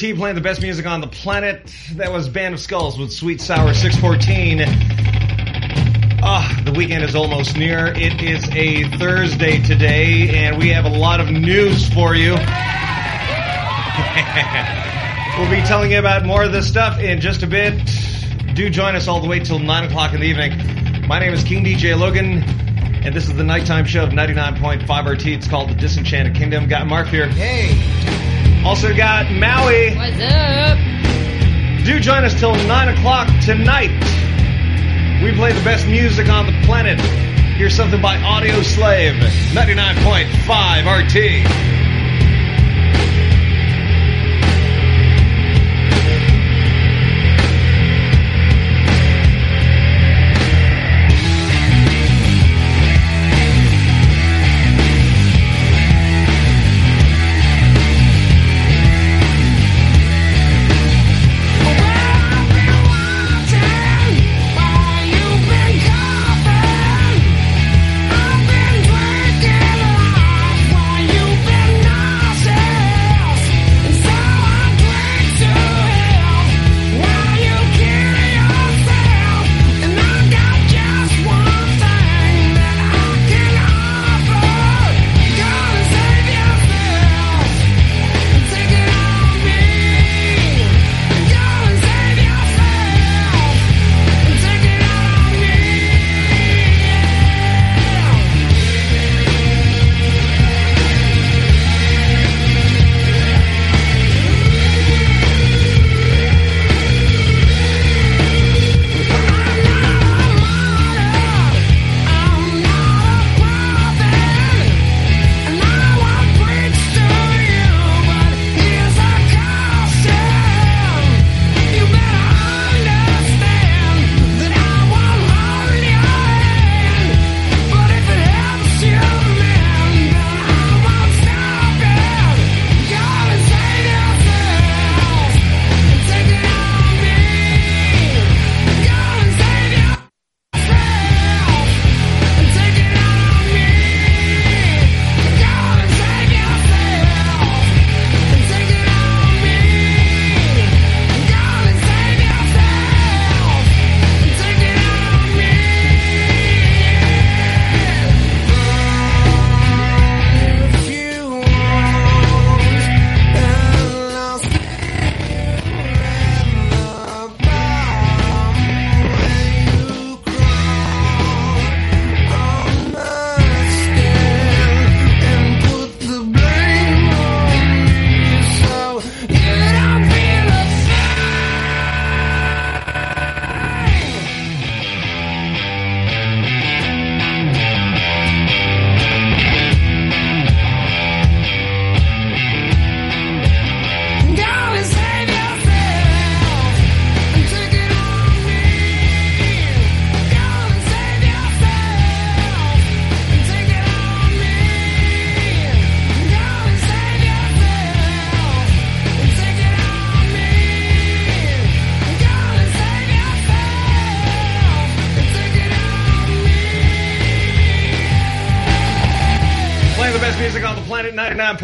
99.5 playing the best music on the planet. That was Band of Skulls with Sweet Sour 614. Ah, the weekend is almost near. It is a Thursday today, and we have a lot of news for you. we'll be telling you about more of this stuff in just a bit. Do join us all the way till 9 o'clock in the evening. My name is King DJ Logan, and this is the nighttime show of 99.5 RT. It's called The Disenchanted Kingdom. Got Mark here. Hey. Also got Maui. What's up? Do join us till 9 o'clock tonight. We play the best music on the planet. Here's something by Audioslave, 99.5 RT.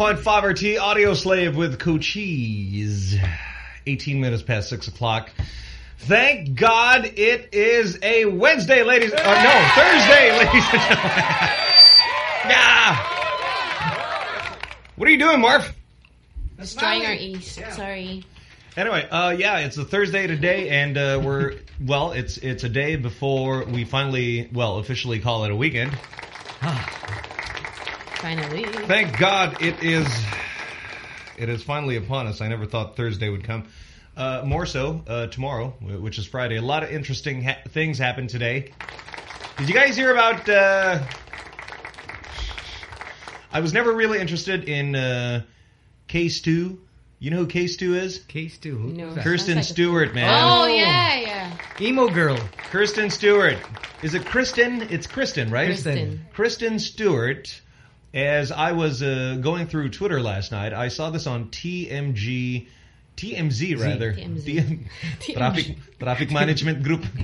99.5 RT Audioslave with Cochise. 18 minutes past 6 o'clock. Thank God it is a Wednesday, ladies. Or no, Thursday, ladies and gentlemen. yeah. What are you doing, Marv? Just drying our ears. Sorry. Anyway, uh, yeah, it's a Thursday today, and uh, we're well. It's it's a day before we finally, well, officially call it a weekend. Finally. Thank God it is. It is finally upon us. I never thought Thursday would come. Uh, more so uh, tomorrow, which is Friday. A lot of interesting ha things happened today. Did you guys hear about? Uh, I was never really interested in uh, Case Two. You know who Case Two is? Case two. Who- No. Kirsten like Stewart, man. Oh, yeah, yeah. Emo girl. Kristen Stewart. Is it Kristen? It's Kristen, right? Kristen. Kristen Stewart. As I was uh, going through Twitter last night, I saw this on TMG, TMZ rather, TMZ. TM Traffic Traffic Management Group.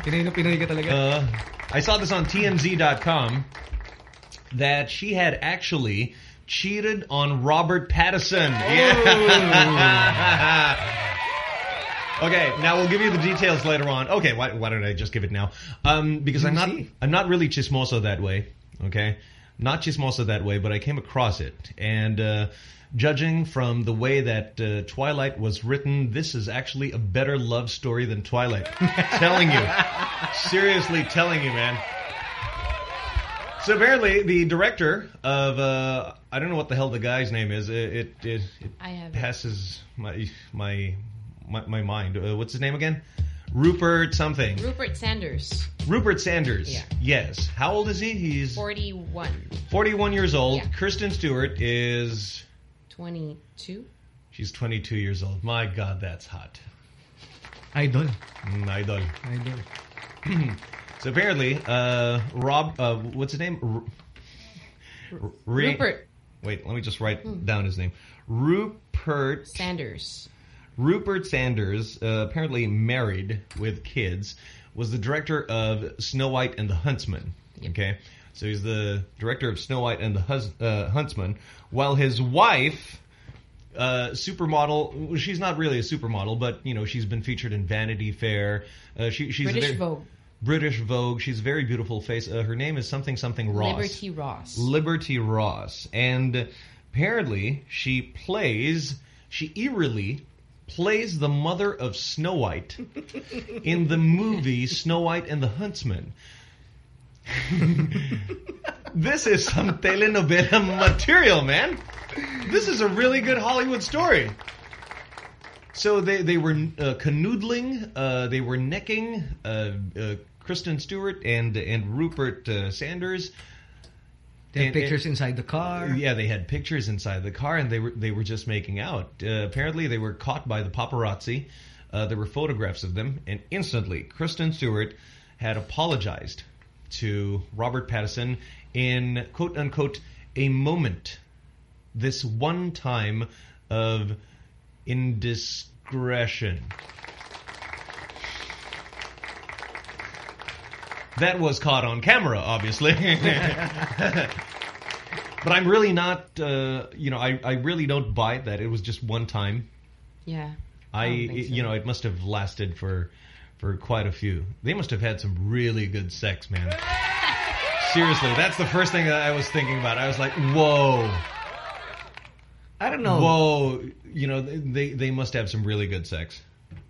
Pinoy na Pinoy ka talaga. Uh, I saw this on TMZ.com that she had actually cheated on Robert Pattinson. Yeah. okay, now we'll give you the details later on. Okay, why, why don't I just give it now? Um, because I'm not I'm not really chismoso that way. Okay, not chismoso that way, but I came across it and. Uh, Judging from the way that uh, Twilight was written, this is actually a better love story than Twilight. telling you. Seriously telling you, man. So apparently, the director of uh, I don't know what the hell the guy's name is. It it, it, it I it. passes my my my, my mind. Uh, what's his name again? Rupert something. Rupert Sanders, Rupert Sanders. Yeah. Yes. How old is he? He's 41. 41 years old. Yeah. Kristen Stewart is 22? she's 22 years old. My God, that's hot. Idol. Mm, idol. Idol. So apparently, uh, Rob, uh, what's his name? R- Re- Rupert Wait, let me just write down his name. Rupert Sanders. Rupert Sanders, uh, apparently married with kids, was the director of Snow White and the Huntsman. Okay, so he's the director of Snow White and the Hus- uh, Huntsman, while his wife. Uh, supermodel. She's not really a supermodel, but you know she's been featured in Vanity Fair. Uh, she, she's British very- Vogue. British Vogue. She's a very beautiful face. Uh, her name is something something Ross. Liberty Ross. Liberty Ross. And apparently she plays, she eerily plays the mother of Snow White in the movie Snow White and the Huntsman. this is some telenovela material, man. This is a really good Hollywood story. So they they were uh, canoodling, uh, they were necking uh, uh, Kristen Stewart and and Rupert uh, Sanders. They And- pictures inside the car. Yeah, they had pictures inside the car, and they were they were just making out. Uh, apparently, they were caught by the paparazzi. Uh, there were photographs of them, and instantly, Kristen Stewart had apologized to Robert Pattinson in quote unquote a moment, this one time of indiscretion. That was caught on camera, obviously. but I'm really not, uh, you know, I, I really don't buy that it was just one time. Yeah. I, think so. you know, it must have lasted for for quite a few. They must have had some really good sex, man. Seriously, that's the first thing that I was thinking about. I was like, whoa, I don't know. whoa, you know, they they must have some really good sex.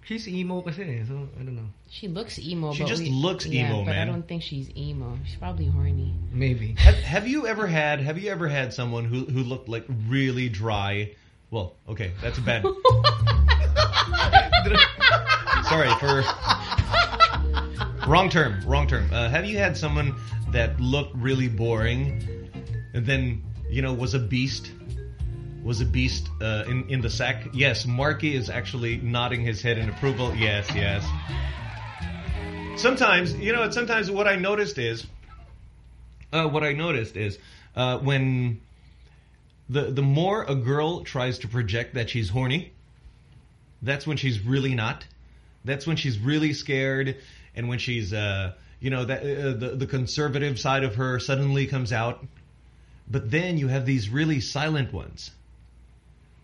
She's emo kasi, so I don't know. She looks emo. She but just we- looks yeah, emo, but man. I don't think she's emo. She's probably horny. Maybe. Have, have you ever had Have you ever had someone who who looked like really dry? Well, okay, that's a bad. Sorry for wrong term. Wrong term. Uh, have you had someone that looked really boring, and then you know was a beast? Was a beast uh, in in the sack? Yes, Marky is actually nodding his head in approval. Yes, yes. Sometimes, you know, sometimes what I noticed is, uh, what I noticed is uh, when the the more a girl tries to project that she's horny, that's when she's really not. That's when she's really scared, and when she's, uh, you know, that uh, the the conservative side of her suddenly comes out. But then you have these really silent ones.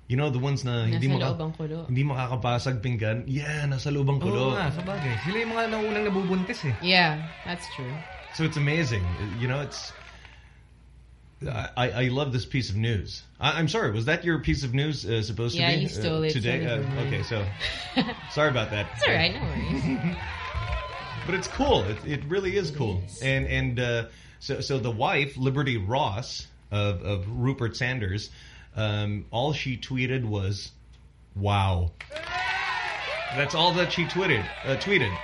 You know, the ones na hindi Nasa maka, loob kulo. hindi makakabasag pinggan. Yeah, nasa loob ang Oo kulo. nga, sa bagay. Sila yung mga naunang nabubuntis eh. Yeah, that's true. So it's amazing. You know, it's. I, I love this piece of news. I, I'm sorry, was that your piece of news uh, supposed Yeah, to be you stole uh, it. today? Sorry Uh, okay, so sorry about that. It's alright, no worries. But it's cool. It, it really is cool. And and uh, so so the wife, Liberty Ross of of Rupert Sanders, um, all she tweeted was, "Wow." That's all that she tweeted. Uh, tweeted,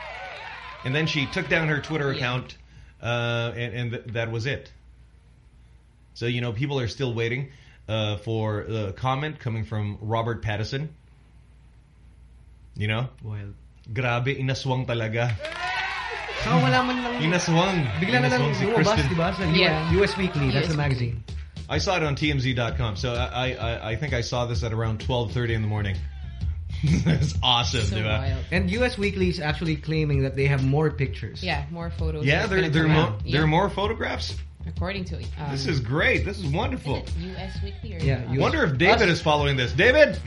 and then she took down her Twitter account, uh, and and th that was it. So you know, people are still waiting uh, for a comment coming from Robert Pattinson. You know, Wild. grabe inaswang talaga. Saka wala man lang... Inaswang. Bigla na lang Inaswang si lumabas, Kristen. di ba? Sa Yeah. US Weekly. That's US the magazine. I saw it on TMZ.com, so I, I I think I saw this at around 12:30 in the morning. That's awesome, So di ba? wild. And US Weekly is actually claiming that they have more pictures. Yeah, more photos. Yeah, are there gonna there are come more out. there are more photographs. According to um, This is great. This is wonderful. isn't US Weekly or Yeah, US Wonder if David Us- is following this. David,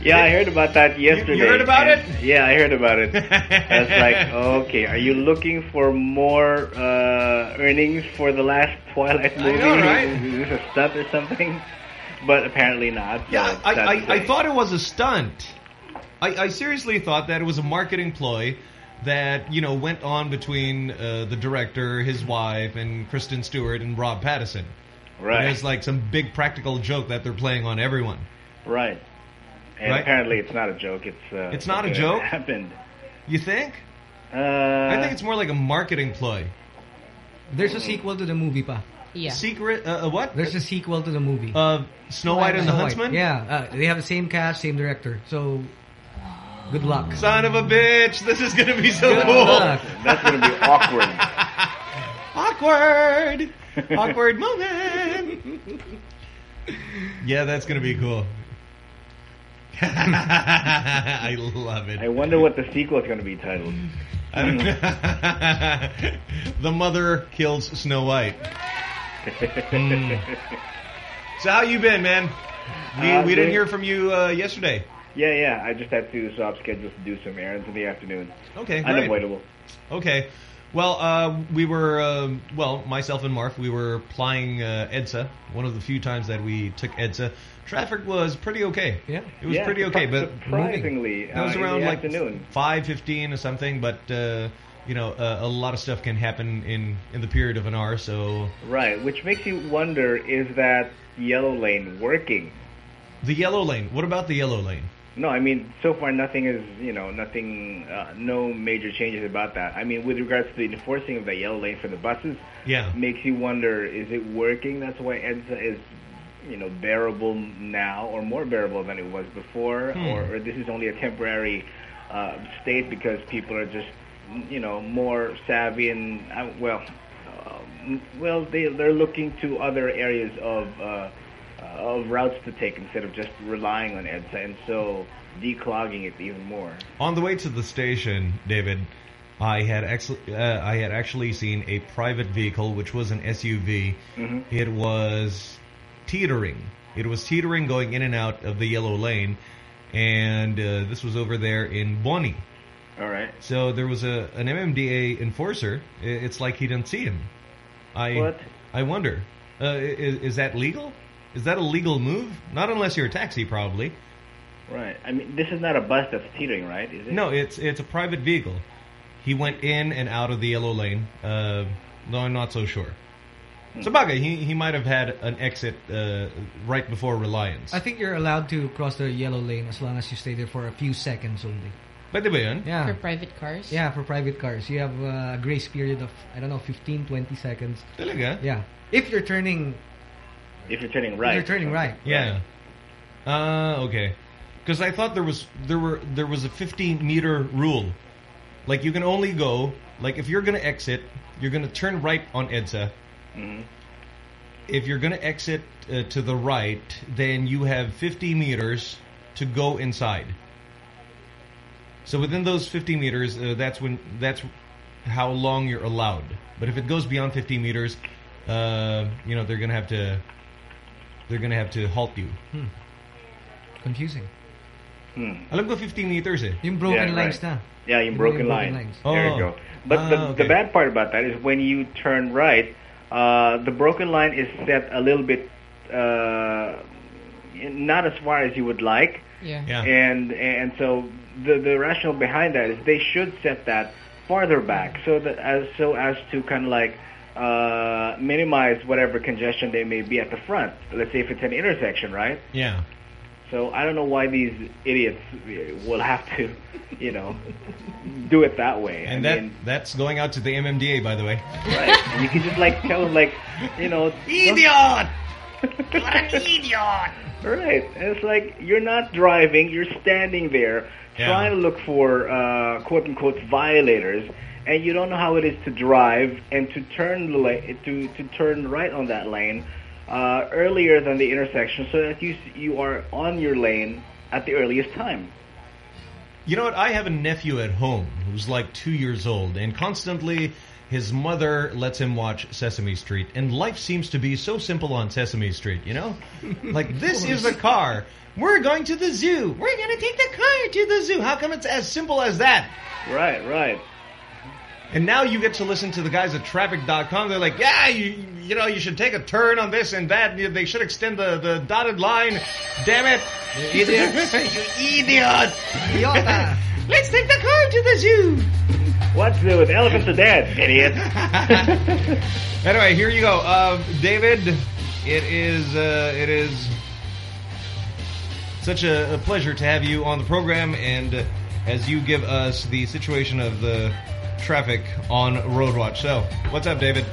Yeah, I heard about that yesterday. You heard about it? Yeah, I heard about it. I was like, okay, are you looking for more uh, earnings for the last Twilight I movie? know, right? Is this a stunt or something? But apparently not. so yeah, I, I, I thought it was a stunt. I, I seriously thought that it was a marketing ploy that you know went on between uh, the director, his wife, and Kristen Stewart and Rob Pattinson. right, There's like some big practical joke that they're playing on everyone. right. And Right? apparently it's not a joke. It's uh, It's not a joke? Happened. You think? Uh, I think it's more like a marketing ploy. There's a sequel to the movie pa. yeah. Secret, uh, uh, what? There's a sequel to the movie. Uh, Snow White and the Snow White. Huntsman? Yeah, uh, they have the same cast, same director. So, good luck. Son of a bitch, this is gonna be so Good cool. luck. that's going to be awkward. Awkward! Awkward moment! yeah, that's gonna be cool. I love it. I wonder what the sequel is going to be titled. The mother kills Snow White. Hmm. So how you been, man? We, Uh, we didn't hear from you uh, yesterday. Yeah, yeah. I just had to swap schedules to do some errands in the afternoon. Okay, great. Unavoidable. Okay. Well, uh, we were, um well, myself and Mark, we were plying uh, EDSA, one of the few times that we took EDSA. Traffic was pretty okay. Yeah. It was yeah, pretty okay, but surprisingly, it was uh, around in the like afternoon. 5.15 or something, but, uh, you know, uh, a lot of stuff can happen in, in the period of an hour, so... Right, which makes you wonder: is that yellow lane working? The yellow lane, what about the yellow lane? No, I mean, so far nothing is, you know, nothing, uh, no major changes about that. I mean, with regards to the enforcing of the yellow lane for the buses, Yeah. makes you wonder: is it working? That's why EDSA is, you know, bearable now or more bearable than it was before, Hmm. or, or this is only a temporary uh, state because people are just, you know, more savvy and uh, well, um, well, they they're looking to other areas of. Of routes to take instead of just relying on EDSA, and so declogging it even more. On the way to the station, David, I had actually uh, I had actually seen a private vehicle, which was an SUV. Mhm. It was teetering. It was teetering going in and out of the yellow lane, and uh, this was over there in Boni. All right. So there was a an MMDA enforcer. It's like he didn't see him. I What? I wonder, uh, is, is that legal? Is that a legal move? Not unless you're a taxi, probably. Right. I mean, this is not a bus that's teetering, right? Is it? No, it's it's a private vehicle. He went in and out of the yellow lane. Uh, no, I'm not so sure. So bagay, he he might have had an exit uh, right before Reliance. I think you're allowed to cross the yellow lane as long as you stay there for a few seconds only. Pwede ba yun? For Yeah. private cars? Yeah, for private cars. You have uh, a grace period of, I don't know, 15, 20 seconds. Talaga? Yeah. If you're turning, If you're turning if right. you're turning right. Yeah. Uh, okay. Because I thought there was there were there was a 50 meter rule. Like you can only go like if you're gonna exit, you're gonna turn right on EDSA. Mhm. If you're gonna exit uh, to the right, then you have 50 meters to go inside. So within those 50 meters, uh, that's when that's how long you're allowed. But if it goes beyond 50 meters, uh, you know they're gonna have to they're gonna have to halt you. Confusing. Hmm. Alam ko 15 meters eh. Yung broken Yeah, lines right. na. Yeah, you Yung broken broken line. lines. There you Oh. go. But Ah, the, okay. the bad part about that is when you turn right, uh, the broken line is set a little bit uh, not as far as you would like, Yeah. Yeah. and and so the the rationale behind that is they should set that farther back so that as so as to kind of like uh, minimize whatever congestion they may be at the front. Let's say if it's an intersection, right? Yeah. So I don't know why these idiots will have to, you know, do it that way. And I that mean, that's going out to the MMDA, by the way. right? And you can just like tell them, like, you know, Idiot! what an idiot! Right? And it's like you're not driving; you're standing there Yeah. trying to look for uh, quote unquote violators, and you don't know how it is to drive and to turn the la- to to turn right on that lane uh, earlier than the intersection, so that you you are on your lane at the earliest time. You know what? I have a nephew at home who's like two years old, and constantly his mother lets him watch Sesame Street, and life seems to be so simple on Sesame Street, you know? like, this is a car. We're going to the zoo. We're going to take the car to the zoo. How come it's as simple as that? Right, right. And now you get to listen to the guys at traffic.com. They're like, yeah, you, you know, you should take a turn on this and that. They should extend the, the dotted line. Damn it. You idiots. you idiot. Idiota! Let's take the car to the zoo. What's do with elephants are dead, idiot? Anyway, here you go. Uh, David, it is, uh, it is such a, a pleasure to have you on the program and uh, as you give us the situation of the traffic on Roadwatch. So, what's up, David?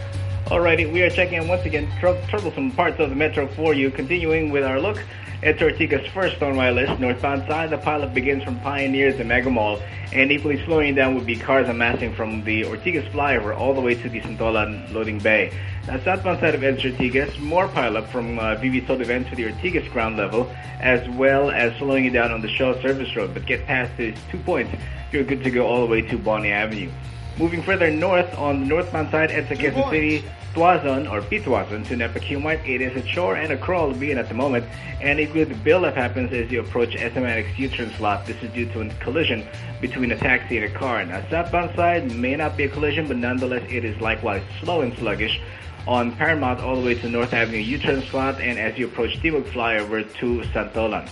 Alrighty, we are checking in once again trou- troublesome parts of the metro for you. Continuing with our look at Ortigas first on my list. Northbound side, the pileup begins from Pioneers and Mega Mall, and equally slowing down would be cars amassing from the Ortigas flyover all the way to the Santolan loading bay. Now, southbound side of Eds Ortigas, more pileup from uh, VV Soliven to the Ortigas ground level, as well as slowing it down on the Shaw Service Road. But get past these two points, you're good to go all the way to Boni Avenue. Moving further north on the northbound side, Edsa Quezon City, Tuazon or P. Tuazon to Nepa Q-Mart. It is a chore and a crawl being at the moment, and a good build-up happens as you approach SMX U-turn slot. This is due to a collision between a taxi and a car. Now, southbound side may not be a collision, but nonetheless, it is likewise slow and sluggish on Paramount all the way to North Avenue U-turn slot, and as you approach Timog flyover to Santolan.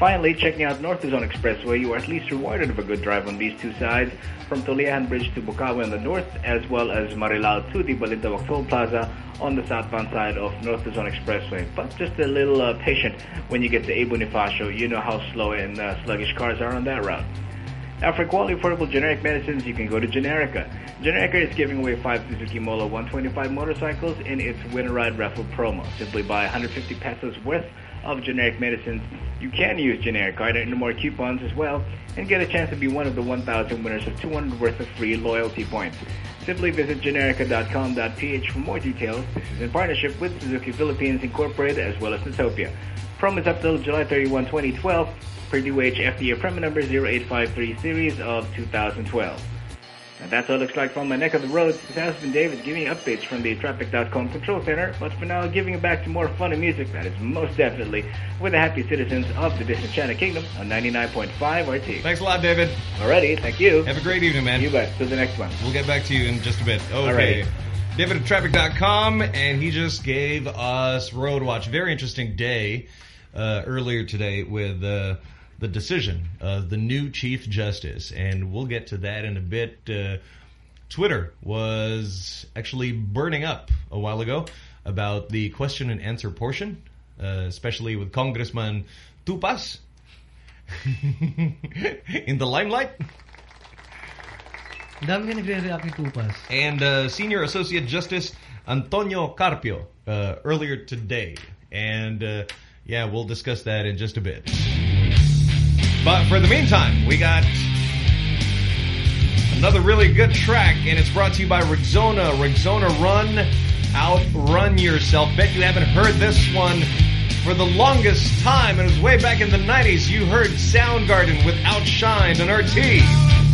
Finally, checking out North Luzon Expressway, you are at least rewarded of a good drive on these two sides, from Tullahan Bridge to Bocaue on the north, as well as Marilao to the Balintawak Toll Plaza on the southbound side of North Luzon Expressway. But just a little uh, patient when you get to A Bonifacio. You know how slow and uh, sluggish cars are on that route. Now, for quality affordable generic medicines, you can go to Generica. Generica is giving away five Suzuki Molo 125 motorcycles in its winter ride raffle promo. Simply buy 150 pesos worth of generic medicines. You can use Generica and earn more coupons as well, and get a chance to be one of the 1,000 winners of 200 worth of free loyalty points. Simply visit generica.com.ph for more details. This is in partnership with Suzuki Philippines Incorporated as well as Natopia. Promo is up till July 31, 2012 per DOH FDA permit number 0853 series of 2012. And that's what it looks like from my neck of the road. This has been David giving you updates from the Traffic.com control center. But for now, giving it back to more fun and music that is most definitely with the happy citizens of the Disenchanted Kingdom on 99.5 RT. Thanks a lot, David. Alrighty, thank you. Have a great evening, man. You bet. Till the next one. We'll get back to you in just a bit. Okay. Alrighty. David at traffic.com, and he just gave us Road Watch. Very interesting day uh, earlier today with uh, the decision of the new Chief Justice, and we'll get to that in a bit. Uh, Twitter was actually burning up a while ago about the question and answer portion, uh, especially with Congressman Tupas in the limelight. Dami ka nagre-react ni Tupas. and uh, Senior Associate Justice Antonio Carpio uh, earlier today. And uh, yeah, we'll discuss that in just a bit. But for the meantime, we got another really good track, and it's brought to you by Rexona. Rexona Run, outrun yourself. Bet you haven't heard this one for the longest time. It was way back in the 90s. You heard Soundgarden with Outshined on RT.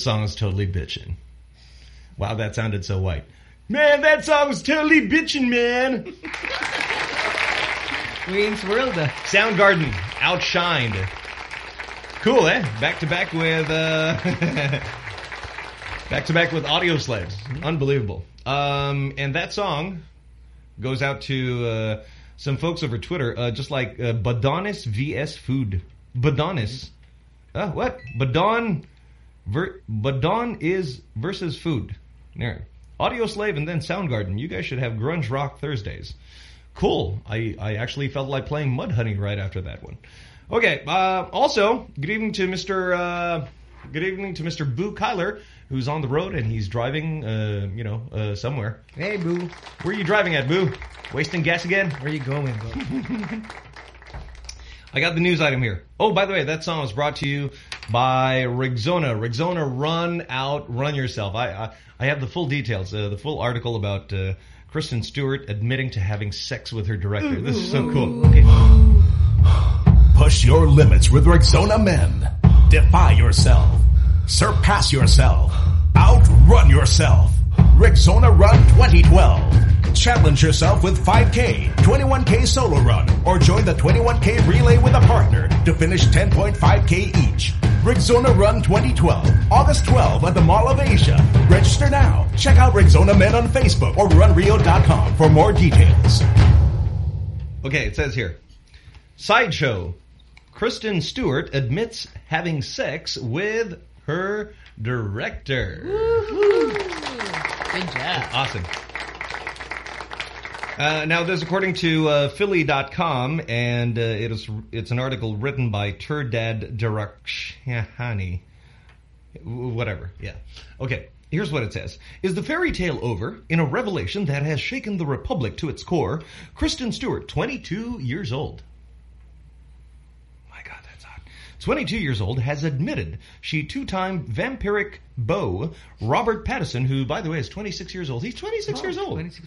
This song is totally bitchin'. Wow, that sounded so white. Man, that song's totally bitchin', man. Wayne's World. ah. Soundgarden outshined. Cool, eh? Back to back with uh, back to back with Audioslaves. Unbelievable. Um, and that song goes out to uh, some folks over Twitter, uh, just like uh, Badonis vs Food. Badonis. Uh, what? Badon. Ver, Badon is versus food. There. Audioslave and then Soundgarden. You guys should have Grunge Rock Thursdays. Cool. I, I actually felt like playing Mudhoney right after that one. Okay. Uh, also, good evening to Mr. Uh, good evening to Mr. Boo Kyler, who's on the road and he's driving, uh, you know, uh, somewhere. Hey, Boo. Where are you driving at, Boo? Wasting gas again? Where are you going, bro? I got the news item here. Oh, by the way, that song was brought to you by Rigzona. Rigzona, run out, run yourself. I I, I have the full details, uh, the full article about uh, Kristen Stewart admitting to having sex with her director. This is so cool. Okay. Push your limits with Rexona Men. Defy yourself. Surpass yourself. Outrun yourself. Rexona Run 2012. Challenge yourself with 5K, 21K solo run, or join the 21K relay with a partner to finish 10.5K each. Rexona Run 2012, August 12 at the Mall of Asia. Register now. Check out Rexona Men on Facebook or runrio.com for more details. Okay, it says here. Sideshow. Kristen Stewart admits having sex with her director. Good job. Awesome. Uh, now, this according to uh, Philly.com, and uh, it is it's an article written by Tirdad Derakhshani. Whatever, yeah. Okay, here's what it says. Is the fairy tale over? In a revelation that has shaken the Republic to its core, Kristen Stewart, 22 years old. My God, that's hot. 22 years old, has admitted she two-time vampiric beau Robert Pattinson, who, by the way, is 26 years old. He's 26 years old. 26.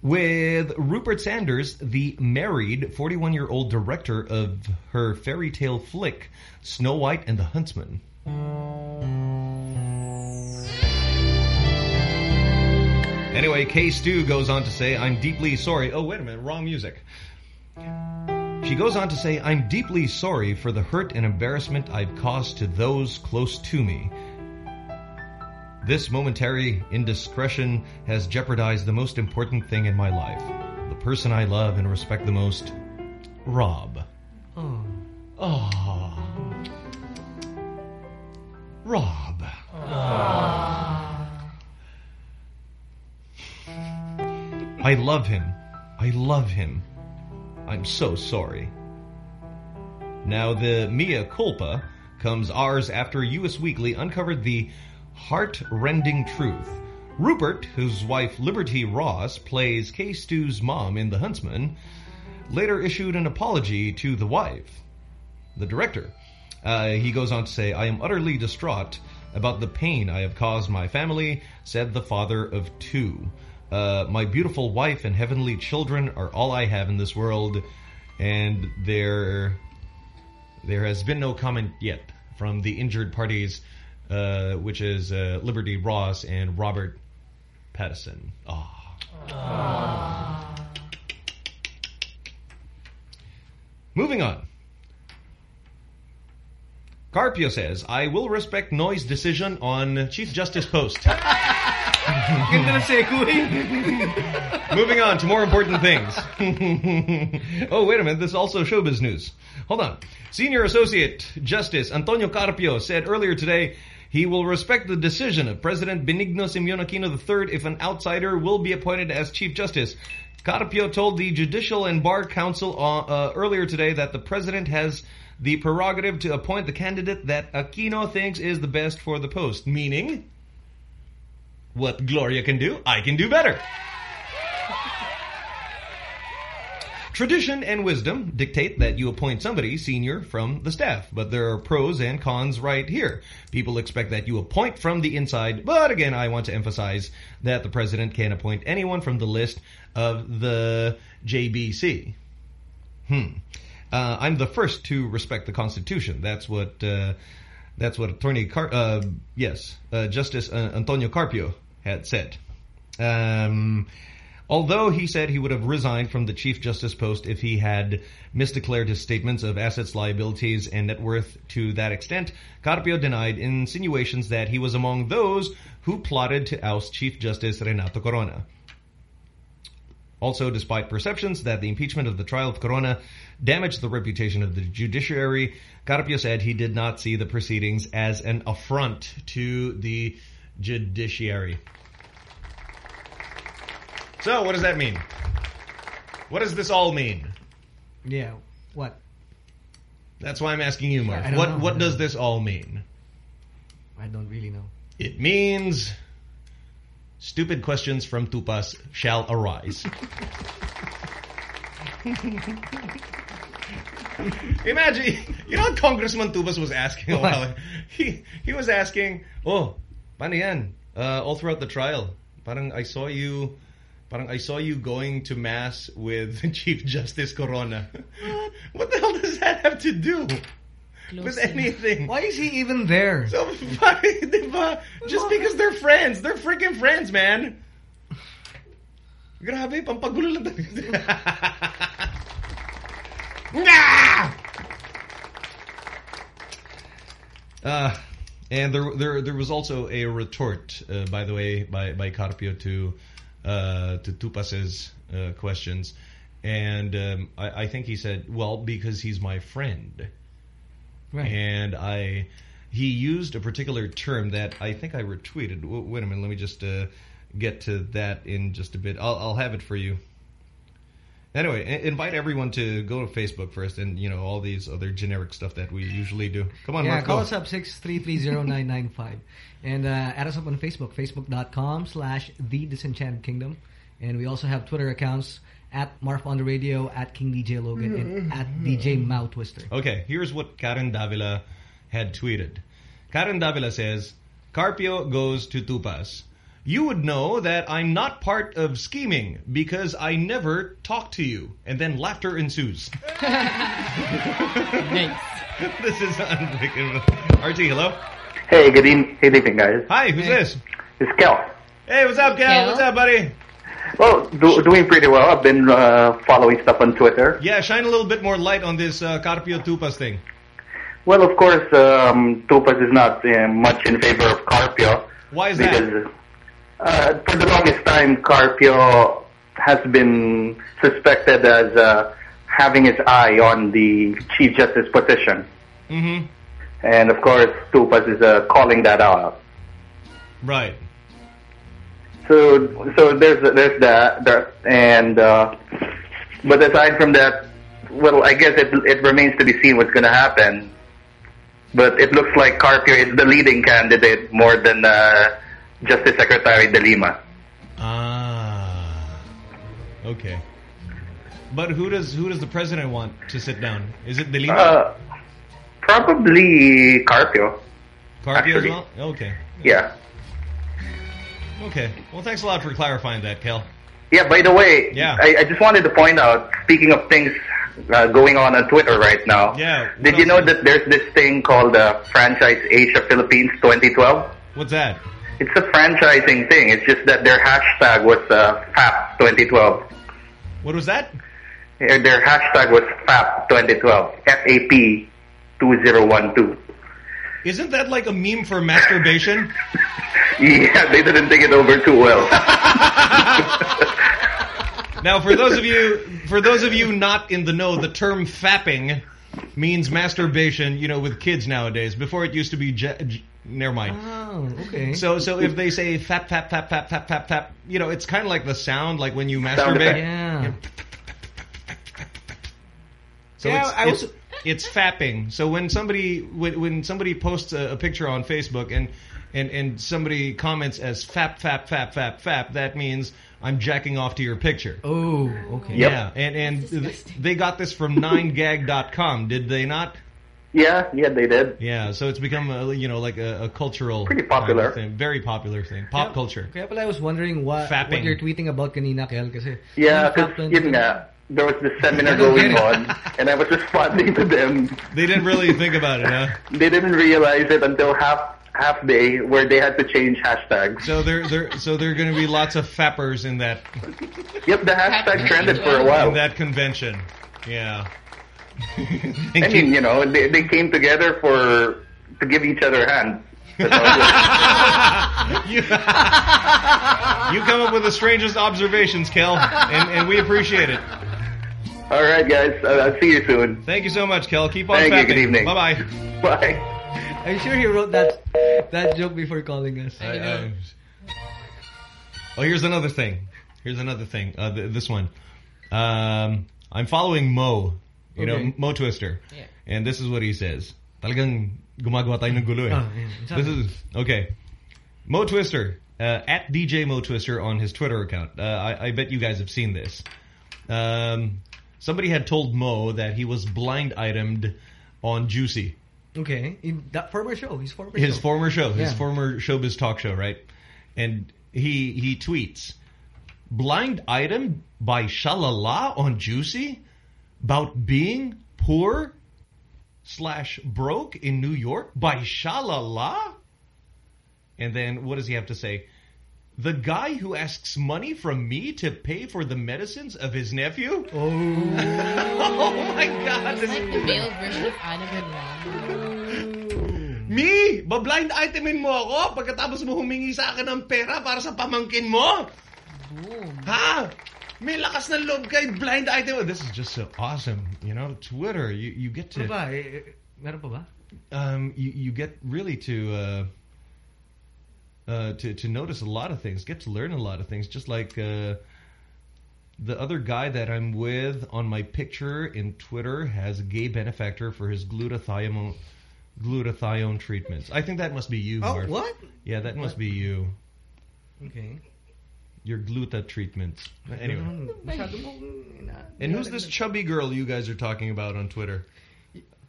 With Rupert Sanders, the married 41-year-old director of her fairy tale flick, Snow White and the Huntsman. Anyway, Kay Stu goes on to say, I'm deeply sorry. Oh, wait a minute, wrong music. She goes on to say, I'm deeply sorry for the hurt and embarrassment I've caused to those close to me. This momentary indiscretion has jeopardized the most important thing in my life. The person I love and respect the most, Rob. Oh. Oh. Rob. I love him. I love him. I'm so sorry. Now, the mea culpa comes hours after U.S. Weekly uncovered the heart-rending truth. Rupert, whose wife Liberty Ross plays K. Stu's mom in The Huntsman, later issued an apology to the wife, the director. Uh, he goes on to say, I am utterly distraught about the pain I have caused my family, said the father of two. Uh, my beautiful wife and heavenly children are all I have in this world, and there, there has been no comment yet from the injured parties, uh, which is uh, Liberty Ross and Robert Pattinson. Ah. Moving on. Carpio says, I will respect Noy's decision on Chief Justice post. Segue. Moving on to more important things. oh, wait a minute. This is also showbiz news. Hold on. Senior Associate Justice Antonio Carpio said earlier today he will respect the decision of President Benigno Simeon Aquino III if an outsider will be appointed as Chief Justice. Carpio told the Judicial and Bar Council uh, uh, earlier today that the President has the prerogative to appoint the candidate that Aquino thinks is the best for the post. Meaning, what Gloria can do, I can do better. Tradition and wisdom dictate that you appoint somebody senior from the staff, but there are pros and cons right here. People expect that you appoint from the inside, but again, I want to emphasize that the president can appoint anyone from the list of the JBC. Hmm. Uh, I'm the first to respect the Constitution. That's what uh, That's what Attorney Car uh, yes, uh, Justice uh, Antonio Carpio had said. Um, although he said he would have resigned from the Chief Justice post if he had misdeclared his statements of assets, liabilities, and net worth to that extent, Carpio denied insinuations that he was among those who plotted to oust Chief Justice Renato Corona. Also, despite perceptions that the impeachment of the trial of Corona damaged the reputation of the judiciary, Carpio said he did not see the proceedings as an affront to the judiciary. So, what does that mean? What does this all mean? Yeah. What? That's why I'm asking you, Mark. Don't what know. what does this all mean? I don't really know. It means stupid questions from Tupas shall arise. Imagine, you know what Congressman Tupas was asking a while? He, he was asking, oh, paano yan? Uh, all throughout the trial, parang I saw you, parang I saw you going to mass with Chief Justice Corona. what the hell does that have to do with Close anything? Why is he even there? So, bakit, di ba? Just because they're friends. They're freaking friends, man. Grabe, pampagulo lang talaga. Nga! Uh, and there, there, there was also a retort, uh, by the way, by by Carpio to uh, to Tupas's uh, questions, and um, I, I think he said, "Well, because he's my friend." Right. and I he used a particular term that I think I retweeted. W wait a minute, let me just uh, get to that in just a bit. I'll, I'll have it for you. Anyway, invite everyone to go to Facebook first, and you know all these other generic stuff that we usually do. Come on, Yeah, Mark, call us up 6330995 and uh, add us up on Facebook, facebook.com slash The Disenchanted Kingdom. And we also have Twitter accounts at Marf on the Radio, at King DJ Logan, and at DJ Mao Twister. Okay, here's what Karen Davila had tweeted. Karen Davila says, Carpio goes to Tupas. You would know that I'm not part of scheming because I never talk to you. And then laughter ensues. Nice. this is unbelievable. RT, hello? Hey, good, evening, good evening, guys. Hi, who's this? It's Kel. Hey, what's up, Kel? Kel? What's up, buddy? Well, do, doing pretty well. I've been uh, following stuff on Twitter. Yeah, shine a little bit more light on this uh, Carpio Tupas thing. Well, of course, um, Tupas is not uh, much in favor of Carpio. Why is that? Uh, for the longest time, Carpio has been suspected as uh, having his eye on the Chief Justice position. Mm-hmm. And of course, Tupas is uh, calling that out. Right. So, so there's there's that, there, and uh, but aside from that, well, I guess it it remains to be seen what's going to happen. But it looks like Carpio is the leading candidate more than uh, Justice Secretary De Lima. Ah. Okay. But who does who does the president want to sit down? Is it De Lima? Uh, probably Carpio. Carpio actually. as well? Okay. Yeah. Okay. Well, thanks a lot for clarifying that, Kel. Yeah. By the way, Yeah. I, I just wanted to point out. Speaking of things uh, going on on Twitter right now, Yeah. did you know that there's this thing called uh, Franchise Asia Philippines 2012? What's that? It's a franchising thing. It's just that their hashtag was uh, FAP 2012. What was that? Uh, Their hashtag was FAP 2012. F-A-P 2012. Isn't that like a meme for masturbation? Yeah, they didn't take it over too well. now, for those of you for those of you not in the know, the term fapping means masturbation. You know, with kids nowadays. Before it used to be. Je- j- never mind. Oh, okay. So, so if they say fap, fap, fap, fap, fap, fap, fap, you know, it's kind of like the sound, like when you masturbate. yeah. So Yeah, it's, I it's, was- it's fapping. So when somebody when, when somebody posts a, a picture on Facebook and and and somebody comments as fap fap fap fap fap, that means I'm jacking off to your picture. Oh, okay. Yep. Yeah, and and th- they got this from 9gag.com, did they not? Yeah, yeah, they did. Yeah, so it's become a, you know like a, a cultural Pretty kind of popular. thing, very popular thing, pop Kaya- culture. Kaya pala I was wondering what, Fapping. what you're tweeting about kanina, Kel, kasi... Yeah, because Fap yun nga, there was this seminar going on, and I was responding to them. They didn't really think about it, huh? They didn't realize it until half half day where they had to change hashtags. So there, there, so there are going to be lots of fappers in that Yep, the hashtag trended for a while. in that convention. Yeah. I mean, you know, they they came together for to give each other hands. That's all it was. you, you come up with the strangest observations, Kel, and, and we appreciate it. all right, guys. Uh, I'll see you soon. Thank you so much, Kel. Keep on Thank you. Good evening. Bye-bye. Bye. I'm sure he wrote that that joke before calling us. I- I- oh, here's another thing. Here's another thing. Uh, th this one. Um, I'm following Mo. You know, Mo Twister. Yeah. And this is what he says. Talagang gumagawa tayo ng gulo eh. Oh, yeah. This is, okay. Mo Twister. Uh, at DJ Mo Twister on his Twitter account. Uh, I, I bet you guys have seen this. Um, somebody had told Mo that he was blind itemed on Juicy. Okay, in that former show, his former his show. former show, his Yeah. former showbiz talk show, right? And he he tweets, "Blind item by Shalala on Juicy about being poor slash broke in New York by Shalala." And then what does he have to say? The guy who asks money from me to pay for the medicines of his nephew? Oh, oh my god. It's like the male version of Anna Benoit. Me, ba-blind itemin mo ako pagkatapos mo humingi sa akin ng pera para sa pamangkin mo? Boom. Ha? May lakas ng loob kay blind item. This is just so awesome. You know, Twitter, you, you get to... ano ba? Eh, eh, Meron pa ba? um, you, you get really to uh, uh, to to notice a lot of things, get to learn a lot of things. Just like uh, the other guy that I'm with on my picture in Twitter has a gay benefactor for his glutathione glutathione treatments. I think that must be you. Oh, Marv. what? Yeah, that must be you. Okay. Your gluta treatments. Anyway. Masyado mo, ina- And who's this chubby girl you guys are talking about on Twitter?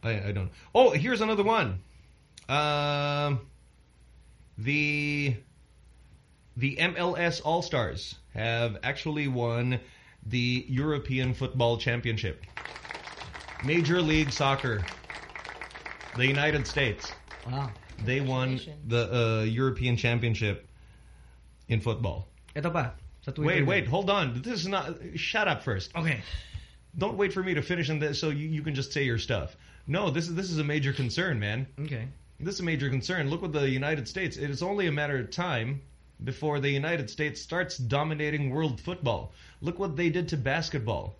I, I don't. Oh, here's another one. Um, the the MLS All Stars have actually won the European Football Championship. Major League Soccer. The United States. Wow. They won the uh, European Championship in football. Ito pa. Sa Twitter. Wait, wait, hold on. This is not. Shut up first. Okay. Don't wait for me to finish and so you, you can just say your stuff. No, this is this is a major concern, man. Okay. This is a major concern. Look what the United States. It is only a matter of time before the United States starts dominating world football. Look what they did to basketball.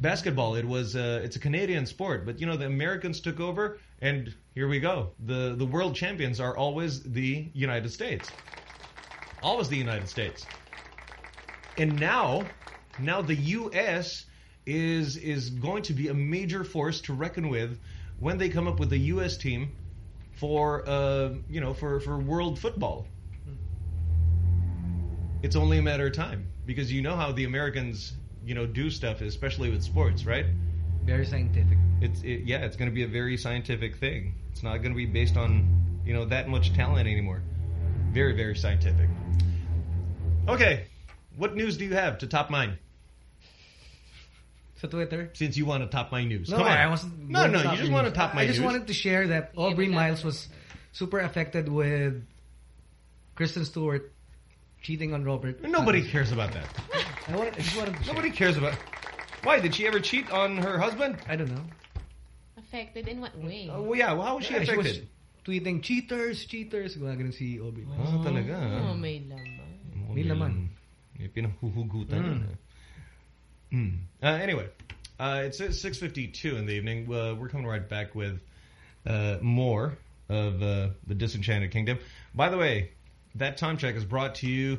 Basketball, it was uh, it's a Canadian sport, but you know the Americans took over, and here we go. the The world champions are always the United States, always the United States. And now, now the U.S. is is going to be a major force to reckon with when they come up with the U.S. team for uh, you know for for world football. It's only a matter of time because you know how the Americans you know do stuff, especially with sports, right? Very scientific. It's it, yeah, it's going to be a very scientific thing. It's not going to be based on you know that much talent anymore. Very very scientific. Okay, what news do you have to top mine? Sa Twitter. Since you want to top my news, No, come on. I wasn't. No, no, you just your want to top my news. I just news. wanted to share that Aubrey Yeah, Miles was super affected with Kristen Stewart cheating on Robert. Nobody cares about that. I, wanted, I just wanted to share. Nobody cares about. Why did she ever cheat on her husband? I don't know. Affected in what way? Oh, well, yeah. Well, how was she Yeah, affected? was tweeting cheaters, cheaters. Gumagano si Aubrey Miles. Ah, talaga. Oh, may laman. May laman. May pinahuhugutan. Mm. Mm. Uh, anyway, uh, it's 6.52 in the evening. Uh, we're coming right back with uh, more of uh, the Disenchanted Kingdom. By the way, that time check is brought to you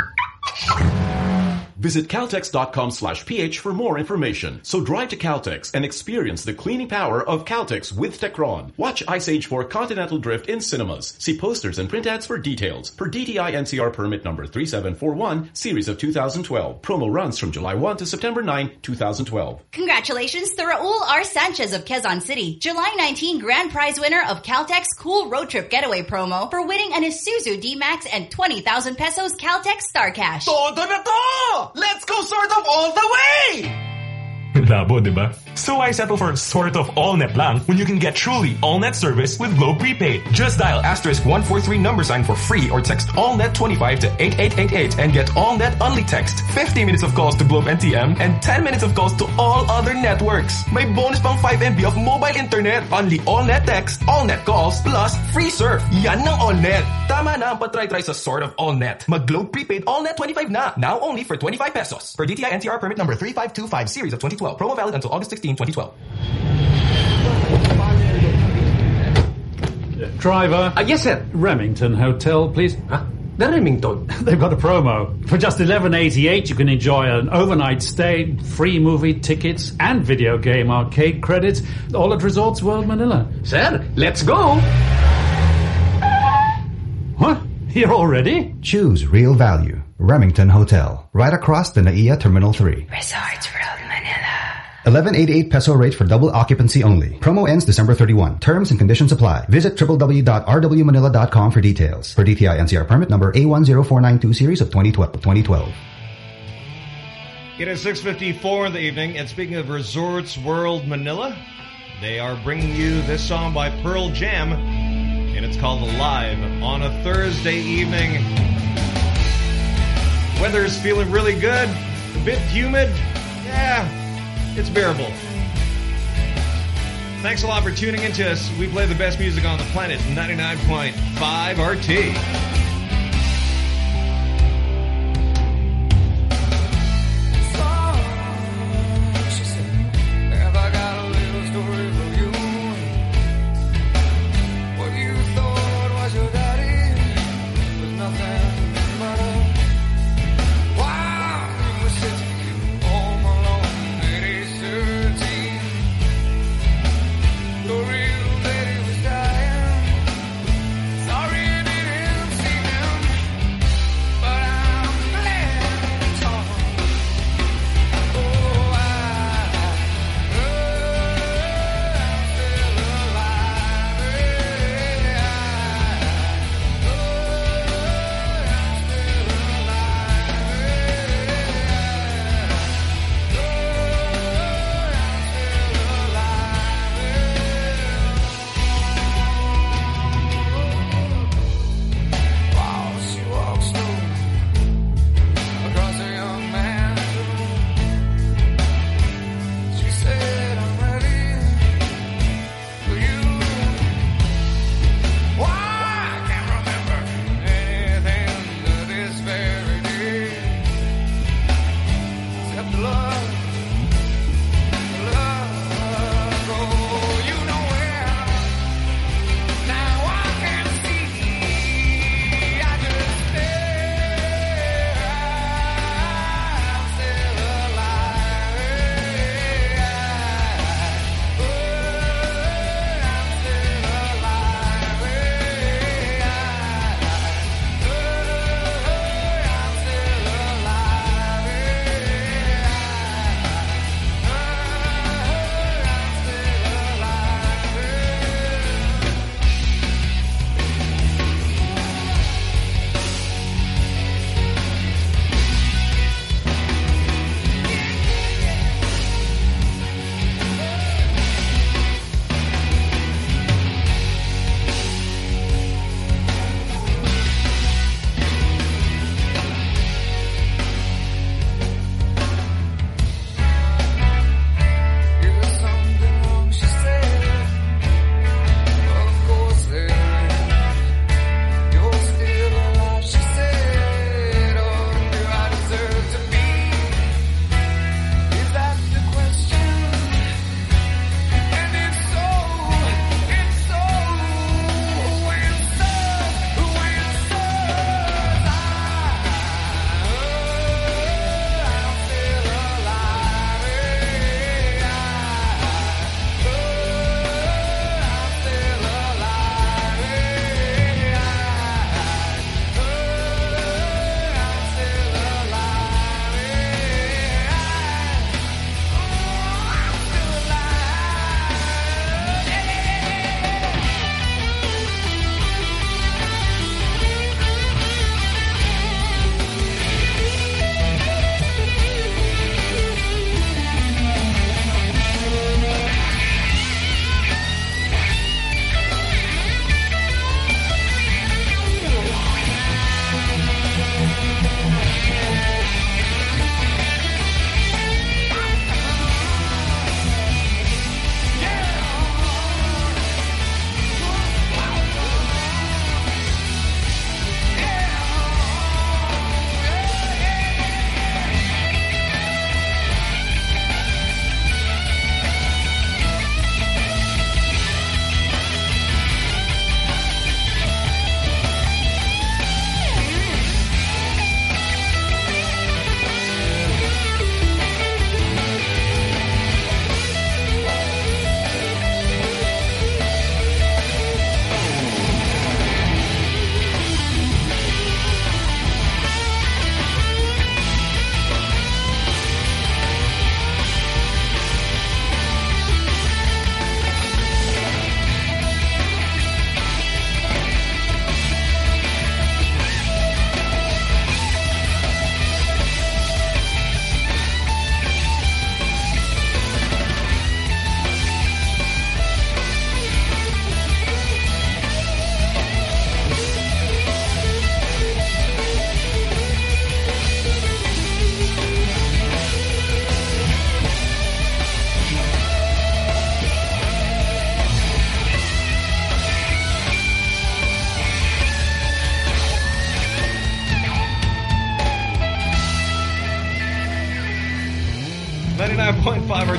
you. Visit caltex.com slash ph for more information. So drive to Caltex and experience the cleaning power of Caltex with Techron. Watch Ice Age 4 Continental Drift in cinemas. See posters and print ads for details. Per DTI NCR permit number 3741, series of 2012. Promo runs from July 1 to September 9, 2012. Congratulations to Raul R. Sanchez of Quezon City, July 19 grand prize winner of Caltex Cool Road Trip Getaway promo for winning an Isuzu D-Max and 20,000 pesos Caltex Star Cash. Todo na to! Let's go sort of all the way! Labo, di ba? So I settle for sort of all-net lang when you can get truly all-net service with Globe Prepaid. Just dial asterisk 143 number sign for free or text all-net 25 to 8888 and get all-net only text. 50 minutes of calls to Globe and TM and 10 minutes of calls to all other networks. May bonus pang 5 MB of mobile internet. Only all-net text, all-net calls, plus free surf. Yan ng all-net. Tama na ang patry-try sa sort of all-net. Mag-Globe Prepaid all-net 25 na. Now only for 25 pesos. For DTI NCR permit number 3525 series of 2012. Promo valid until August 16, 2012. Driver. Uh, yes, sir. Remington Hotel, please. Huh? The Remington. They've got a promo. For just eleven eighty eight, you can enjoy an overnight stay, free movie tickets, and video game arcade credits, all at Resorts World Manila. Sir, let's go. What? Here already? Choose real value. Remington Hotel, right across the NAIA Terminal 3. Resorts World Manila. 1188 peso rate for double occupancy only. Promo ends December 31. Terms and conditions apply. Visit www.rwmanila.com for details. For DTI NCR permit number A10492 series of 2012. 2012. It is 6.54 in the evening, and speaking of Resorts World Manila, they are bringing you this song by Pearl Jam, and it's called Alive on a Thursday evening. Weather is feeling really good, a bit humid. Yeah, it's bearable. Thanks a lot for tuning in to us. We play the best music on the planet, 99.5 RT.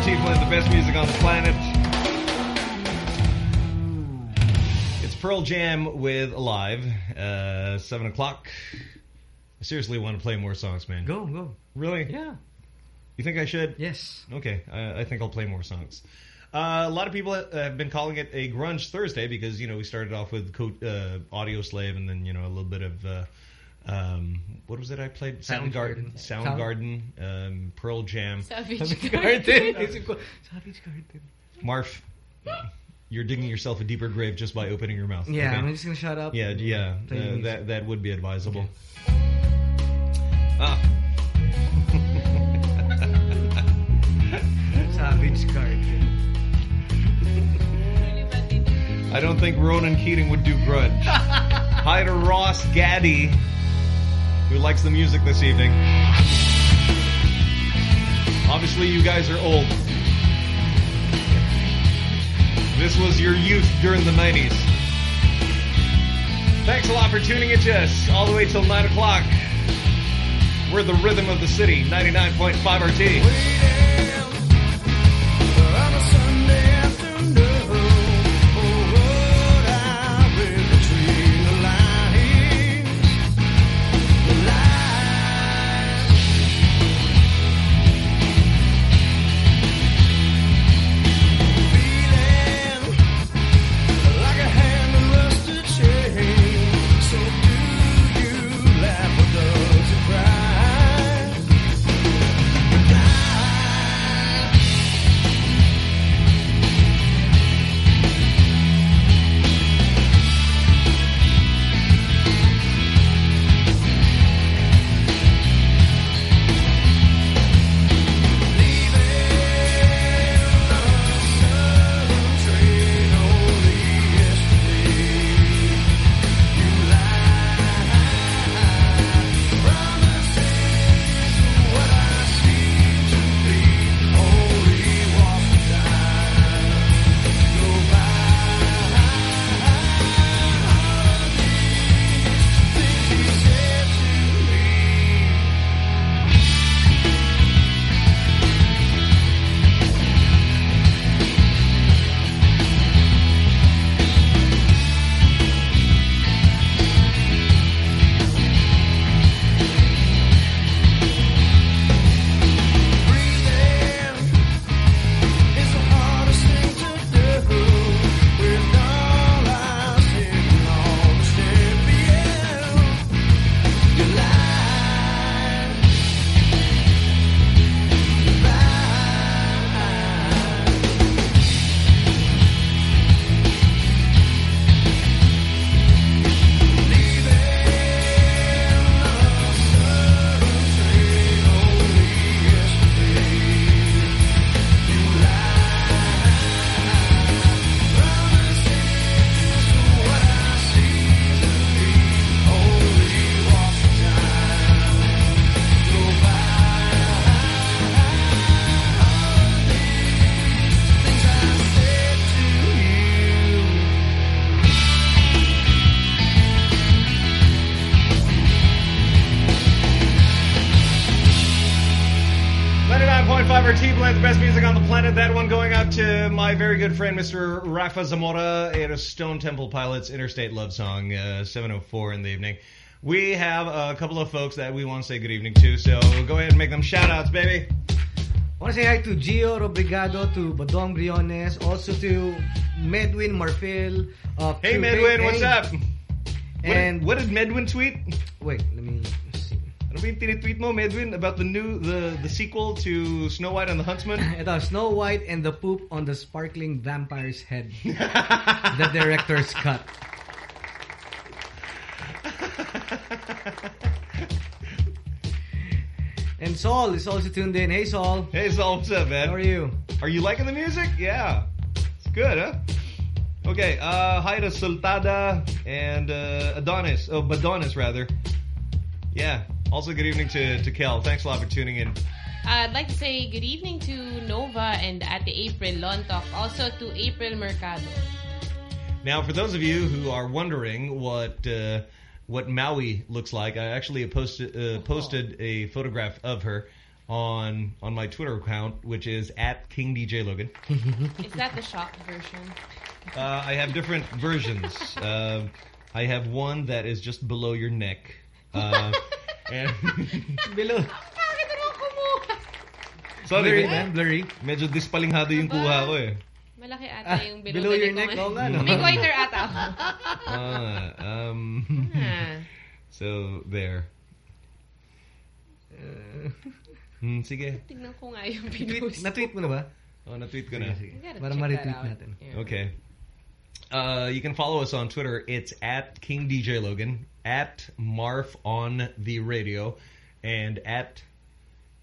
99.5 RT playing the best music on the planet. It's Pearl Jam with Alive. Uh, 7 o'clock. I seriously want to play more songs, man. Go, go. Really? Yeah. You think I should? Yes. Okay, I, I think I'll play more songs. Uh, a lot of people have been calling it a grunge Thursday because you know we started off with Co uh, Audioslave and then you know a little bit of uh, um, what was it I played Soundgarden, Sound- Soundgarden, um, Pearl Jam, Savage Savage Garden. Garden. Savage Garden. Marf. You're digging yourself a deeper grave just by opening your mouth. Yeah, okay? I'm just gonna shut up. Yeah, yeah, uh, that that would be advisable. Ah. Savage Garden. I don't think Ronan Keating would do grudge. Hi to Ross Gaddy, who likes the music this evening. Obviously, you guys are old. This was your youth during the 90s. Thanks a lot for tuning in to us all the way till 9 o'clock. We're the rhythm of the city, 99.5 RT. Good friend, Mr. Rafa Zamora. It is Stone Temple Pilots Interstate Love Song, uh, 7.04 in the evening. We have a couple of folks that we want to say good evening to, so go ahead and make them shout-outs, baby. I want to say hi to Gio Robrigado, to Badong Briones, also to Medwin Marfil. Uh, Hey, Medwin, what's up? And what did, what did Medwin tweet? Wait, let me see. Ano ba yung tinitweet mo, Medwin, about the new, the, the sequel to Snow White and the Huntsman? Ito, Snow White and the poop on the sparkling vampire's head. the director's cut. and Saul is also tuned in. Hey, Saul. Hey, Saul, what's up, man? How are you? Are you liking the music? Yeah. It's good, huh? Okay, uh, hi to Sultada and uh, Adonis. Oh, Badonis, rather. Yeah. Also, good evening to, to Kel. Thanks a lot for tuning in. I'd like to say good evening to Nova and at the April Lontok. Also to April Mercado. Now, for those of you who are wondering what uh, what Maui looks like, I actually posted uh, posted a photograph of her on on my Twitter account, which is at King DJ Logan. Is that the shop version? Uh, I have different versions. Uh, I have one that is just below your neck. Uh, and below. Bakit naman kumuha? Sorry, Blurry, med- man, blurry. Medyo dispalingado yung kuha ko eh. Malaki ata yung below, below the your neck neck, mo. oo nga, no? May goiter ata. Ah, um, Ah. so there. Hmm, sige. Tignan ko nga yung pinost. Na-tweet mo na ba? Oh, na-tweet ko na. Sige, sige. gotta Para check ma-retweet that out. natin. Okay. Uh, you can follow us on Twitter. It's at King DJ Logan, at Marf on the radio, and at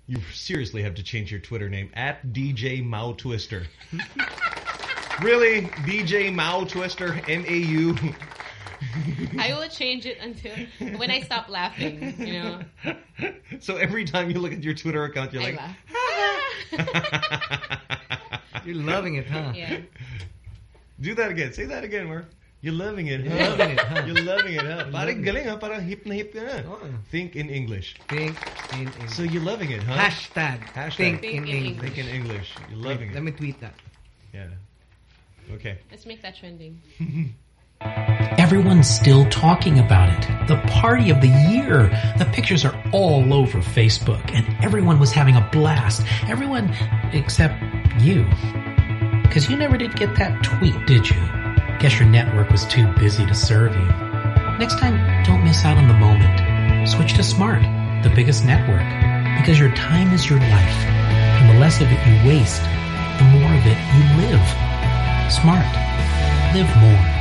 you seriously have to change your Twitter name at DJ Mao Twister. really, DJ Mao Twister, M A U. I will change it until when I stop laughing, you know. So every time you look at your Twitter account, you're I like, laugh. Ah! You're loving it, huh? Yeah. do that again. Say that again, Marf. You're loving it. You're huh? loving it, huh? You're loving it, huh? You're Parang loving galing, ha? Parang hip na hip ka na. Oh. Think in English. Think in English. So you're loving it, huh? Hashtag, Hashtag think in English. Think in English. You're loving Let it. Let me tweet that. Yeah. Okay. Let's make that trending. Everyone's still talking about it. The party of the year. The pictures are all over Facebook and everyone was having a blast. Everyone except you. Cause you never did get that tweet, did you? Guess your network was too busy to serve you. Next time, don't miss out on the moment. Switch to Smart, the biggest network. Because your time is your life. And the less of it you waste, the more of it you live. Smart. Live more.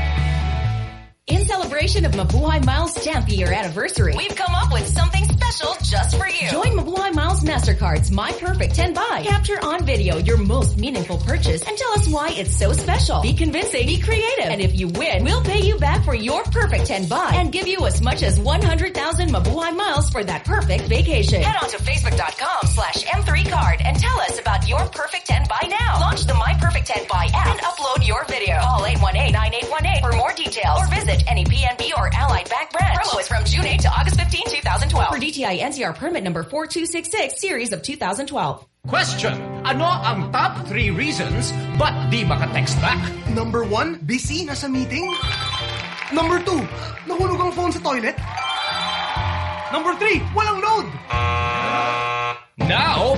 In celebration of Mabuhay Miles' 10th year anniversary, we've come up with something special just for you. Join Mabuhay Miles MasterCard's My Perfect 10 Buy. Capture on video your most meaningful purchase and tell us why it's so special. Be convincing, be creative, and if you win, we'll pay you back for your perfect 10 buy and give you as much as 100,000 Mabuhay Miles for that perfect vacation. Head on to facebook.com slash M3Card and tell us about your perfect 10 buy now. Launch the My Perfect 10 Buy app and upload your video. Call 818-9818 for more details or visit any PNB or Allied Bank branch. Promo is from June 8 to August 15, 2012. For DTI NCR permit number 4266, series of 2012. Question. Ano ang top 3 reasons ba't di maka-text back? Number one, busy, nasa meeting. Number two, nahulog ang phone sa toilet. Number three, walang load. Now,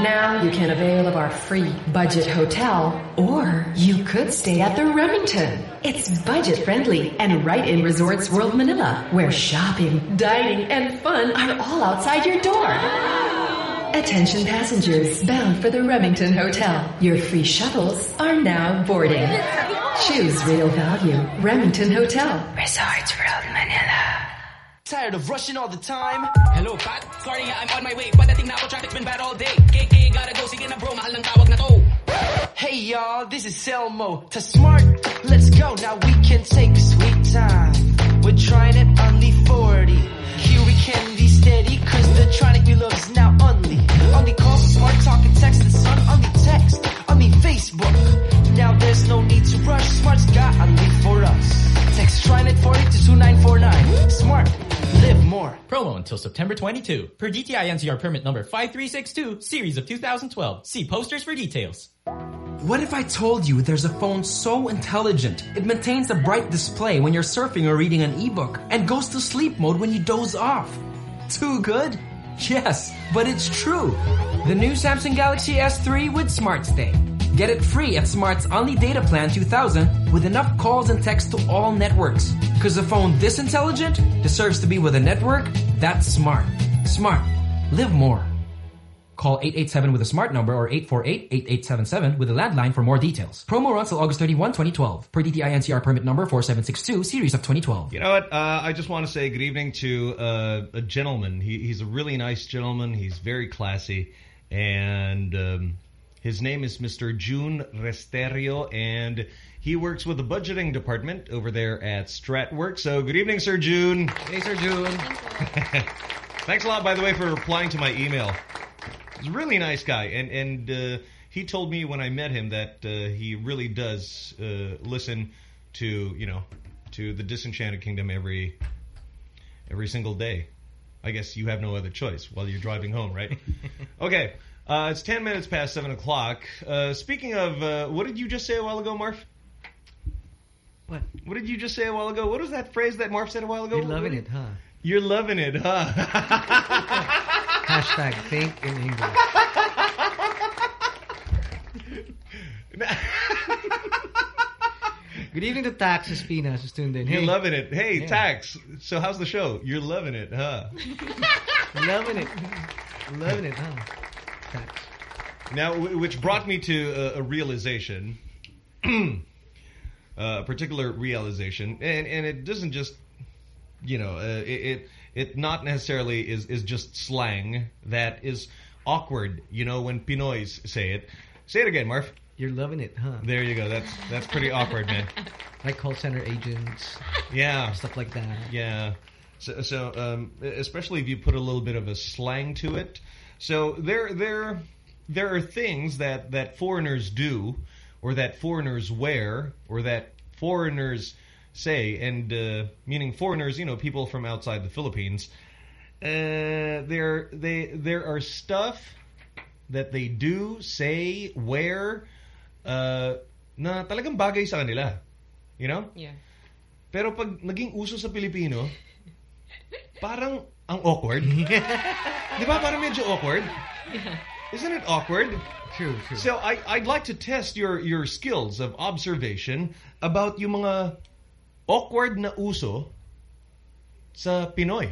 Now you can avail of our free budget hotel, or you could stay at the Remington. It's budget friendly and right in Resorts World Manila, where shopping, dining, and fun are all outside your door. Attention passengers bound for the Remington Hotel. Your free shuttles are now boarding. Choose real value. Remington Hotel. Resorts World Manila. Tired of rushing all the time? Hello, Pat. Sorry nga, I'm on my way. Padating na ako, traffic's been bad all day. KK, gotta go. Sige na bro, mahal ng tawag na to. Hey y'all, this is Selmo. To smart, let's go. Now we can take a sweet time. We're trying it on the 40. Here we can be steady, cause the tronic we love is now only. Only call, smart talk and text, and son, only text, only Facebook. Now there's no need to rush, smart's got only for us. Text TRINET 40 to 2949. Smart, live more. Promo until September 22. Per DTI NCR permit number 5362, series of 2012. See posters for details. What if I told you there's a phone so intelligent, it maintains a bright display when you're surfing or reading an ebook, and goes to sleep mode when you doze off? Too good? Yes, but it's true. The new Samsung Galaxy S3 with Smart Stay. Get it free at Smart's only data plan 2000 with enough calls and texts to all networks. Cause a phone this intelligent deserves to be with a network that's smart. Smart. Live more. Call 887 with a smart number or 848-8877 with a landline for more details. Promo runs till August 31, 2012. Per DTI NCR permit number 4762, series of 2012. You know what? Uh, I just want to say good evening to uh, a gentleman. He, he's a really nice gentleman. He's very classy. And um, his name is Mr. June Resterio, and he works with the budgeting department over there at Stratwork. So good evening, Sir June. Hey, Sir June. Thanks a lot, by the way, for replying to my email. He's a really nice guy, and and uh, he told me when I met him that uh, he really does uh, listen to you know to the Disenchanted Kingdom every every single day. I guess you have no other choice while you're driving home, right? okay, uh, it's ten minutes past seven o'clock. Uh, speaking of, uh, what did you just say a while ago, Marf? What? What did you just say a while ago? What was that phrase that Marf said a while ago? You're loving it, huh? You're loving it, huh? Hashtag think in English. Good evening to Tax Espinas, who's tuned in. You're Hey. loving it. Hey, Yeah. Tax. So how's the show? You're loving it, huh? loving it. Loving it, huh? Now, which brought me to a, a realization, a particular realization, and and it doesn't just, you know, uh, it, it it not necessarily is is just slang that is awkward. You know, when Pinoys say it. Say it again, Marv. You're loving it, huh? There you go. That's that's pretty awkward, man. Like call center agents. Yeah. Stuff like that. Yeah. So, so um, especially if you put a little bit of a slang to it. So there, there, there are things that that foreigners do, or that foreigners wear, or that foreigners say, and uh, meaning foreigners, you know, people from outside the Philippines. Uh, there, they, there are stuff that they do, say, wear, uh, na talagang bagay sa kanila. You know? Yeah. Pero pag naging uso sa Pilipino, parang ang awkward. Di ba? Parang medyo awkward. Isn't it awkward? True, true. So I, I'd like to test your your skills of observation about yung mga awkward na uso sa Pinoy.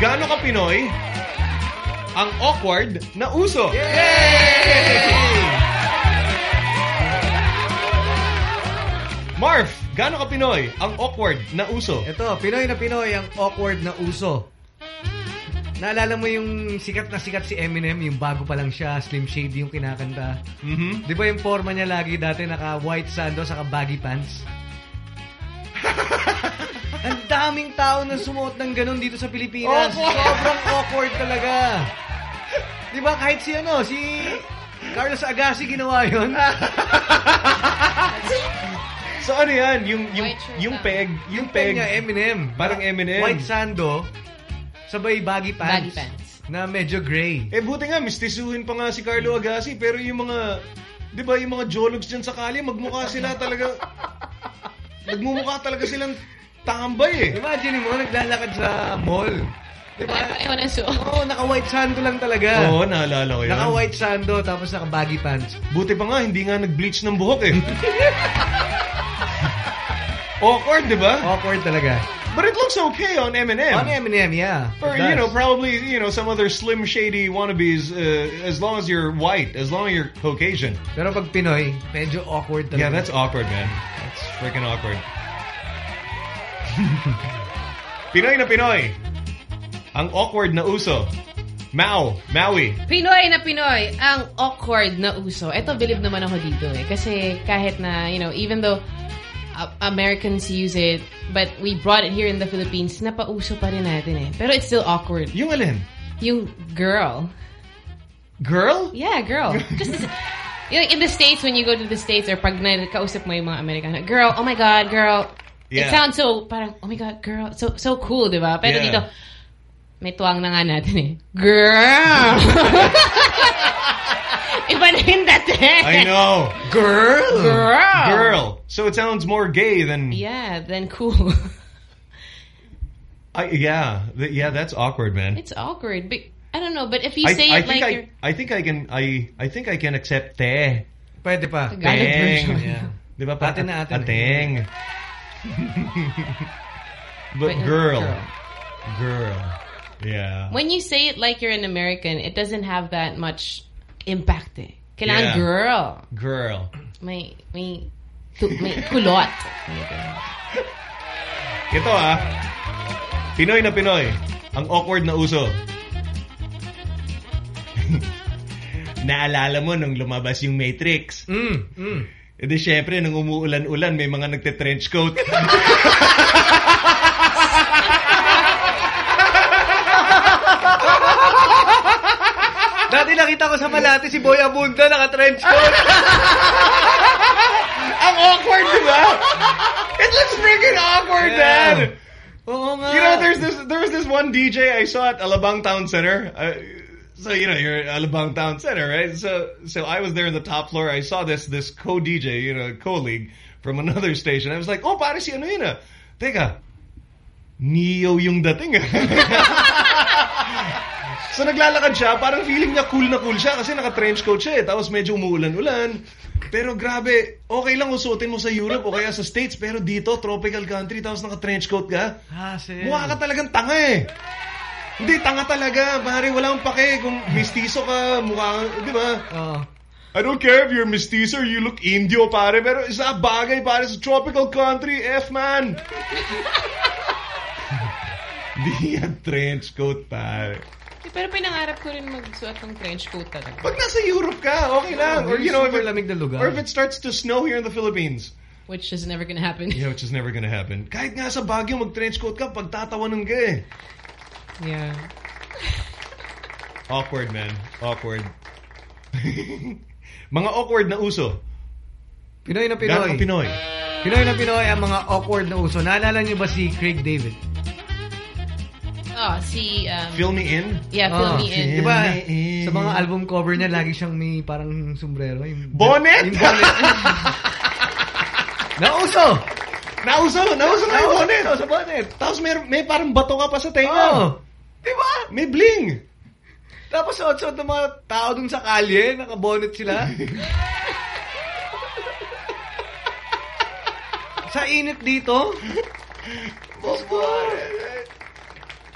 Gano ka Pinoy ang awkward na uso? Marv, gano ka Pinoy ang awkward na uso? Ito, Pinoy na Pinoy ang awkward na uso. Naalala mo yung sikat na sikat si Eminem, yung bago pa lang siya, Slim Shady yung kinakanta. Mm-hmm. Di ba yung forma niya lagi dati naka white sando saka baggy pants? Ang daming tao na sumuot ng ganun dito sa Pilipinas. Awkward. Sobrang awkward talaga. Di ba kahit si ano, si Carlos Agassi ginawa yun? So ano yan? Yung, yung, yung peg, yung peg peg. niya, Eminem. Parang Eminem. White sando, sabay baggy pants. Baggy pants. Na medyo gray. Eh buti nga, mistisuhin pa nga si Carlo Agassi. Pero yung mga, di ba yung mga jologs dyan sa kali, magmukha sila talaga, nagmumukha talaga silang tambay eh. Imagine mo, naglalakad sa mall. Di ba? Ayaw na suot. Oo, naka-white sando lang talaga. Oo, naalala ko yun. Naka-white sando, tapos naka-baggy pants. Buti pa nga, hindi nga nag-bleach ng buhok eh. Awkward, di ba? Awkward talaga. But it looks okay on Eminem. On Eminem, yeah. Or, It you know, probably, you know, some other slim shady wannabes, uh, as long as you're white, as long as you're Caucasian. Pero pag Pinoy, medyo awkward talaga. Yeah, that's awkward, man. That's freaking awkward. Pinoy na Pinoy. Ang awkward na uso. Mao, Maui. Pinoy na Pinoy, ang awkward na uso. Ito, believe naman ako dito eh. Kasi kahit na, you know, even though uh, Americans use it, but we brought it here in the Philippines, napauso pa rin natin eh. Pero it's still awkward. Yung alin? Yung girl. Girl? Yeah, girl. Just you know, in the States, when you go to the States, or pag kausap mo yung mga Amerikano, girl, oh my God, girl. It sounds so, parang, oh my God, girl, so so cool, di ba? Pero Yeah. dito, may tuwang na nga natin eh. Girl! Iba na yung dating. I know. Girl. Girl. Girl. So it sounds more gay than... Yeah, than cool. I, yeah. Th- Yeah, that's awkward, man. it's awkward, but I don't know. But if you I, say I it like I, you're I think I can I I think I can accept te. Pwede pa. Tagalog Teng. Yeah. Di ba? Pa, Atin na atin. Ateng. But But, girl. girl. Girl. Yeah. when you say it like you're an American, it doesn't have that much impact. Eh. Kailangan Yeah. girl. Girl. May may tu, may kulot. Ito ah. Pinoy na Pinoy. Ang awkward na uso. Naalala mo nung lumabas yung Matrix? Mm, mm. E di syempre, nung umuulan-ulan, may mga nagte-trench coat. nakita ko sa Malate si Boy Abunda naka-trench coat. Ang awkward, di ba? It looks freaking awkward, Yeah. man. Oo nga. You know, there's this there was this one DJ I saw at Alabang Town Center. Uh, so you know, you're at Alabang Town Center, right? So so I was there in the top floor. I saw this this co-DJ, you know, co-league from another station. I was like, oh, pare si ano yun ah. Teka, Neo yung dating ah. So naglalakad siya, parang feeling niya cool na cool siya kasi naka-trench coat siya eh. Tapos medyo umuulan-ulan. Pero grabe, okay lang usutin mo sa Europe o kaya sa States. Pero dito, tropical country, tapos naka-trench coat ka. Hassle. Mukha ka talagang tanga eh. Hindi, tanga talaga. Pare, wala akong pake kung mistiso ka, mukha, di ba? Oo. I don't care if you're mestizo or you look Indio, pare. Pero isa bagay, pare, sa tropical country, F, man. Di yan trench coat, pare. Pero pinangarap ko rin magsuot ng trench coat talaga. Pag nasa Europe ka, okay lang. or you know, if super it, lamig na lugar. or if it starts to snow here in the Philippines. Which is never gonna happen. Yeah, which is never gonna happen. Kahit nga sa Baguio, mag-trench coat ka, pagtatawanan ka eh. Yeah. Awkward, man. Awkward. mga awkward na uso. Pinoy na Pinoy. Gano'ng Pinoy? Pinoy na Pinoy ang mga awkward na uso. Naalala niyo ba si Craig David? Oh, si... Um, Fill me in? Yeah, Fill Oh. Me In. Di ba, sa mga album cover niya, lagi siyang may parang sombrero. Yung, Bonnet? Yung bonnet. Nauso! Nauso! Nauso na yung Nauso bonnet! sa bonnet. Tapos may, may parang bato ka pa sa tenga. Oh. Di ba? May bling. Tapos suot-suot ng mga tao dun sa kalye, naka-bonnet sila. sa init dito.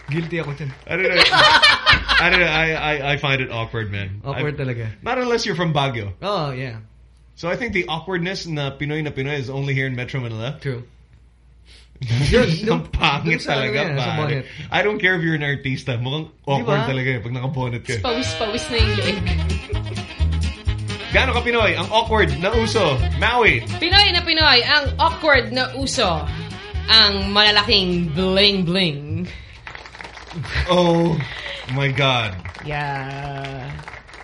Guilty ako dyan. I don't know. I don't know. I, I, I find it awkward, man. Awkward I- talaga. Not unless you're from Baguio. Oh, yeah. So I think the awkwardness na Pinoy na Pinoy is only here in Metro Manila. True. Ang pangit dun sa talaga, yan, pare. I don't care if you're an artista. Mukhang awkward Diba? talaga eh, pag naka-bonnet ka. Pawis-pawis na yung leeg. Gano'n ka Pinoy? Ang awkward na uso. Maui. Pinoy na Pinoy, ang awkward na uso. Ang malalaking bling-bling. Oh my God. Yeah.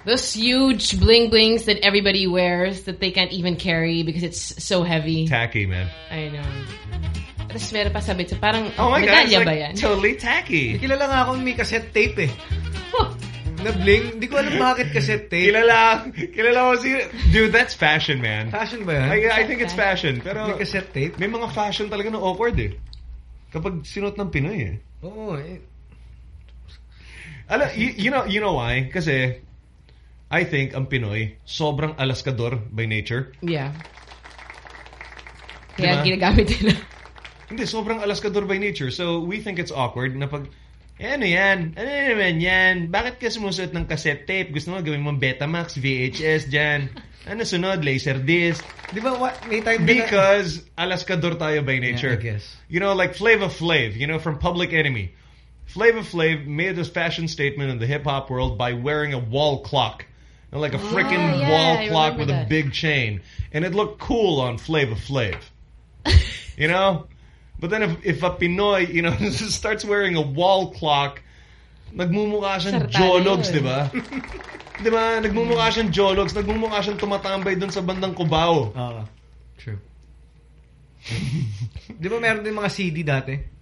Those huge bling-blings that everybody wears that they can't even carry because it's so heavy. Tacky, man. I know. Tapos meron pa sabit sa parang Oh my God, it's like ba yan? totally tacky. Kilala nga akong may cassette tape eh. na bling. Hindi ko alam bakit cassette tape. Kilala, kilala mo si... Dude, that's fashion, man. Fashion ba yan? I, I think it's fashion. Pero May cassette tape? may mga fashion talaga na awkward eh. Kapag sinuot ng Pinoy eh. Oo eh. Alam, you, you know, you know why? Kasi, I think ang Pinoy, sobrang alaskador by nature. Yeah. Kaya Diba? ginagamit nila. Hindi, sobrang alaskador by nature. So, we think it's awkward na pag, eh, ano yan? Ano naman yan? Bakit ka sumusuot ng cassette tape? Gusto mo gawin mong Betamax, VHS dyan? Ano sunod? Laserdisc? Di ba, what, may time Because alaskador tayo by nature. Yeah, I guess. You know, like Flava Flav, you know, from Public Enemy. Flava Flav made this fashion statement in the hip-hop world by wearing a wall clock. You like a freaking Ah, yeah, wall I clock remember with a big chain. And it looked cool on Flava Flav. you know? But then if, if a Pinoy, you know, starts wearing a wall clock, nagmumukha siyang Sartado jologs, di ba? di ba? Nagmumukha siyang jologs, nagmumukha siyang tumatambay dun sa bandang Cubao. Oo. True. Di ba meron din mga CD dati?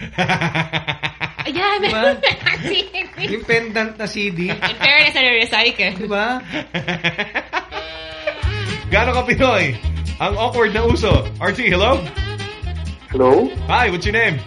Yeah, Diba? meron na CD. Yung pendant na CD. In fairness, ano, recycle. Di ba? Gano'n ka Pinoy? Ang awkward na uso. RT, hello? Hello, Hi, what's your name?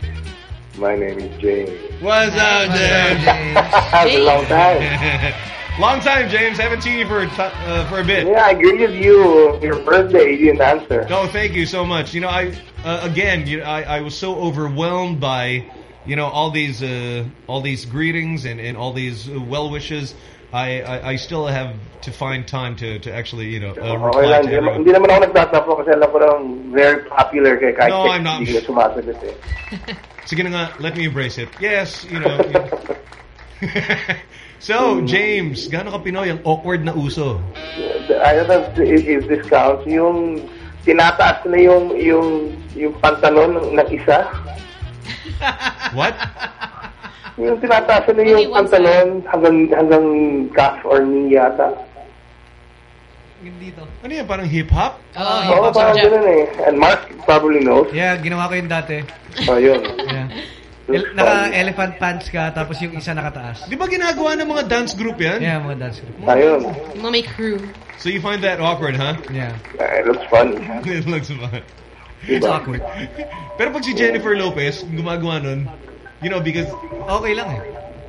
my name is James. What's up, James? That's a long time. Long time, James. Haven't seen you for uh, for a bit. Yeah, I greeted you your birthday. You didn't answer. No, thank you so much. You know, I uh, again, you I, I was so overwhelmed by, you know, all these uh, all these greetings and, and all these uh, well wishes. I, I I still have to find time to to actually, you know, uh, reply lang. to everyone. hindi naman ako nagtatapo kasi alam ko lang very popular kay kahit No, text I'm not. hindi ka sumasagot eh. Sige na nga, let me embrace it. Yes, you know. you- So, James, gaano ka Pinoy ang awkward na uso? I don't know if, if this counts. Yung tinataas na yung yung yung pantalon ng, ng isa. What? Yung tinataas na yung pantalon hanggang hanggang calf or knee yata. Dito. Ano yan? Parang hip-hop? Oo, Oo, parang ganun eh. And Mark probably knows. Yeah, ginawa ko yun dati. Oh, yun. Yeah. El- naka-elephant pants ka, tapos yung isa nakataas. Di ba ginagawa ng mga dance group yan? Yeah, mga dance group. Ayun. Mga may crew. So you find that awkward, huh? Yeah. It looks fun. it looks fun. It's awkward. Pero pag si Jennifer Lopez, gumagawa nun, you know, because... Okay lang eh.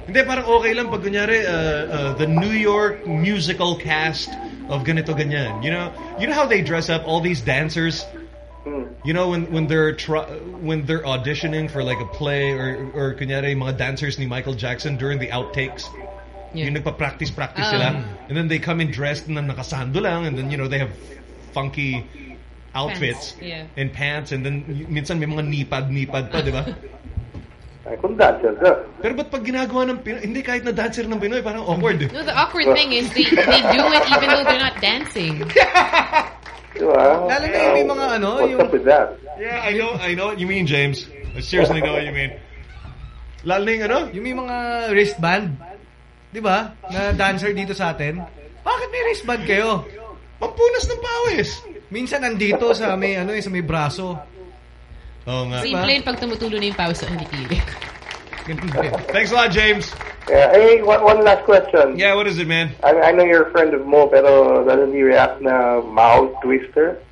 Hindi, parang okay lang pag kunyari, uh, uh, the New York musical cast of ganito ganyan. You know, you know how they dress up all these dancers? You know when when they're tr- when they're auditioning for like a play or or kunyari mga dancers ni Michael Jackson during the outtakes. Yung nagpa-practice practice sila. Um. And then they come in dressed na nakasando lang and then you know they have funky outfits Pants, yeah. and pants and then y- minsan may mga nipad-nipad pa, di ba? Ay, kung dancer ka. Pero ba't pag ginagawa ng Pinoy, hindi kahit na dancer ng Pinoy, parang awkward. No, the awkward thing is they they do it even though they're not dancing. Diba? Lalo na yung may mga ano, What's yung... up with that? Yeah, I know, I know what you mean, James. I seriously know what you mean. Lalo na yung ano? Yung may mga wristband. Di ba? Na dancer dito sa atin. Bakit may wristband kayo? Pampunas ng pawis. Minsan nandito sa may ano eh, sa may braso. Oo nga. Simple yun pag tumutulo na yung pawis sa kilikili. Thanks a lot, James. Yeah, hey, one, one last question. Yeah, what is it, man? I, I know you're a friend of Mo, pero doesn't he react na mouth twister?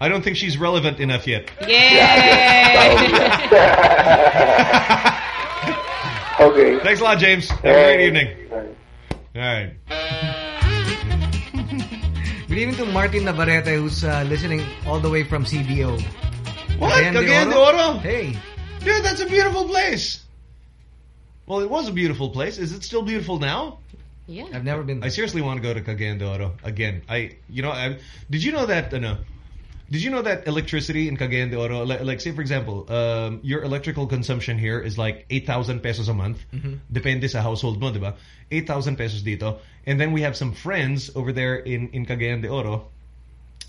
I don't think she's relevant enough yet. Yeah! Okay. Thanks a lot, James. Have a great evening. All right. Good evening to Martin Navarrete who's uh, listening all the way from CDO. What? Cagayan de Cagayan de Oro? Oro? Hey. Dude, that's a beautiful place. Well, it was a beautiful place. Is it still beautiful now? Yeah. I've never been I seriously want to go to Cagayan de Oro again. I, you know, I, did you know that? Uh, no, did you know that electricity in Cagayan de Oro, like, like say for example, um, your electrical consumption here is like eight thousand pesos a month. Mhm. Depende sa household mo, diba? Eight thousand pesos dito, and then we have some friends over there in in Cagayan de Oro.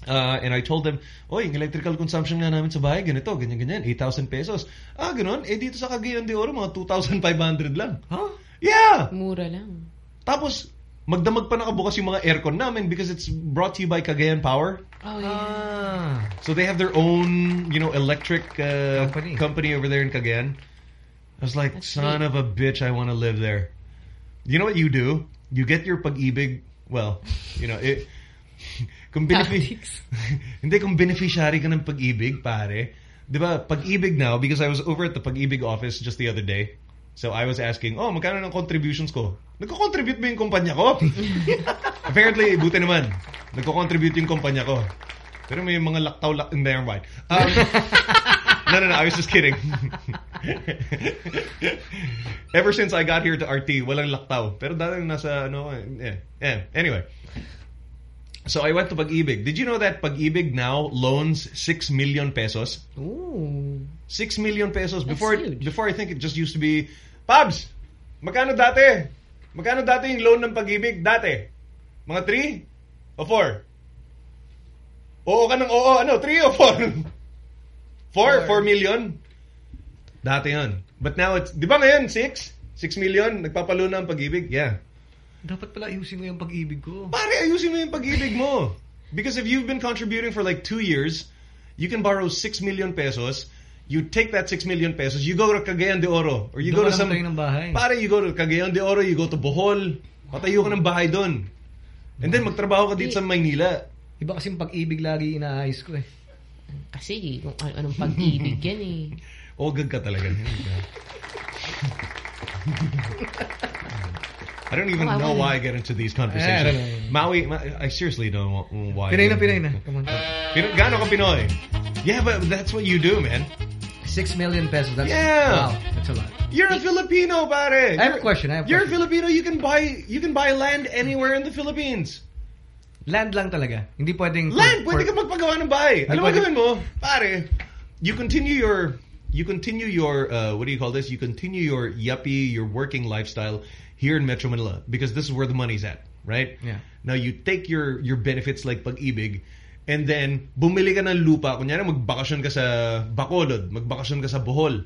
Uh, and I told them, oy, yung electrical consumption nga namin sa bahay, ganito, ganyan, ganyan, 8,000 pesos. Ah, ganun? Eh, dito sa Cagayan de Oro, mga 2,500 lang. Huh? Yeah! Mura lang. Tapos, magdamag pa nakabukas yung mga aircon namin because it's brought to you by Cagayan Power. Oh, yeah. So they have their own, you know, electric uh, company. over there in Cagayan. I was like, son of a bitch, I want to live there. You know what you do? You get your pag-ibig, well, you know, it, kung benefi hindi kung beneficiary ka ng pag-ibig, pare. 'Di ba? Pag-ibig now because I was over at the pag-ibig office just the other day. So I was asking, "Oh, magkano ng contributions ko?" Nagko-contribute ba yung kumpanya ko? Apparently, buti naman. Nagko-contribute yung kumpanya ko. Pero may mga laktaw lak there, right? Um, no, no, no. I was just kidding. Ever since I got here to RT, walang laktaw. Pero dati nasa ano, eh, yeah. Anyway. So I went to Pag-ibig. Did you know that Pag-ibig now loans 6 million pesos? Ooh. 6 million pesos. Before before I think it just used to be, Pabs, magkano dati? Magkano dati yung loan ng Pag-ibig? Dati? Mga 3 o 4? Oo ka ng oo. Ano? 3 o 4? 4? 4 million? Dati yun. But now it's, di ba ngayon 6? 6 million? Nagpapaluna ang Pag-ibig? Yeah. Dapat pala ayusin mo yung pag-ibig ko. Pare, ayusin mo yung pag-ibig mo. Because if you've been contributing for like two years, you can borrow 6 million pesos. You take that 6 million pesos, you go to Cagayan de Oro. Or you go Doon to ka some... ng bahay. Pare, you go to Cagayan de Oro, you go to Bohol. Patayo ka ng bahay doon. And then magtrabaho ka dito sa Maynila. Iba kasing pag-ibig lagi inaayos ko eh. Kasi kung an- anong pag-ibig yan eh. Ogag ka talaga. I don't even Oh, know wanna- why I get into these Eh, I conversations. don't know. Maui, Ma- I seriously don't know why. Pinay na Pinay na. Come on. Pino, gaano ka Pinoy? Yeah, but that's what you do, man. 6 million pesos. That's, Yeah. Wow, that's a lot. You're a Filipino, pare. I have a question. I have a You're a. Filipino. You can buy you can buy land anywhere in the Philippines. Land lang talaga. Hindi pwedeng... Land, for- pwede ka magpagawa ng bahay. Hindi Alam mo gawin mo? Pare, you continue your you continue your uh, what do you call this? You continue your yuppie, your working lifestyle here in Metro Manila because this is where the money's at, right? Yeah. Now you take your your benefits like pag-ibig and then bumili ka ng lupa. Kunyari magbakasyon ka sa Bacolod, magbakasyon ka sa Bohol.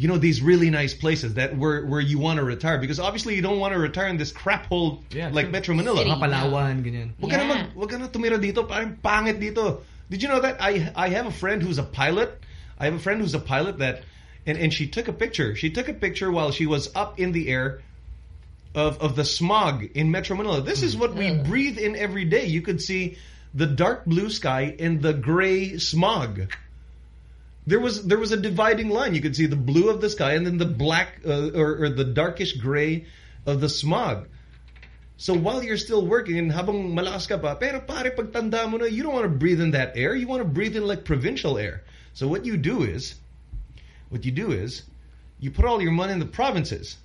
You know these really nice places that where where you want to retire because obviously you don't want to retire in this crap hole yeah, like Metro Manila. Mga Palawan, ganyan. Huwag ka na mag, huwag ka na tumira dito, parang pangit dito. Did you know that I I have a friend who's a pilot? I have a friend who's a pilot that and and she took a picture. She took a picture while she was up in the air of of the smog in Metro Manila. This is what we breathe in every day. You could see the dark blue sky and the gray smog. There was there was a dividing line. You could see the blue of the sky and then the black uh, or, or the darkish gray of the smog. So while you're still working and habang malakas ka pa, pero pare pagtanda mo na, you don't want to breathe in that air. You want to breathe in like provincial air. So what you do is, what you do is, you put all your money in the provinces.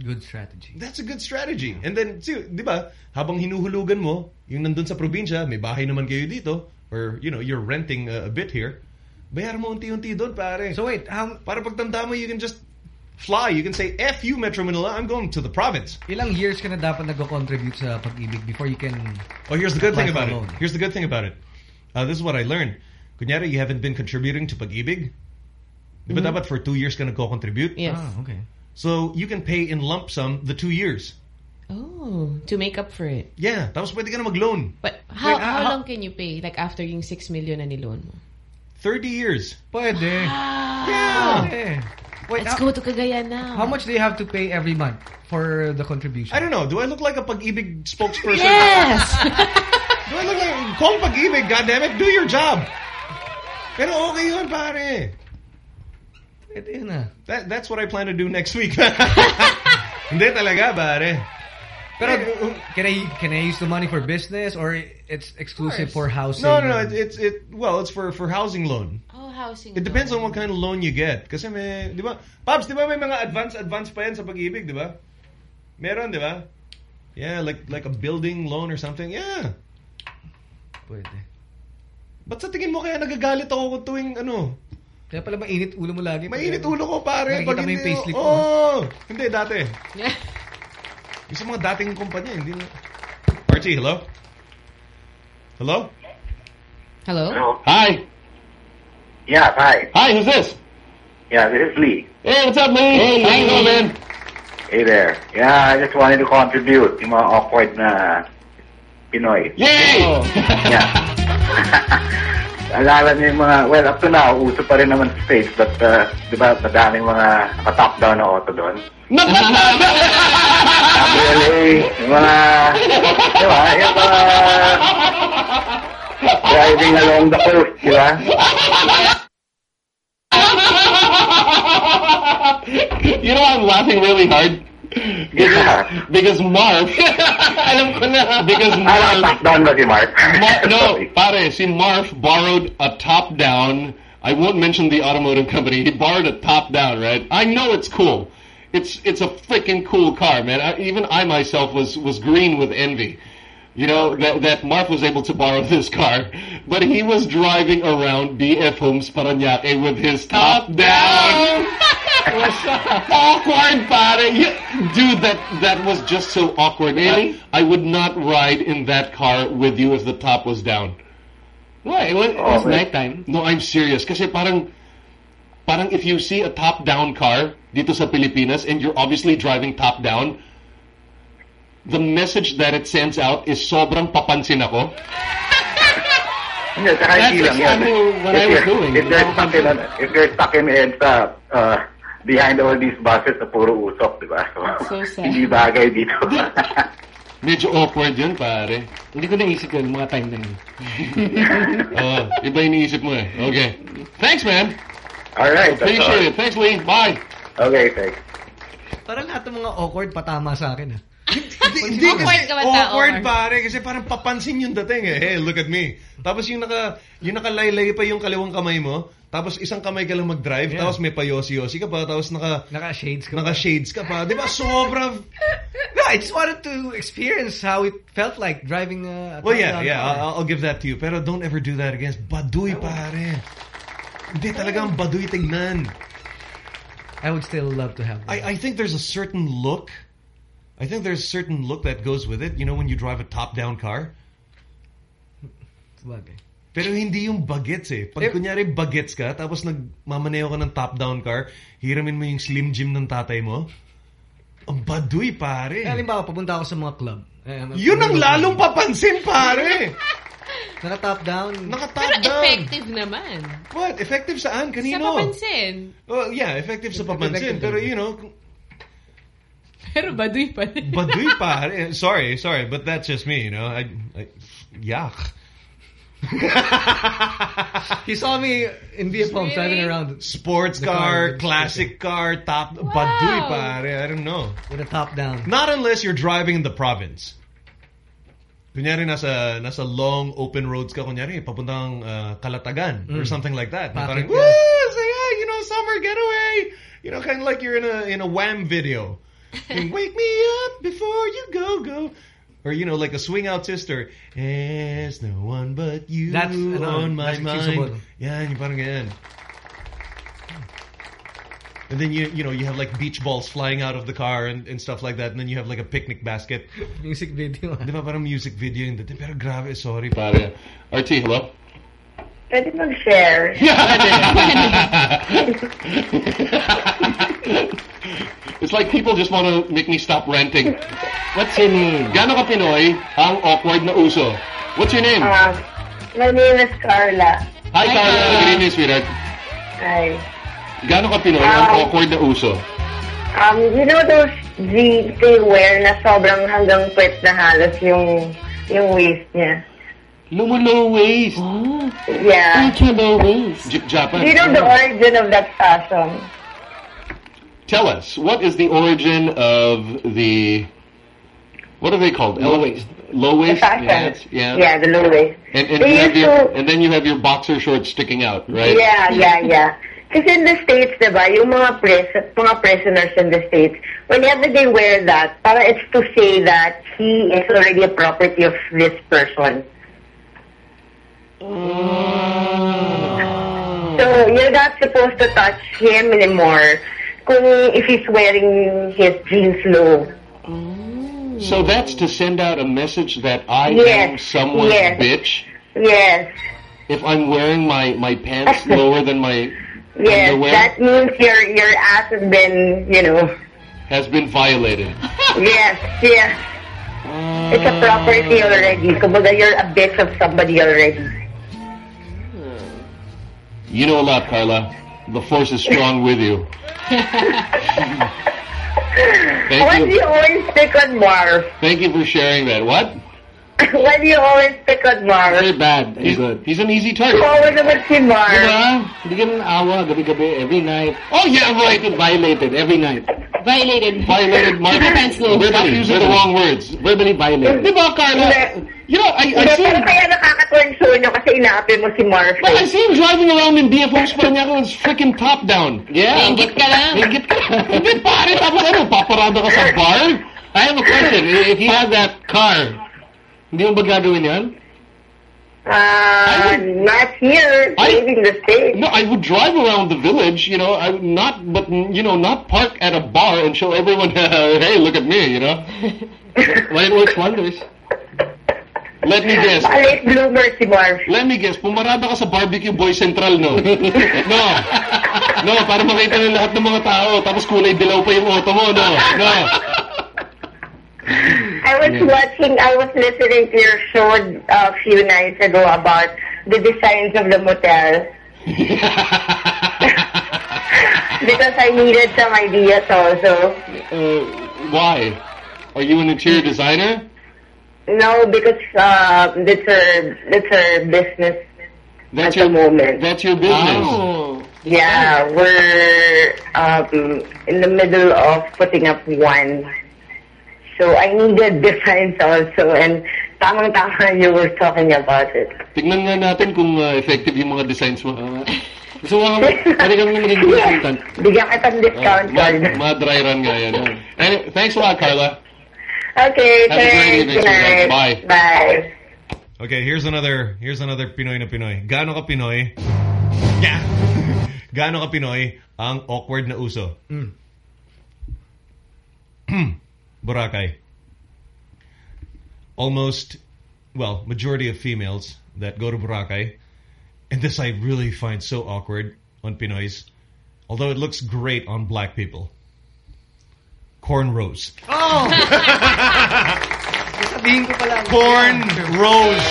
Good strategy. That's a good strategy. And then, see, di ba, habang hinuhulugan mo, yung nandun sa probinsya, may bahay naman kayo dito, or, you know, you're renting a, a bit here, bayar mo unti-unti doon, pare. So wait, how... Para pagtanda mo, you can just fly. You can say, F you, Metro Manila, I'm going to the province. Ilang years ka na dapat nag-contribute sa pag-ibig before you can... Oh, here's the good thing about for a it. Here's the good thing about it. Uh, this is what I learned. Kunyari, you haven't been contributing to Pag-ibig. Di ba Mhm. dapat for two years ka nagko-contribute? Yes. Ah, okay. So, you can pay in lump sum the two years. Oh, to make up for it. Yeah, tapos pwede ka na mag-loan. But how Wait, ah, how ah. long can you pay? Like after yung 6 million na niloan mo? 30 years. Pwede. Yeah. Pwede. Wait, Let's how, go to Cagayan now. how much do you have to pay every month for the contribution? I don't know. Do I look like a Pag-ibig spokesperson? Yes! Do I look like... Call Pag-ibig, goddammit. Do your job. Pero okay yun, pare. Pwede yun ah. That, that's what I plan to do next week. Hindi talaga, pare. Pero can I can I use the money for business or it's exclusive for housing? No, no, no. It, it's it. Well, it's for for housing loan. Oh, housing. It depends on what kind of loan you get. Kasi may, di ba? Pops, di ba may mga advance advance pa yan sa pag-ibig, di ba? Meron, di ba? Yeah, like like a building loan or something. Yeah. Pwede. Ba't sa tingin mo kaya nagagalit ako kung tuwing ano? Kaya pala mainit ulo mo lagi. Mainit ulo ko, pare. Nakikita mo yung payslip mo. Oo. Hindi, dati. Yung sa mga dating kumpanya, hindi na. Archie, hello? Hello? Hello? Hi. Yeah, hi. Hi, who's this? Yeah, this is Lee. Hey, what's up, Lee? Hey, How you doing, man? Hey there. Yeah, I just wanted to contribute yung mga awkward na Pinoy. Yay! Oh. Yeah. Alala niyo yung mga, well, up to now, uso pa rin naman sa States, but, uh, di ba, madaming mga naka-top down na auto doon. Really, yung mga, di ba, yung mga driving along the coast, di ba? you know, I'm laughing really hard. Because, because Marv, alam ko na, because ah, Marv, top down ba si Mark? Mar- no, pare, si Marv borrowed a top down. I won't mention the automotive company. He borrowed a top down, right? I know it's cool. It's it's a freaking cool car, man. I, even I myself was was green with envy. You know that that Marv was able to borrow this car, but he was driving around BF Homes Paranaque with his top down. awkward, pare. You- Dude, that that was just so awkward. Really? I, I would not ride in that car with you if the top was down. Why? It was, it was Oh, nighttime. No, I'm serious. Kasi parang, parang if you see a top-down car dito sa Pilipinas and you're obviously driving top-down, the message that it sends out is sobrang papansin ako. Hindi, That's hindi lang yun. exactly what I If was you're- doing. If you're stuck in, if you're stuck in EDSA, uh, behind all these buses na puro usok, di ba? So sad. Hindi bagay dito. Medyo awkward yun, pare. Hindi ko naisip yun, mga time na yun. Oo, iba iniisip mo eh. Okay. Thanks, man. Alright, Appreciate all. it. Thanks, Lee. Bye. Okay, thanks. Parang lahat ng mga awkward patama sa akin ah. Hindi Awkward kasi ka ba, tao, awkward Omar? pare kasi parang papansin yung dating eh. Hey, look at me. Tapos yung naka yung nakalaylay pa yung kaliwang kamay mo, tapos isang kamay ka lang mag-drive, tapos may payosi-yosi ka pa, tapos naka Naka-shades ka naka shades ka pa. 'Di ba? Sobrang No, I just wanted to experience how it felt like driving a... Well, yeah, yeah. I'll, I'll give that to you. Pero don't ever do that against Baduy, pare. Hindi talagang baduy tignan. I would still love to have. I, I think there's a certain look. I think there's a certain look that goes with it. You know when you drive a top-down car? It's Sabagay. Pero hindi yung bagets eh. Pag kunyari bagets ka, tapos nagmamaneo ka ng top-down car, hiramin mo yung slim gym ng tatay mo, ang baduy, pare. Eh, halimbawa, papunta ako sa mga club. Eh, Yun ang lalong papansin, pare. Naka-top down. Naka-top Pero down. effective naman. What? Effective saan? Kanino? Sa papansin. Well, yeah, effective sa papansin. Effective. Pero you know, Pero baduy pa rin. baduy pare. Sorry, sorry, but that's just me, you know. I, I yuck. he saw me in Vietnam Really? driving around. Sports the car, classic car, top baduy pare. I don't know. With a top down. Not unless you're driving in the province. Kunyari nasa nasa long open roads ka kunyari papuntang uh, Calatagan or Mm. something like that. Parang woo, say yeah, you know, summer getaway. You know, kind of like you're in a in a Wham video. You Wake me up before you go go. Or you know, like a swing out sister. There's no one but you That's, ano, on my that's mind. accessible. Yeah, yung parang ganyan. And then you you know you have like beach balls flying out of the car and, and stuff like that. And then you have like a picnic basket. Music video. Di ba parang music video yung dating? Pero grabe, sorry. Pare. RT, hello? Pwede mag-share. It's like people just want to make me stop ranting. What's your name? Gano ka Pinoy ang awkward na uso? What's your name? Uh, my name is Carla. Hi, Carla. Good evening, sweetheart. Hi. Gano ka Pinoy ang awkward na uso? Um, you know those jeans they wear na sobrang hanggang puwet na halos yung yung waist niya? Low, low waist. Oh. Yeah. Ultra low waist. J- Japan. Do you know the origin of that fashion? Tell us, what is the origin of the... What are they called? Low waist. Low waist? fashion. Yeah, yeah. Yeah, the low waist. And, and, They you have your, to- and then you have your boxer shorts sticking out, right? Yeah, yeah, yeah. Because in the States, diba, yung mga, pris mga prisoners in the States, whenever they wear that, para it's to say that he is already a property of this person. So, you're not supposed to touch him anymore kung if he's wearing his jeans low. So that's to send out a message that I am Yes, someone's yes. bitch? Yes, If I'm wearing my, my pants lower than my yes, underwear, that means your your ass has been, you know, has been violated. yes, yes. It's a property already. Kumbaga, you're a bitch of somebody already. You know a lot, Carla. The force is strong with you. Thank Why you. do you always pick on Marv? Thank you for sharing that. What? Why do you always pick on Marv? Very bad. He's, good. he's an easy target. Kawawa naman si Marv. Diba? Hindi ka nang awa, gabi-gabi, every night. Oh, yeah, right. Violated, every night. Violated. Violated, Mark. Keep your pants low. Verbally, using the wrong words. Verbally violated. Mm-hmm. Di ba, Carla? You know, I, I Hindi, see pero him, kaya nakakatuwa yung show nyo kasi inaapi mo si Marv. but I see him driving around in BF Homes Paranaque with his freaking top down. Yeah. Ingit ka lang. Ingit ka. Hindi, pare. Tapos ano, paparada ka sa bar? I have a question. If you had that car, hindi mo ba gagawin yan? Uh, not here, maybe in the States. No, I would drive around the village, you know, I would not, but, you know, not park at a bar and show everyone, hey, look at me, you know. It works wonders. Let me guess. Baka late bloomer si Marv. Let me guess, pumarada ka sa Barbecue Boy Central, no? no. No, para makita ng lahat ng mga tao, tapos kulay dilaw pa yung auto mo, no? No. I was Yeah. watching, I was listening to your show uh, a few nights ago about the designs of the motel. because I needed some ideas also. Uh, why? Are you an interior designer? No, because uh, that's her, that's her business That's at your the moment. That's your business. Oh. Yeah, we're um, in the middle of putting up one. So I needed designs also and tamang-tama you were talking about it. Tignan nga natin kung uh, effective yung mga designs mo. Gusto mo nga, pwede kami maging consultant. Bigyan kitang discount Uh, card. ma, ma dry run nga yan. And, thanks a lot, Carla. Okay, Have a thanks. evening, Good night. Bye. Bye. Okay, here's another here's another Pinoy na Pinoy. Gaano ka Pinoy? Yeah. Gaano ka Pinoy ang awkward na uso? Mm. Boracay. Almost, well, majority of females that go to Boracay, and this I really find so awkward on Pinoys, although it looks great on black people. Cornrows. Oh! Sabihin ko pala. Corn rows.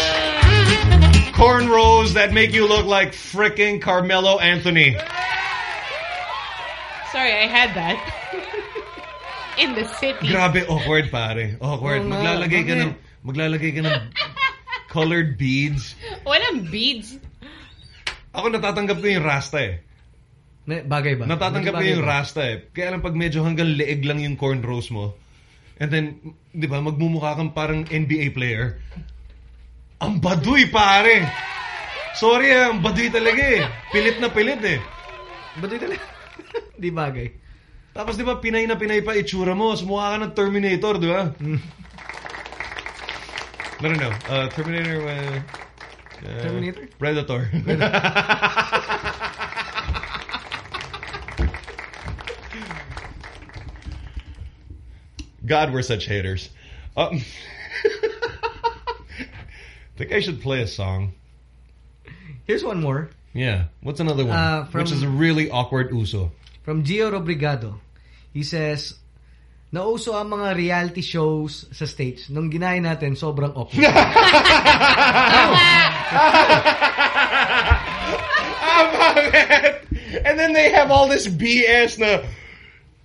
Corn rows that make you look like fricking Carmelo Anthony. Sorry, I had that. In the city. Grabe awkward pare. Awkward. Oo nga, maglalagay ka ng maglalagay ka ng colored beads. Walang beads. Ako natatanggap ko yung rasta eh. Bagay ba? Natatanggap ko yung ba? rasta eh. Kaya lang pag medyo hanggang leeg lang yung cornrows mo. And then, di ba, magmumukha kang parang NBA player. Ang baduy, pare! Sorry ah, ang baduy talaga eh. Pilit na pilit eh. Baduy talaga. Di bagay. Tapos di ba, pinay na pinay pa itsura mo. Sumukha ka ng Terminator, di ba? No, no, no. Uh, Terminator, uh, uh, Terminator? Predator. God, we're such haters. Um, think I should play a song. Here's one more. Yeah. What's another one? Uh, from- Which is a really awkward uso. From Gio Robrigado. He says, Nauso ang mga reality shows sa States. Nung ginaya natin, sobrang awkward. And then they have all this BS na,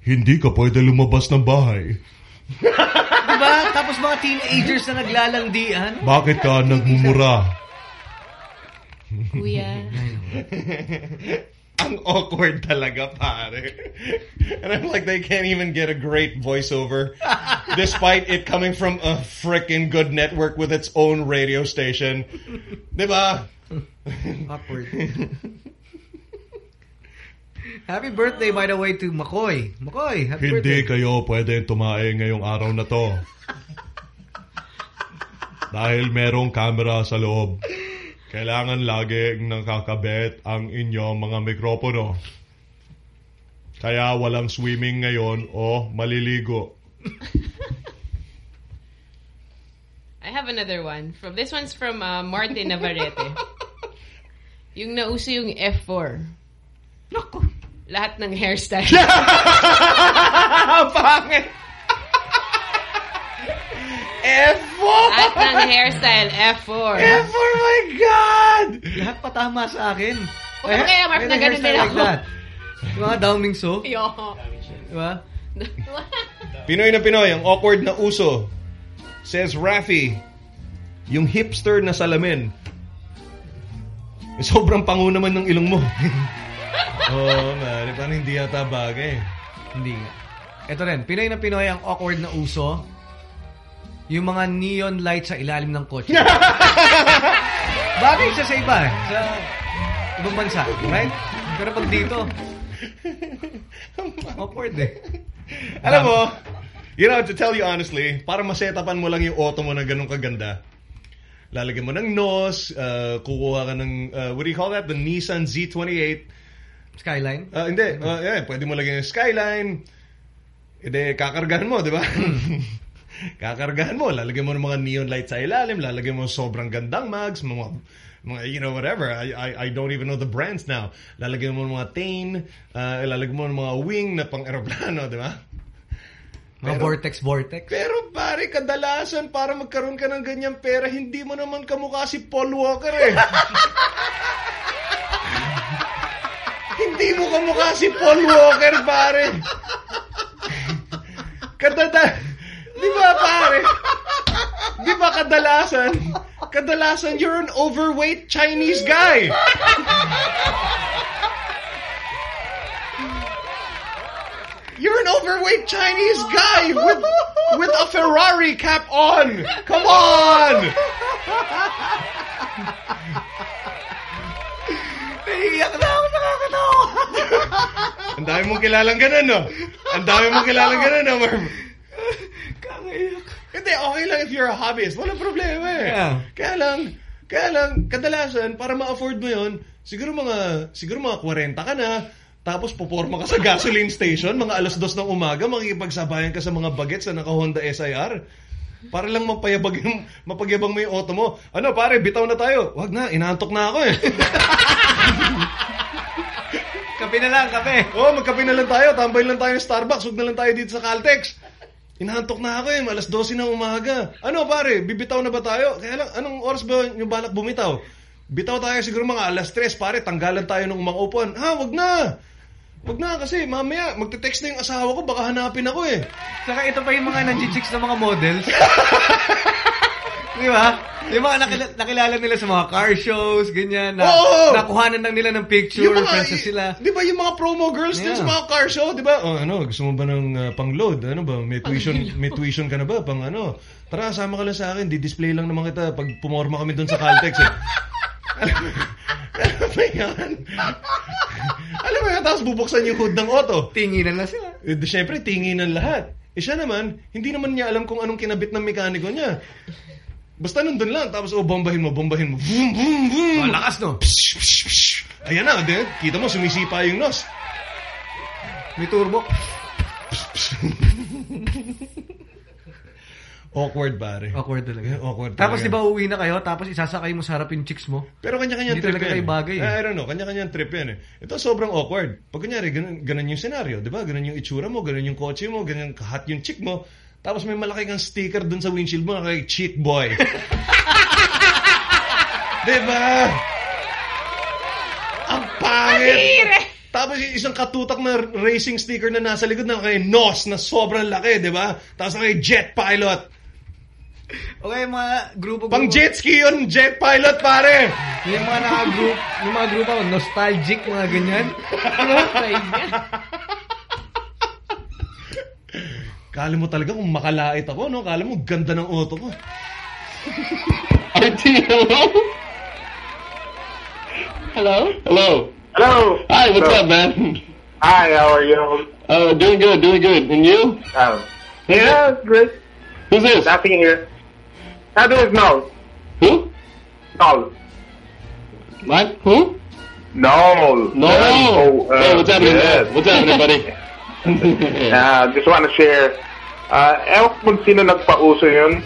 hindi ka pwede lumabas ng bahay. diba? Tapos mga teenagers na naglalangdian. Bakit ka nagmumura? Kuya. Ang awkward talaga, pare. And I'm like, they can't even get a great voiceover, despite it coming from a freaking good network with its own radio station. Diba? Awkward. Happy birthday, by the way, to Makoy. Makoy, happy Hindi birthday. kayo pwede tumae ngayong araw na to. Dahil merong camera sa loob. Kailangan lagi nakakabit ang inyong mga mikropono. Kaya walang swimming ngayon o maliligo. I have another one. From This one's from uh, Martin Navarrete. yung nauso yung F4. Naku. Lahat ng hairstyle. Pangit! F4! Lahat ng hairstyle, F4. F4, my God! Lahat patama sa akin. Huwag mo kaya, Mark, May na ganun din like ako. that. Mga Downing so. Yo. Diba? Pinoy na Pinoy, ang awkward na uso. Says Rafi, yung hipster na salamin. Eh, sobrang pango naman ng ilong mo. Oo, oh, man. Parang hindi yata bagay. Hindi nga. Ito rin, Pinoy na Pinoy ang awkward na uso. Yung mga neon lights sa ilalim ng kotse. Bagay siya sa iba eh. Sa ibang bansa, right? Pero pag dito, awkward eh. Alam mo, you know, to tell you honestly, para masetapan mo lang yung auto mo na ganun kaganda, lalagyan mo ng nose, uh, kukuha ka ng, uh, what do you call that? The Nissan Z28. Skyline? Uh, hindi. Uh, yeah, pwede mo lagyan yung skyline. Hindi, kakargahan mo, di ba? kakargahan mo. Lalagyan mo ng mga neon lights sa ilalim. Lalagyan mo sobrang gandang mags. Mga, mga you know, whatever. I, I, I don't even know the brands now. Lalagyan mo ng mga Tane. Uh, lalagyan mo ng mga wing na pang aeroplano, di ba? Mga vortex, vortex. Pero pare, kadalasan para magkaroon ka ng ganyang pera, hindi mo naman kamukha si Paul Walker eh. hindi mo kamukha si Paul Walker, pare. Kadada... Di ba, pare? Di ba kadalasan? Kadalasan, you're an overweight Chinese guy. You're an overweight Chinese guy with with a Ferrari cap on. Come on. Naiiyak na ako, nakakatawa. Ang dami mong kilalang ganun, no? Ang dami mong kilalang ganun, no, Marv? Kangaiyak. Hindi, okay lang if you're a hobbyist. Walang problema eh. Yeah. Kaya lang, kaya lang, kadalasan, para ma-afford mo yun, siguro mga, siguro mga 40 ka na, tapos puporma ka sa gasoline station, mga alas dos ng umaga, makikipagsabayan ka sa mga bagets na naka-Honda SIR. Para lang mapayabag yung, mapagyabang mo yung auto mo. Ano pare, bitaw na tayo. Wag na, inaantok na ako eh. kape na lang, kape. Oo, oh, magkape na lang tayo. Tambay lang tayo sa Starbucks. Huwag na lang tayo dito sa Caltex. Inaantok na ako eh, alas 12 ng umaga. Ano pare, bibitaw na ba tayo? Kaya lang, anong oras ba yung balak bumitaw? Bitaw tayo siguro mga alas 3, pare, tanggalan tayo ng umang upuan. Ha, wag na! Wag na kasi mamaya magte-text na yung asawa ko baka hanapin ako eh. Saka ito pa yung mga nanjichicks na mga models. Di ba? Yung mga nakilala, nakilala nila sa mga car shows, ganyan, na Oo! nakuhanan lang nila ng picture, Yung mga- friends na sila. Di ba yung mga promo girls din Yeah. sa mga car show, di ba? Oh, ano, gusto mo ba ng uh, pang-load? Ano ba? May tuition, may tuition ka na ba? Pang ano? Tara, sama ka lang sa akin. Di-display lang naman kita pag pumorma kami doon sa Caltex. Eh. ano ba yan? Alam mo yan, tapos bubuksan yung hood ng auto. Tinginan na sila. Eh, di, syempre, tinginan lahat. Eh siya naman, hindi naman niya alam kung anong kinabit ng mekaniko niya. Basta nandun lang, tapos oh, bombahin mo, bombahin mo. Boom, boom, boom. Oh, lakas no? Psh, psh, psh. Ayan na, di, kita mo, sumisipa yung nos. May turbo. Awkward, pare. Awkward talaga. Awkward Tapos talaga. di ba uwi na kayo, tapos isasakay mo sa harap yung chicks mo? Pero kanya-kanyang Hindi trip talaga yan. kayo bagay. Eh, eh. I don't know, kanya-kanyang trip yan eh. Ito sobrang awkward. Pag kunyari, ganun, ganun yung scenario, di ba? Ganun yung itsura mo, ganun yung kotse mo, ganun kahat yung chick mo. Tapos may malaki kang sticker dun sa windshield mo, kay chick boy. di ba? Ang pangit! Tapos yung isang katutak na racing sticker na nasa likod na kay NOS na sobrang laki, di ba? Tapos kay jet pilot. Okay, mga grupo Pang jet ski yun, jet pilot pare! Yung mga naka-group, yung mga grupo, nostalgic, mga ganyan. Kala mo talaga kung makalait ako, no? Kala mo ganda ng auto ko. RT, hello? Hello? Hello. Hello. Hi, what's Hello. up, man? Hi, how are you? Uh, doing good, doing good. And you? Um, yeah, great. Who's this? Nothing here. How do you know? Who? Noel. What? Who? Noel. No. Oh, uh, hey, what's happening, yes. man? What's happening, buddy? uh, just want to share. Uh, ewan ko kung sino nagpauso yun.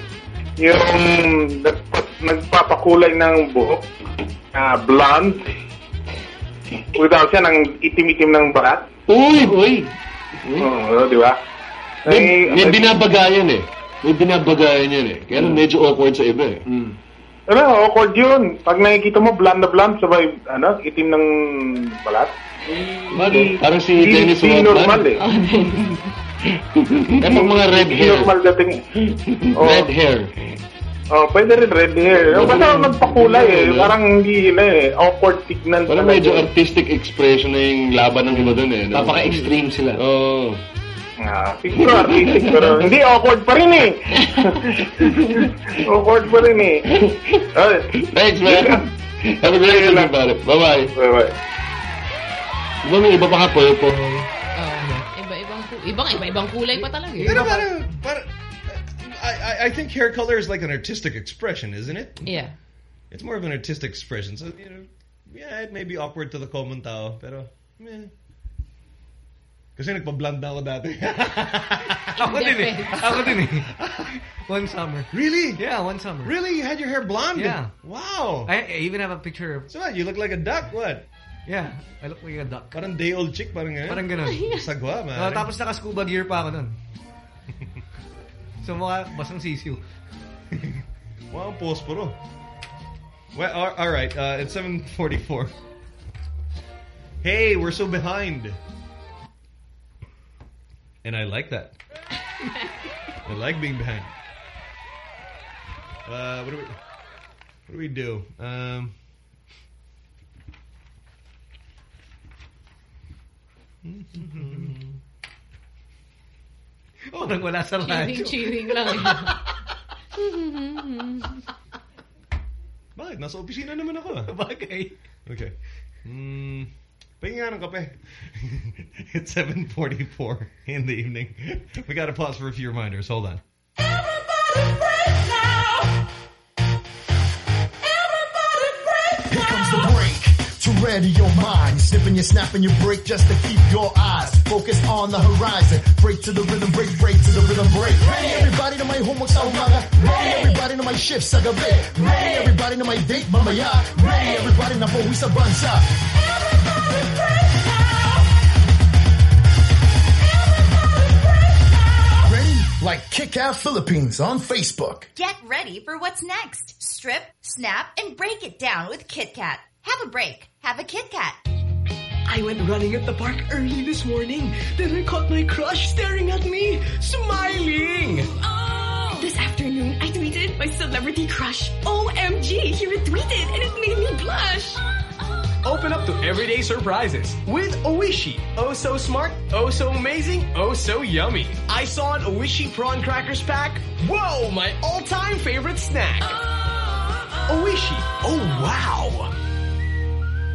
Yung nagpa- nagpapakulay ng buhok. Uh, blonde. Without siya ng itim-itim ng balat. Uy, uy. Oo, di ba? May, may Ay- binabagayan eh. May binabagayan yun eh. Kaya medyo awkward sa iba eh. Ano, awkward yun. Pag nakikita mo, blonde na blonde, sabay, ano, itim ng balat. Bakit? Parang si Hindi- Dennis Rodman. normal eh. Eh, pag mga red hair. normal dating. Oh, Red hair. oh, pwede rin red hair. Pwede Basta magpakulay eh. Parang hindi na eh. Awkward tignan. Parang medyo artistic expression na yung laban ng iba dun eh. no? Papaka-extreme sila. Oo. Ah, siguro artistic pero hindi awkward pa rin eh. awkward pa rin eh. Ay. Thanks, man. Have a great evening about it. Bye-bye. Bye-bye. May iba pa ka purple? Iba-ibang ku- ibang iba-ibang kulay pa talaga. eh. Pero parang, parang, I, I, I think hair color is like an artistic expression, isn't it? Yeah. It's more of an artistic expression. So, you know, yeah, it may be awkward to the common tao, pero, meh. Kasi nagpa-blonde na ako dati. Ako din eh. Ako din eh. One summer. Really? Yeah, one summer. Really? You had your hair blonde? Yeah. Wow. I, I even have a picture of... So what, you look like a duck? What? Yeah, I look like a duck. Parang day old chick, parang ganun. Parang ganun. Sagwa, man. Oh, tapos naka-scuba gear pa ako nun. so mukha basang sisiw. Wow, posporo. Well, all, all right. Uh, it's 7:44. Hey, we're so behind. And I like that. I like being behind. Uh, what do we? What do we do? Um. Parang wala sa radyo. Chewing-chewing lang. Bakit? Nasa opisina naman ako. ah. Bagay. Okay. Mm, pahinga nga ng kape. it's 7.44 in the evening. We gotta pause for a few reminders. Hold on. Here comes the break to red steady your mind. And you snap and you break just to keep your eyes focused on the horizon. Break to the rhythm, break, break to the rhythm, break. Ready everybody to my homework sa umaga. Ready everybody to my shift sa gabi. Ready everybody to my date mamaya. Ready everybody na pauwi sa bansa. Ready like Kit Kat Philippines on Facebook. Get ready for what's next. Strip, snap, and break it down with Kit Kat. Have a break. Have a Kit Kat. I went running at the park early this morning. Then I caught my crush staring at me, smiling. Oh. This afternoon, I tweeted my celebrity crush. OMG, he retweeted and it made me blush. Open up to everyday surprises with Oishi. Oh so smart, oh so amazing, oh so yummy. I saw an Oishi prawn crackers pack. Whoa, my all-time favorite snack. Oh. Oishi. Oh wow.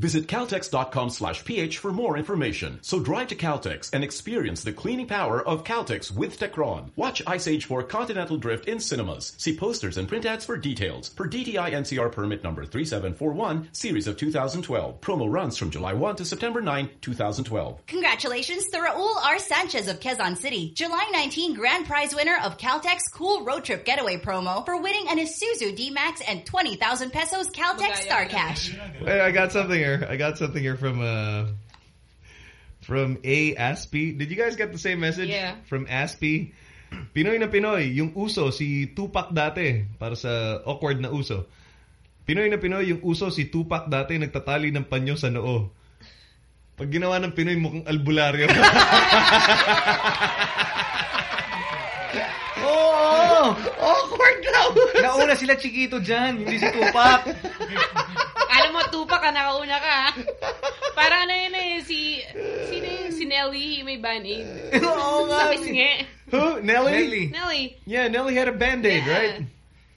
Visit Caltex.com slash ph for more information. So drive to Caltex and experience the cleaning power of Caltex with Techron. Watch Ice Age 4 Continental Drift in cinemas. See posters and print ads for details. Per DTI NCR permit number 3741, series of 2012. Promo runs from July 1 to September 9, 2012. Congratulations to Raul R. Sanchez of Quezon City, July 19 grand prize winner of Caltex Cool Road Trip Getaway promo for winning an Isuzu D-Max and 20,000 pesos Caltex Star Cash. Wait, I got something here. I got something here from uh from A Aspie. Did you guys get the same message? Yeah. From Aspie. Pinoy na Pinoy, yung uso si Tupac dati para sa awkward na uso. Pinoy na Pinoy, yung uso si Tupac dati nagtatali ng panyo sa noo. Pag ginawa ng Pinoy mukhang albularyo. Oo! Awkward daw! Nauna sila Chiquito dyan, hindi si Tupac. Alam mo, Tupac ka, nakauna ka. ha? Parang ano yun eh, si... Sino yung si Nelly, may band-aid. Oo nga. Sabi singe. Who? Nelly? Nelly. Nelly. Yeah, Nelly had a band-aid, Yeah. right?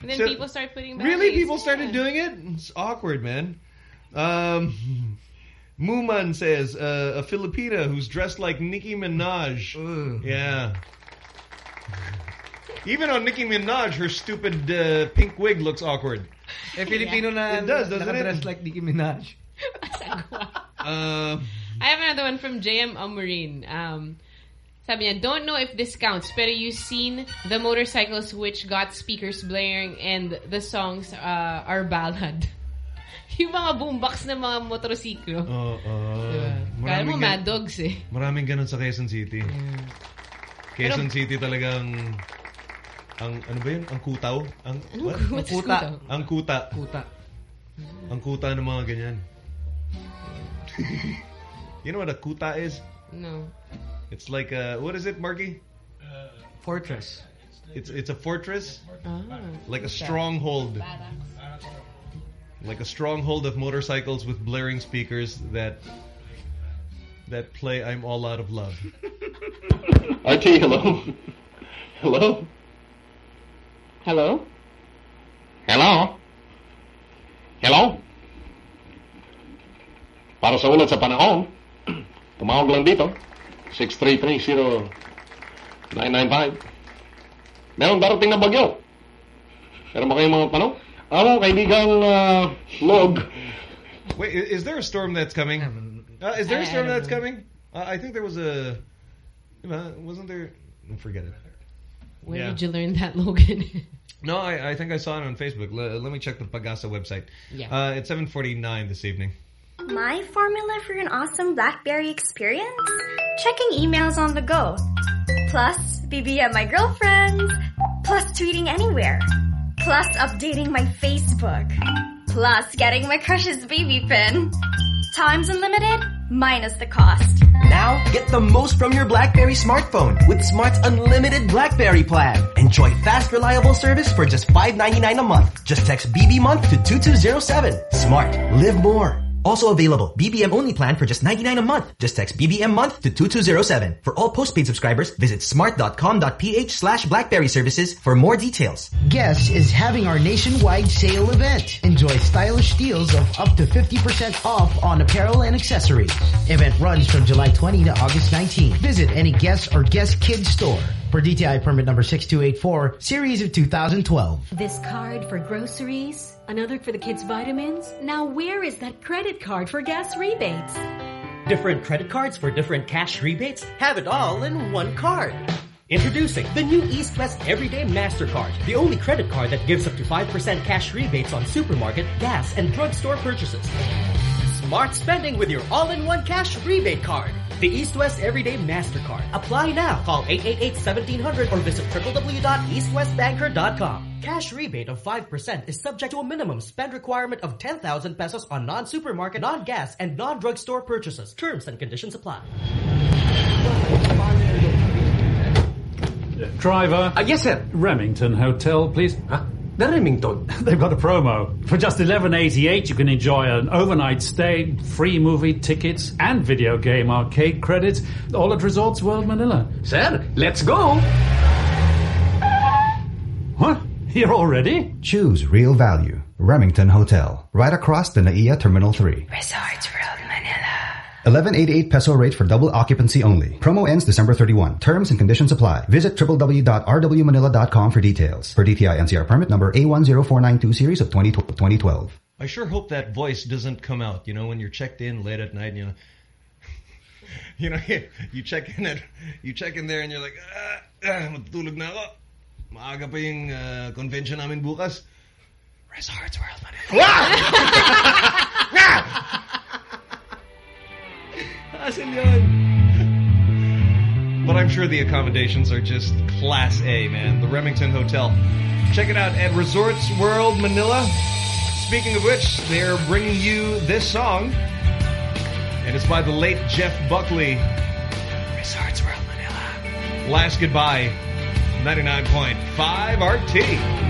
And then So- people start putting band Really? People started doing it? It's awkward, man. Um, Muman says, uh, a Filipina who's dressed like Nicki Minaj. Yeah. Even on Nicki Minaj, her stupid uh, pink wig looks awkward. Eh, Filipino na It does, doesn't nakadress it? like Nicki Minaj. Uh, I have another one from JM Amorin. Um, sabi niya, don't know if this counts, pero you've seen the motorcycles which got speakers blaring and the songs uh, are ballad. yung mga boombox ng mga motorsiklo. Oo. Diba? Kala mo Maraming Mad gan- Dogs eh. Maraming ganun sa Quezon City. Quezon City talagang ang ano ba yun? Ang kutaw? Ang Ano? what? What's kutaw? Ang kuta. Kuta. Ang kuta ng mga ganyan. you know what a kuta is? No. It's like a what is it, Marky? Fortress. It's it's a fortress, Ah. like a stronghold, like a stronghold of motorcycles with blaring speakers that that play "I'm All Out of Love." RT, hello? hello? Hello? Hello? Hello? Para sa ulat sa panahon, tumawag lang dito. 633-0995. Meron darating na bagyo. Meron ba kayong mga tanong? Ano, kaibigang uh, log. Wait, is there a storm that's coming? Uh, is there a I- I storm that's coming? Uh, I think there was a. You know, wasn't there? Forget it. Where Yeah. did you learn that, Logan? No, I, I think I saw it on Facebook. Le- let me check the Pagasa website. Yeah. Uh, it's 7:49 this evening. My formula for an awesome BlackBerry experience? Checking emails on the go. Plus, BBM my girlfriends. Plus, tweeting anywhere. Plus, updating my Facebook. Plus, getting my crush's baby pin. Times unlimited? minus the cost. Now, get the most from your BlackBerry smartphone with Smart's unlimited BlackBerry plan. Enjoy fast, reliable service for just $5.99 a month. Just text BB month to 2207. Smart. Live more. Also available, BBM only plan for just 99 a month. Just text BBM month to 2207. For all postpaid subscribers, visit smart.com.ph slash blackberry services for more details. Guess is having our nationwide sale event. Enjoy stylish deals of up to 50% off on apparel and accessories. Event runs from July 20 to August 19. Visit any Guess or Guess Kids store. For DTI permit number 6284, series of 2012. This card for groceries, another for the kids' vitamins. Now where is that credit card for gas rebates? Different credit cards for different cash rebates? Have it all in one card. Introducing the new East West Everyday MasterCard, the only credit card that gives up to 5% cash rebates on supermarket, gas, and drugstore purchases. Smart spending with your all-in-one cash rebate card. The East West Everyday MasterCard. Apply now. Call 888-1700 or visit www.eastwestbanker.com. Cash rebate of 5% is subject to a minimum spend requirement of 10,000 pesos on non-supermarket, non-gas, and non-drugstore purchases. Terms and conditions apply. Driver. Uh, yes, sir. Remington Hotel, please. Huh? The Remington. They've got a promo. For just eleven eighty eight, you can enjoy an overnight stay, free movie tickets, and video game arcade credits, all at Resorts World Manila. Sir, let's go. What? Here already? Choose real value. Remington Hotel, right across the NAIA Terminal 3. Resorts World Manila. 1188 peso rate for double occupancy only. Promo ends December 31. Terms and conditions apply. Visit www.rwmanila.com for details. For DTI NCR permit number A10492 series of 20, 2012. I sure hope that voice doesn't come out, you know, when you're checked in late at night, and you know. You know, you check in at, you check in there and you're like, ah, ah, matutulog na ako. Maaga pa yung uh, convention namin bukas. Resorts World Manila. Asan yun? But I'm sure the accommodations are just class A, man. The Remington Hotel. Check it out at Resorts World Manila. Speaking of which, they're bringing you this song. And it's by the late Jeff Buckley. Resorts World Manila. Last Goodbye. 99.5 RT.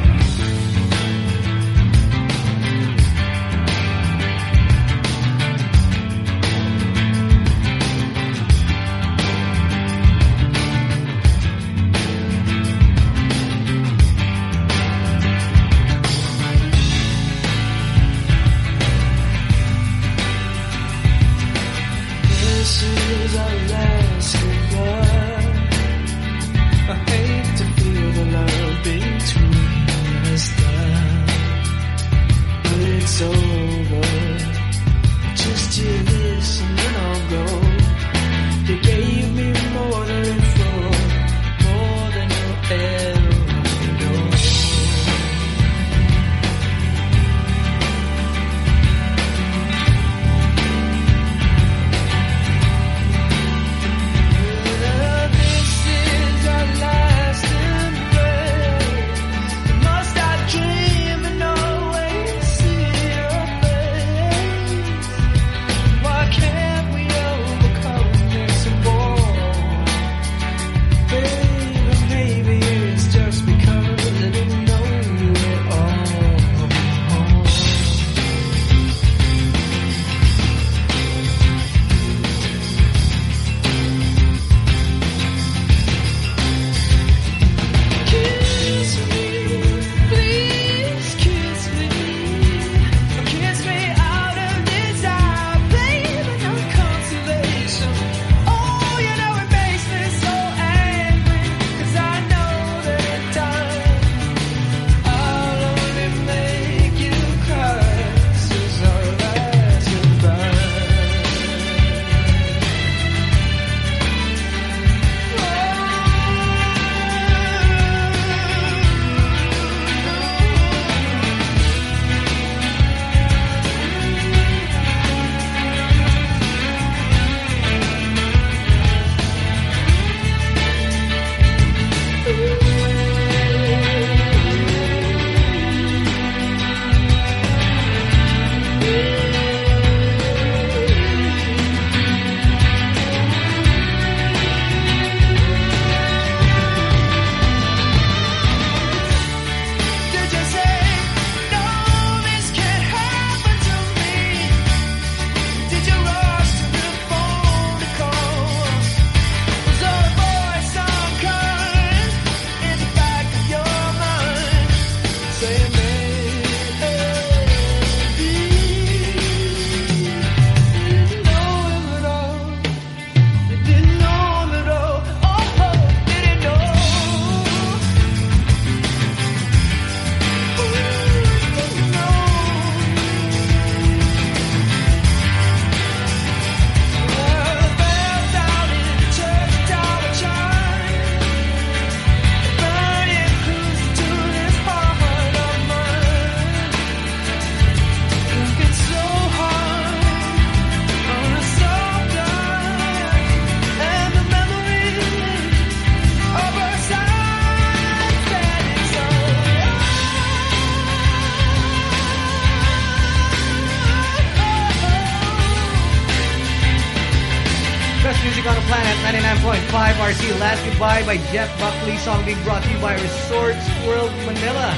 Bye by Jeff Buckley. Song being brought to you by Resorts World Manila.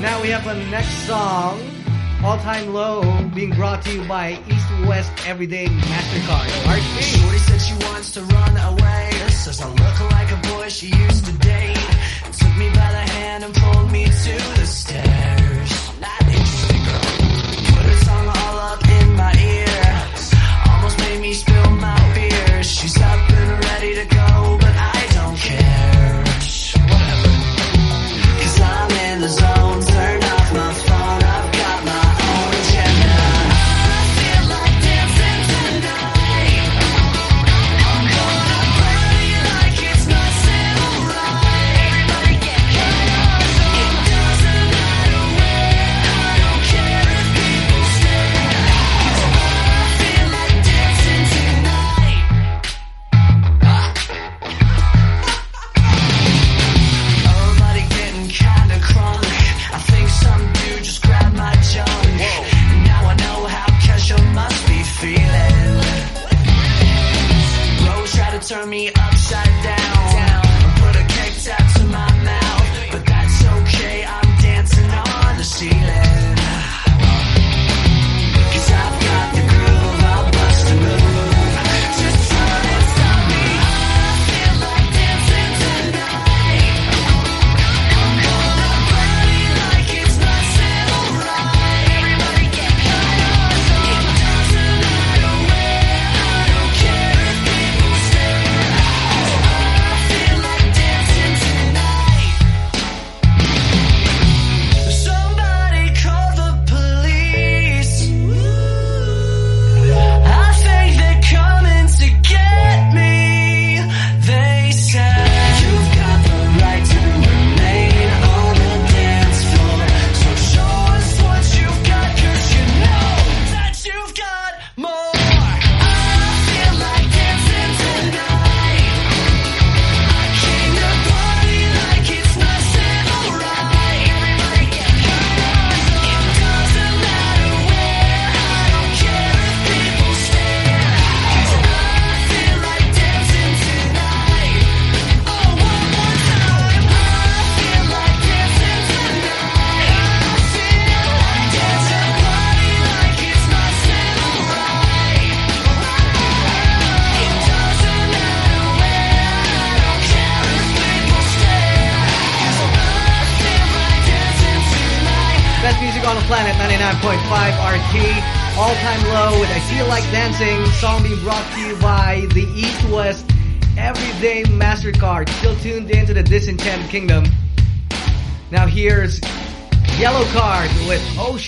Now we have a next song, All Time Low, being brought to you by East West Everyday MasterCard. RP. Shorty said she wants to run away. Says I look like a boy she used to date. Took me by the hand and pulled me to the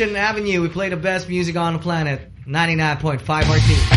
Avenue. We play the best music on the planet. 99.5 RT.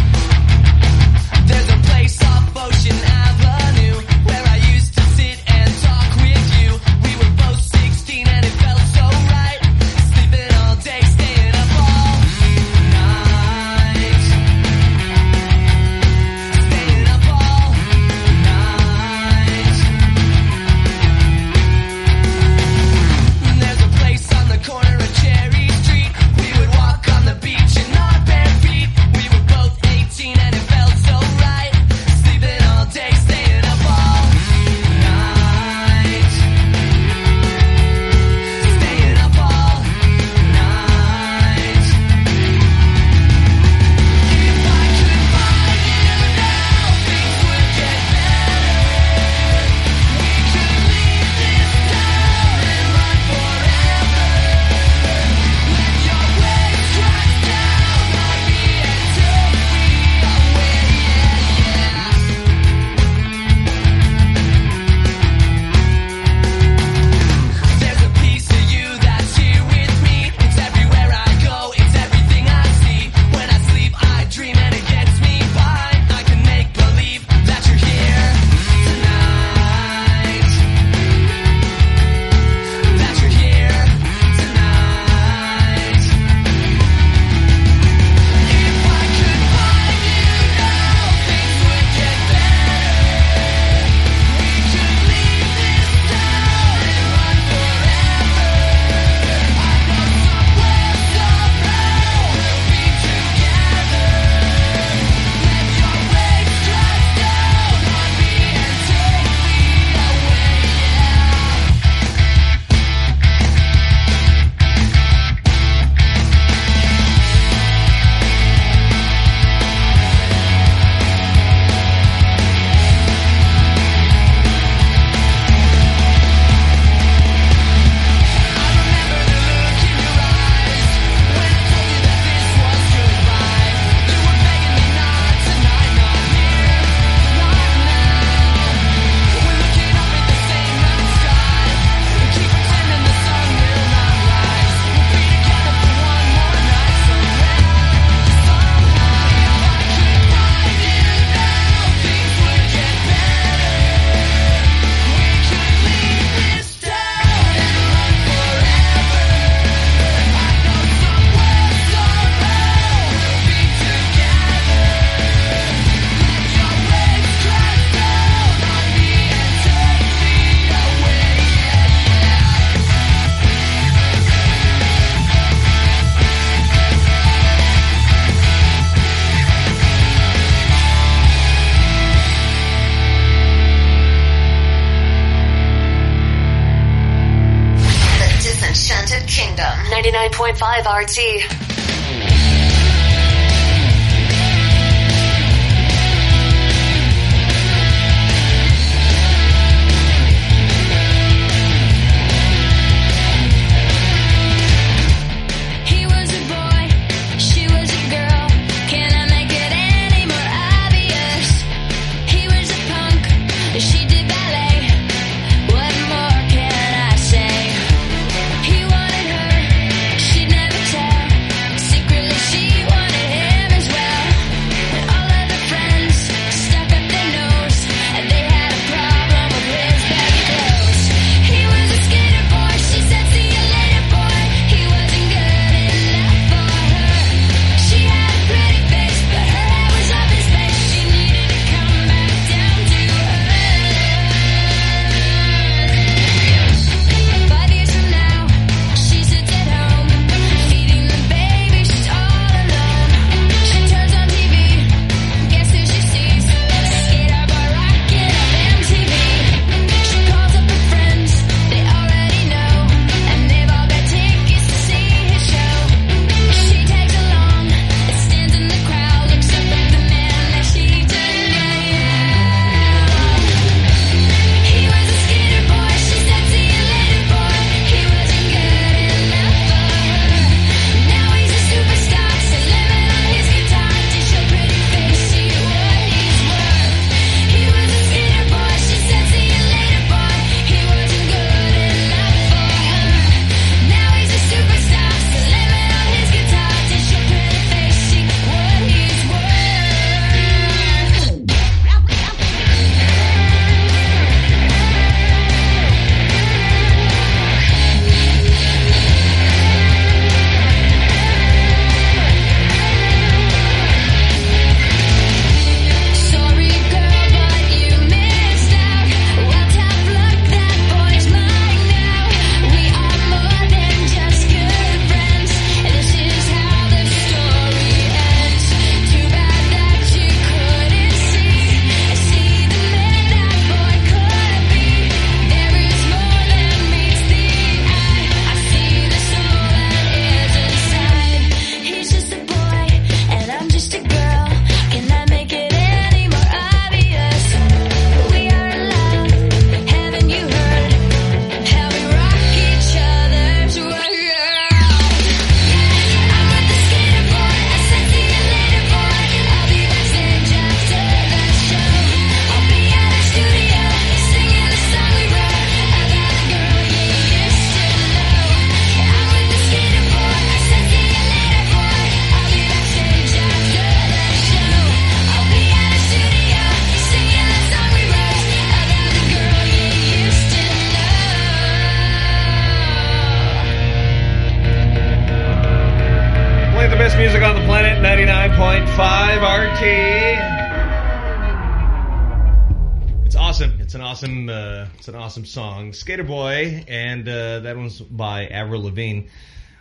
Skater Boy, and uh, that one's by Avril Lavigne.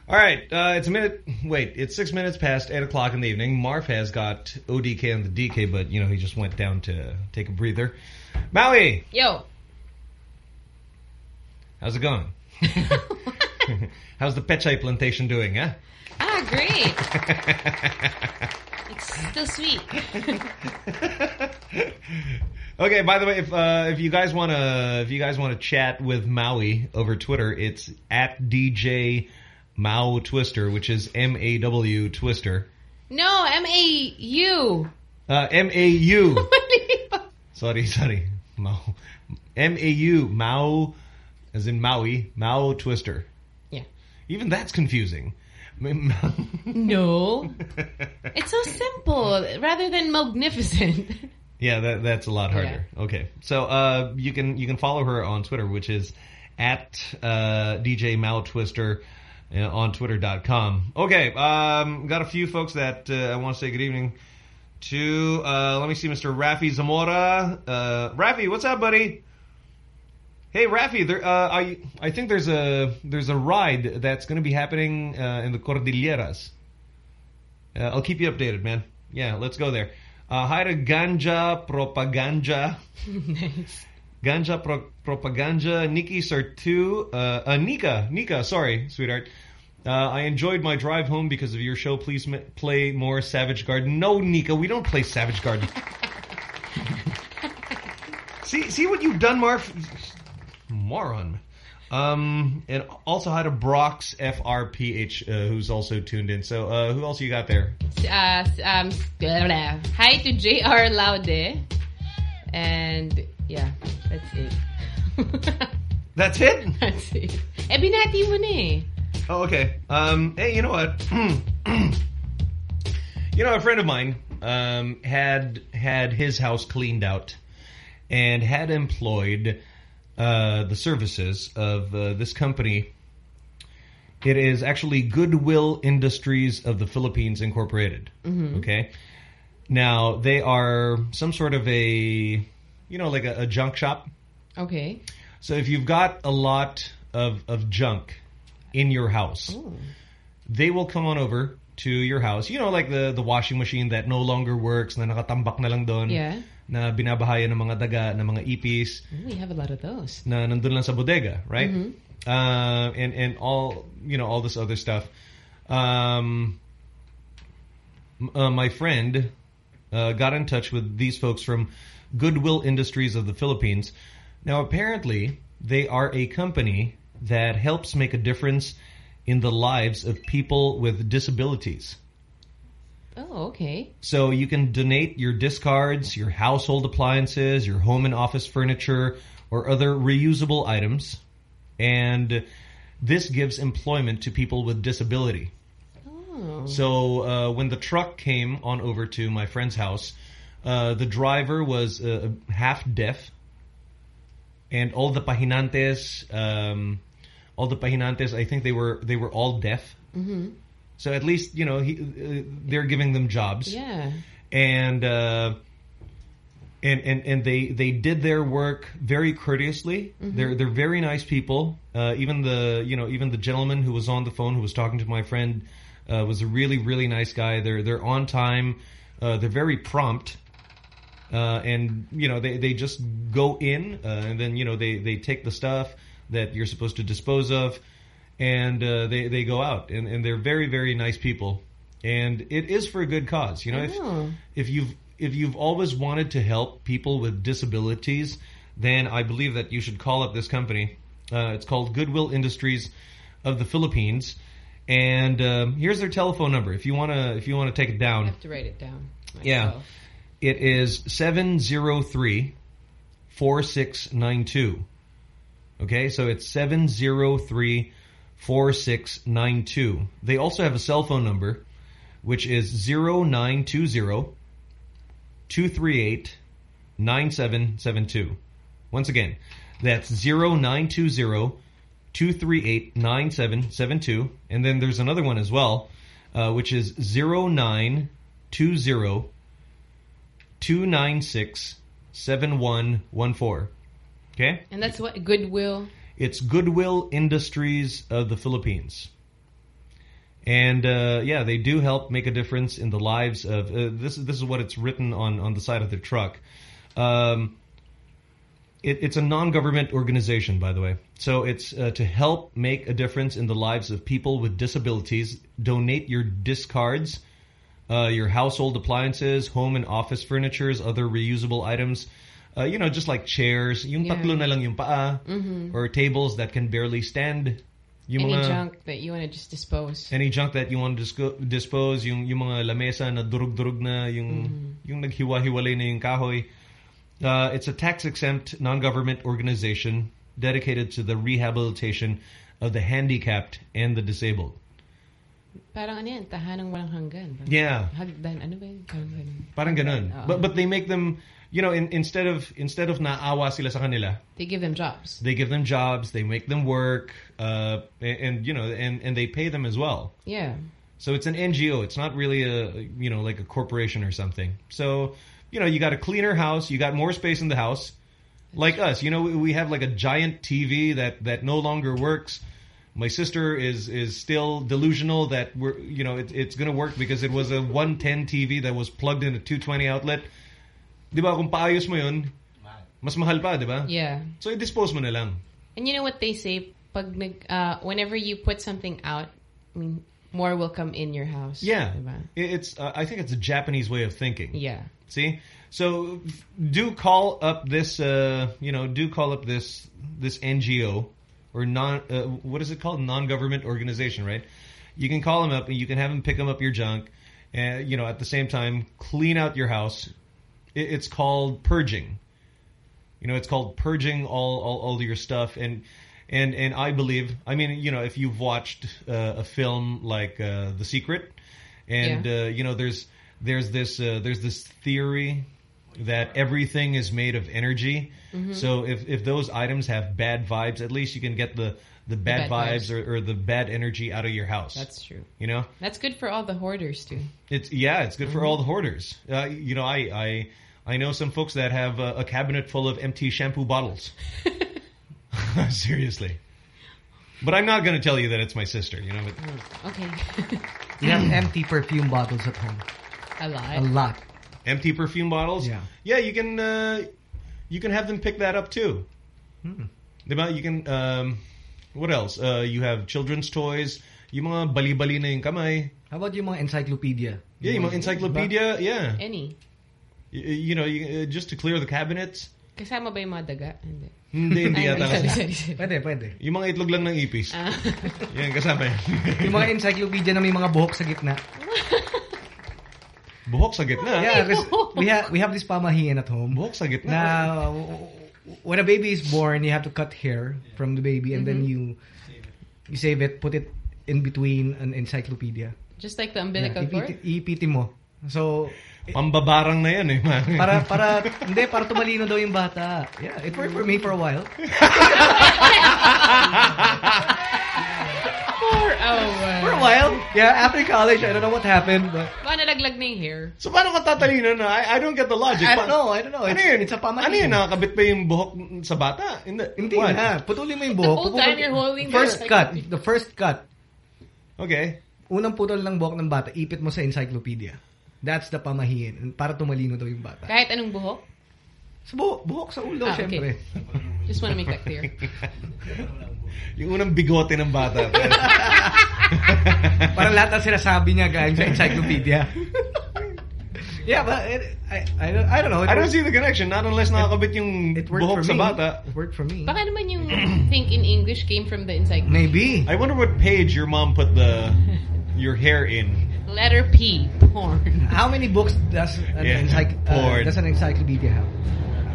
All right, uh, it's a minute. Wait, it's six minutes past eight o'clock in the evening. Marf has got ODK on the DK, but you know he just went down to take a breather. Maui, yo, how's it going? how's the Pechay plantation doing? Huh? Ah, great. it's still sweet. Okay. By the way, if uh, if you guys want to if you guys want to chat with Maui over Twitter, it's at DJ Mau Twister, which is M A W Twister. No, M A U. Uh, M A U. sorry, sorry, Mau. M A U Mau, as in Maui Mau Twister. Yeah. Even that's confusing. no. It's so simple. Rather than magnificent. Yeah, that, that's a lot harder. Yeah. Okay, so uh, you can you can follow her on Twitter, which is at uh, DJ Mau Twister uh, on Twitter.com. Okay, um, got a few folks that uh, I want to say good evening to. Uh, let me see, Mr. Rafi Zamora. Rafi, what's up, buddy? Hey Rafi, there, I I think there's a there's a ride that's going to be happening in the Cordilleras. I'll keep you updated, man. Yeah, let's go there. Uh, hire a ganja propaganda. nice. Ganja pro propaganda. Nikki Sartu. Uh, uh, Nika. Nika, sorry, sweetheart. Uh, I enjoyed my drive home because of your show. Please play more Savage Garden. No, Nika, we don't play Savage Garden. see, see what you've done, Marf? Moron. Um, and also had to Brox FRPH uh, who's also tuned in. So, uh, who else you got there? Uh, um. Hi to JR Laude. And yeah, that's it. That's it? That's it. Eh, binati mo na eh. Oh, okay. Um, hey, you know what? you know, a friend of mine um, had had his house cleaned out and had employed uh, the services of uh, this company. It is actually Goodwill Industries of the Philippines Incorporated. Mhm. Okay. Now they are some sort of a, you know, like a, a junk shop. Okay. So if you've got a lot of, of junk in your house, they will come on over to your house. You know, like the, the washing machine that no longer works, na nakatambak na lang doon, Yeah. Na binabahayan ng mga daga, ng mga ipis, we have a lot of those. na nandun lang sa bodega, right? Mhm. Uh, and and all you know all this other stuff. Um, uh, my friend uh, got in touch with these folks from Goodwill Industries of the Philippines. Now, apparently, they are a company that helps make a difference in the lives of people with disabilities. Oh, okay. So you can donate your discards, your household appliances, your home and office furniture, or other reusable items. And this gives employment to people with disability. Oh. So uh, when the truck came on over to my friend's house, uh, the driver was uh, half deaf, and all the pahinantes, um, all the pahinantes, I think they were they were all deaf. Mm-hmm. So at least you know he, uh, they're giving them jobs Yeah. and uh, and and and they they did their work very courteously. Mhm. They're they're very nice people. Uh, even the you know even the gentleman who was on the phone who was talking to my friend uh, was a really really nice guy. They're they're on time. Uh, they're very prompt. Uh, and you know they they just go in uh, and then you know they they take the stuff that you're supposed to dispose of and uh, they they go out and, and they're very very nice people and it is for a good cause you know I if know. if you've if you've always wanted to help people with disabilities then I believe that you should call up this company uh, it's called Goodwill Industries of the Philippines and um, here's their telephone number if you want to if you want to take it down I have to write it down. yeah. It is 703 4692. Okay, so it's 703 4692. They also have a cell phone number, which is 0920 238 9772. Once again, that's 0920 238 9772. And then there's another one as well, uh, which is 0920 296 7114. Okay? And that's what Goodwill. It's Goodwill Industries of the Philippines. And uh, yeah, they do help make a difference in the lives of uh, this. This is what it's written on on the side of their truck. Um, it, it's a non-government organization, by the way. So it's uh, to help make a difference in the lives of people with disabilities. Donate your discards, uh, your household appliances, home and office furnitures, other reusable items. Uh, you know, just like chairs, yung Yeah. tatlo na lang yung paa, Mhm. or tables that can barely stand. Yung Any mga- junk that you want to just dispose. any junk that you want to disco- dispose, yung, yung mga lamesa na durug-durug na, yung, Mm-hmm. yung naghiwa-hiwalay na yung kahoy. Uh, it's a tax-exempt, non-government organization dedicated to the rehabilitation of the handicapped and the disabled. Parang ano yan, Tahanang Walang Hagdanan. Parang Yeah. Hagdan, ano ba yun? Parang ganun. Parang ganun. Oo. But, but they make them, you know, in, instead of instead of naawa sila sa kanila, They give them jobs. they give them jobs, they make them work, uh, and, and you know, and, and they pay them as well. Yeah. So it's an NGO. It's not really a you know like a corporation or something. So you know you got a cleaner house. You got more space in the house. Like us, you know, we- we have like a giant TV that that no longer works. My sister is is still delusional that we're you know it, it's gonna work because it was a 110 TV that was plugged in a 220 outlet. Di ba kung paayos mo yun, mas mahal pa, di ba? Yeah. So i-dispose mo na lang. And you know what they say? Pag nag, uh, whenever you put something out, I mean, more will come in your house. Yeah, diba? It's. Uh, I think it's a Japanese way of thinking. Yeah. See, so do call up this. Uh, you know, do call up this this NGO or non. Uh, what is it called? Non-government organization, right? You can call them up and you can have them pick them up your junk, and you know, at the same time, clean out your house. It, it's called purging. You know, it's called purging all all, all your stuff and. And and I believe, I mean, you know, if you've watched uh, a film like uh, The Secret, and Yeah. uh, you know, there's there's this uh, there's this theory that everything is made of energy. Mhm. So if if those items have bad vibes, at least you can get the the bad, bad vibes. vibes, or, or the bad energy out of your house. That's true. You know, That's good for all the hoarders too. it's yeah, it's good for Mhm. all the hoarders. Uh, you know, I I I know some folks that have a, a cabinet full of empty shampoo bottles. Seriously. But I'm not going to tell you that it's my sister. You know, but Okay. You have empty perfume bottles at home. A lot. A lot. empty perfume bottles. Yeah. yeah. You can uh, you can have them pick that up too. Hmm. You can. Um, what else? Uh, you have children's toys. Yung mga bali-bali na yung kamay. How about yung mga encyclopedia? Yeah, yung mga encyclopedia. Yeah. Any. Y- You, know, you, uh, just to clear the cabinets. Kasama ba yung mga daga? Hindi. Hindi, hindi yata. sorry, sorry, sorry. Pwede, pwede. Yung mga itlog lang ng ipis. Ah. Yan, kasama yan. yung mga encyclopedia na may mga buhok sa gitna. Buhok sa gitna? Yeah, 'cause we have we have this pamahiin at home. Buhok sa gitna? Na when a baby is born, you have to cut hair from the baby and then Mhm. you you save it, put it in between an encyclopedia. Just like the umbilical Yeah, cord? ipiti, mo. So, Pambabarang na yan eh. man. para para hindi para tumalino daw yung bata. Yeah, it worked for me for a while. For a while. For a while. Yeah, after college, I don't know what happened, but Baka nalaglag na yung hair. So paano ka tatalino na? I, I don't get the logic. I don't know, I don't know. Ano It's- yun? it's a pamahiin. Ano yun? Nakakabit pa yung buhok sa bata? Hindi. Hindi What? na. Putulin mo yung buhok. The whole time you're holding the First cut. The first cut. Okay. Unang putol ng buhok ng bata, ipit mo sa encyclopedia. That's the pamahiin. Para tumalino daw yung bata. Kahit anong buhok? Sa buhok, buhok sa ulo, Ah, syempre. Just wanna make that clear. yung unang bigote ng bata. Para lahat ng sinasabi niya galing sa encyclopedia. yeah, but it, I, I, don't, I don't know. It I don't see the connection. Not unless nakakabit yung It buhok for sa me. bata. It worked for me. Baka naman yung think in English came from the encyclopedia. Maybe. I wonder what page your mom put the your hair in. Letter P. Porn. How many books does an, Yeah, encyc- uh, does an encyclopedia have?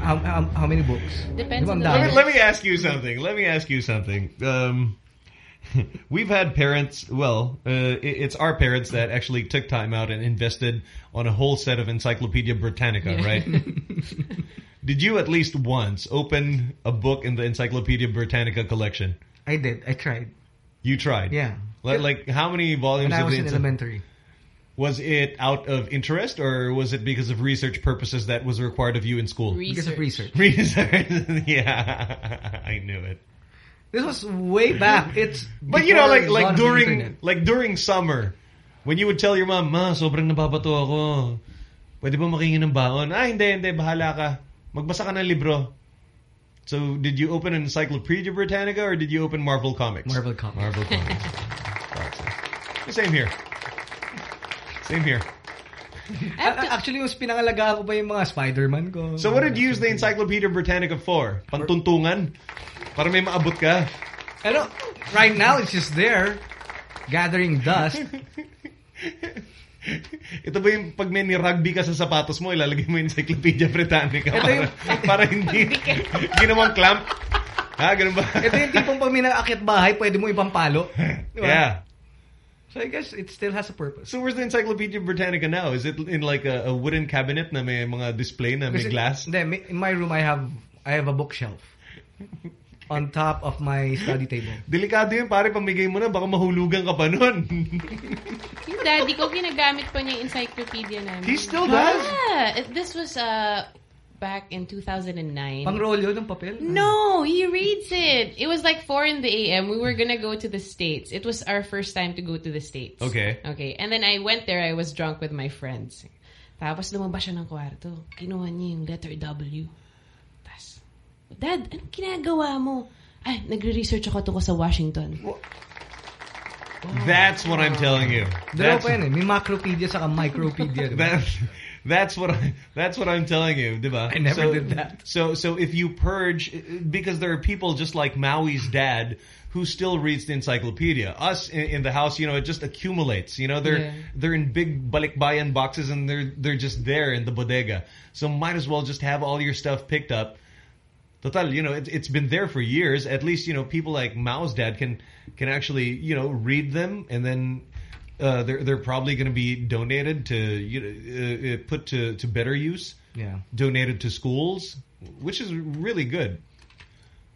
How, how, how many books? Depends Di ba ang on the- Let me, let me ask you something. Let me ask you something. Um, we've had parents. Well, uh, it- it's our parents that actually took time out and invested on a whole set of Encyclopedia Britannica, Yeah. right? Did you at least once open a book in the Encyclopedia Britannica collection? I did. I tried. You tried. Yeah. Like, like how many volumes? When I of was the in elementary. Was it out of interest, or was it because of research purposes that was required of you in school? Because of research. Research. yeah, I knew it. This was way back. It's But you know, like like during like during summer, when you would tell your mom, "Ma, sobrang nababato ako. Pwede ba makingi ng baon?" Ah, hindi, hindi, bahala ka. Magbasa ka ng libro. So, did you open an Encyclopedia Britannica or did you open Marvel Comics? Marvel Comics. Marvel Comics. Same here. Same here. A- Actually, mas pinangalagaan ko pa yung mga Spider-Man ko. So, what did you use the Encyclopedia Britannica for? Pantuntungan? Para may maabot ka? I don't, right now, it's just there, gathering dust. Ito ba yung pag may ni-rugby ka sa sapatos mo, ilalagay mo yung Encyclopedia Britannica Ito para, yung- para hindi ginawang clamp? Ha? Ganun ba? Ito yung tipong pag may nakakit bahay, pwede mo ipampalo. Di ba? Yeah. So I guess it still has a purpose. So where's the Encyclopedia Britannica now? Is it in like a, a wooden cabinet na may mga display na may Kasi- glass? Hindi, in my room, I have I have a bookshelf on top of my study table. Delikado yun, pare, pamigay mo na, baka mahulugan ka pa nun. Yung daddy ko, ginagamit pa niya yung encyclopedia namin. He still does? Yeah. This was uh, back in 2009. Pangrolyo ng papel? No, he reads it. It was like 4 in the a.m. We were gonna go to the States. It was our first time to go to the States. Okay. Okay. And then I went there. I was drunk with my friends. Tapos lumabas siya ng kwarto. Kinuha niya yung letter W. Tapos, Dad, anong ginagawa mo? Ay, nagre-research ako tungkol sa Washington. That's what I'm telling you. Dalawa That's, pa yan eh. May macropedia saka micropedia. di ba? that, that's what I, that's what I'm telling you, diba? I never so, did that. So so if you purge, because there are people just like Maui's dad who still reads the encyclopedia. Us in, in the house, you know, it just accumulates. You know, they're Yeah. they're in big balikbayan boxes and they're they're just there in the bodega. So might as well just have all your stuff picked up. Total, you know, it, it's been there for years. At least, you know, people like Maui's dad can can actually, you know, read them and then uh, they're they're probably going to be donated to you know uh, uh, put to to better use. Yeah. Donated to schools, which is really good.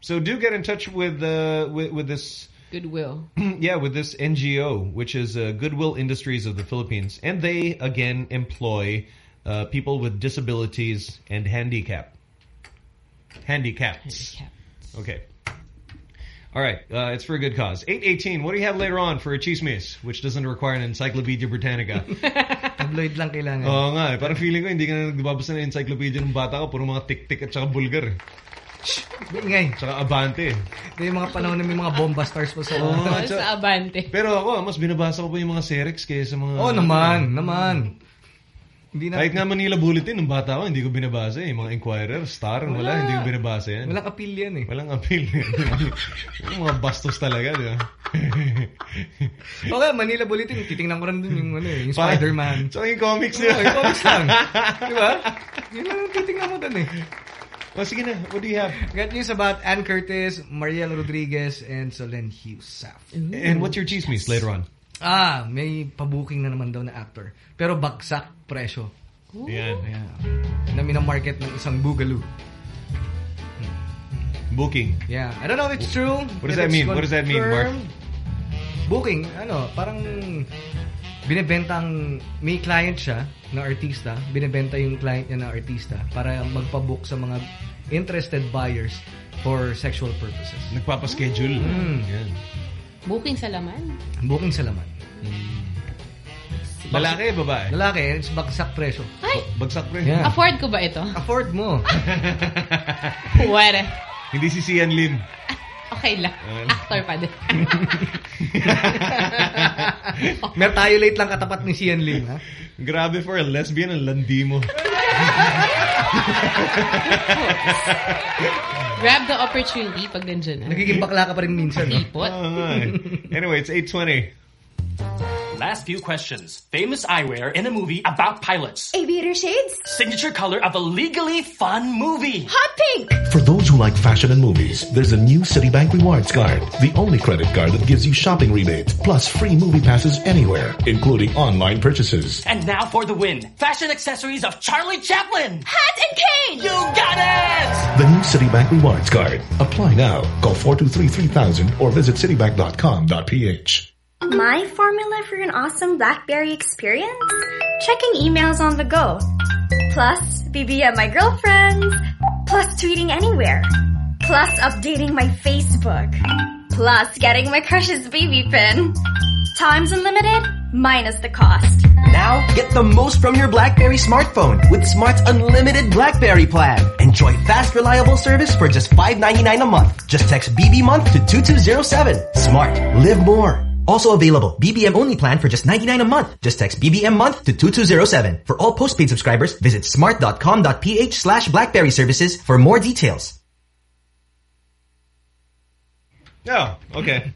So do get in touch with uh, with, with this Goodwill. yeah, with this NGO, which is uh, Goodwill Industries of the Philippines, and they again employ uh, people with disabilities and handicap. Handicaps. Okay. All right, uh, it's for a good cause. 818, what do you have later on for a chismis, which doesn't require an Encyclopedia Britannica? Tabloid lang kailangan. Oo nga, eh. parang feeling ko hindi ka na nagbabasa ng encyclopedia ng bata ka, puro mga tik-tik at saka bulgar. Ingay. Tsaka abante. Ito yung mga panahon na may mga bomba stars pa sa... Oo, Oh, sa Abante. Pero ako, mas binabasa ko pa yung mga Xerex kaysa mga... Oo naman, naman. Hindi na... Kahit nga Manila Bulletin, nung bata ko, hindi ko binabasa eh. Mga Inquirer, Star, wala, Wala. hindi ko binabasa yan. Walang appeal yan eh. Walang appeal. mga bastos talaga, di ba? Okay, Manila Bulletin, titingnan ko rin dun yung, ano, eh, yung Spider-Man. Tsaka yung comics niya. yung comics lang. Di ba? Yun lang ang titingnan mo dun eh. Oh, sige na. What do you have? Got news about Ann Curtis, Mariel Rodriguez, and Solen Husaf. And what's your chismis later on? Ah, may pabuking na naman daw na actor. Pero bagsak presyo. Yan. Ayan. Na minamarket ng isang boogaloo. Booking. Yeah. I don't know if it's true. What does that mean? What does that mean, Mark? Booking, ano, parang binebenta ang may client siya na artista, binebenta yung client niya na artista para magpabook sa mga interested buyers for sexual purposes. Nagpapaschedule. Mm. Yan. Booking sa laman. Booking sa laman. Lalaki, babae? Lalaki, bagsak presyo. Ay! Bagsak pre. Yeah. Afford ko ba ito? Afford mo. What? Hindi si Sian Lim. Okay lang. Actor pa din. Mer tayo late lang katapat ni Sian Lim, ha? Grabe for a lesbian, ang landi mo. Grab the opportunity pag nandyan na. Nagiging bakla ka pa rin minsan. Ipot. Oo nga eh. Anyway, it's 820. Last few questions. Famous eyewear in a movie about pilots. Aviator shades? Signature color of a legally fun movie. Hot pink! For those who like fashion and movies, there's a new Citibank Rewards Card, the only credit card that gives you shopping rebates plus free movie passes anywhere, including online purchases. And now for the win. Fashion accessories of Charlie Chaplin. Hat and cane! You got it! The new Citibank Rewards Card. Apply now. Call 423-3000 or visit citibank.com.ph. My formula for an awesome BlackBerry experience? Checking emails on the go. Plus, BBM my girlfriends. Plus, tweeting anywhere. Plus, updating my Facebook. Plus, getting my crush's baby pin. Times unlimited, minus the cost. Now, get the most from your BlackBerry smartphone with Smart's unlimited BlackBerry plan. Enjoy fast, reliable service for just $5.99 a month. Just text BB month to 2207. Smart. Live more. Also available, BBM only plan for just 99 a month. Just text BBM month to 2207. For all postpaid subscribers, visit smart.com.ph slash BlackBerry services for more details. Oh, okay.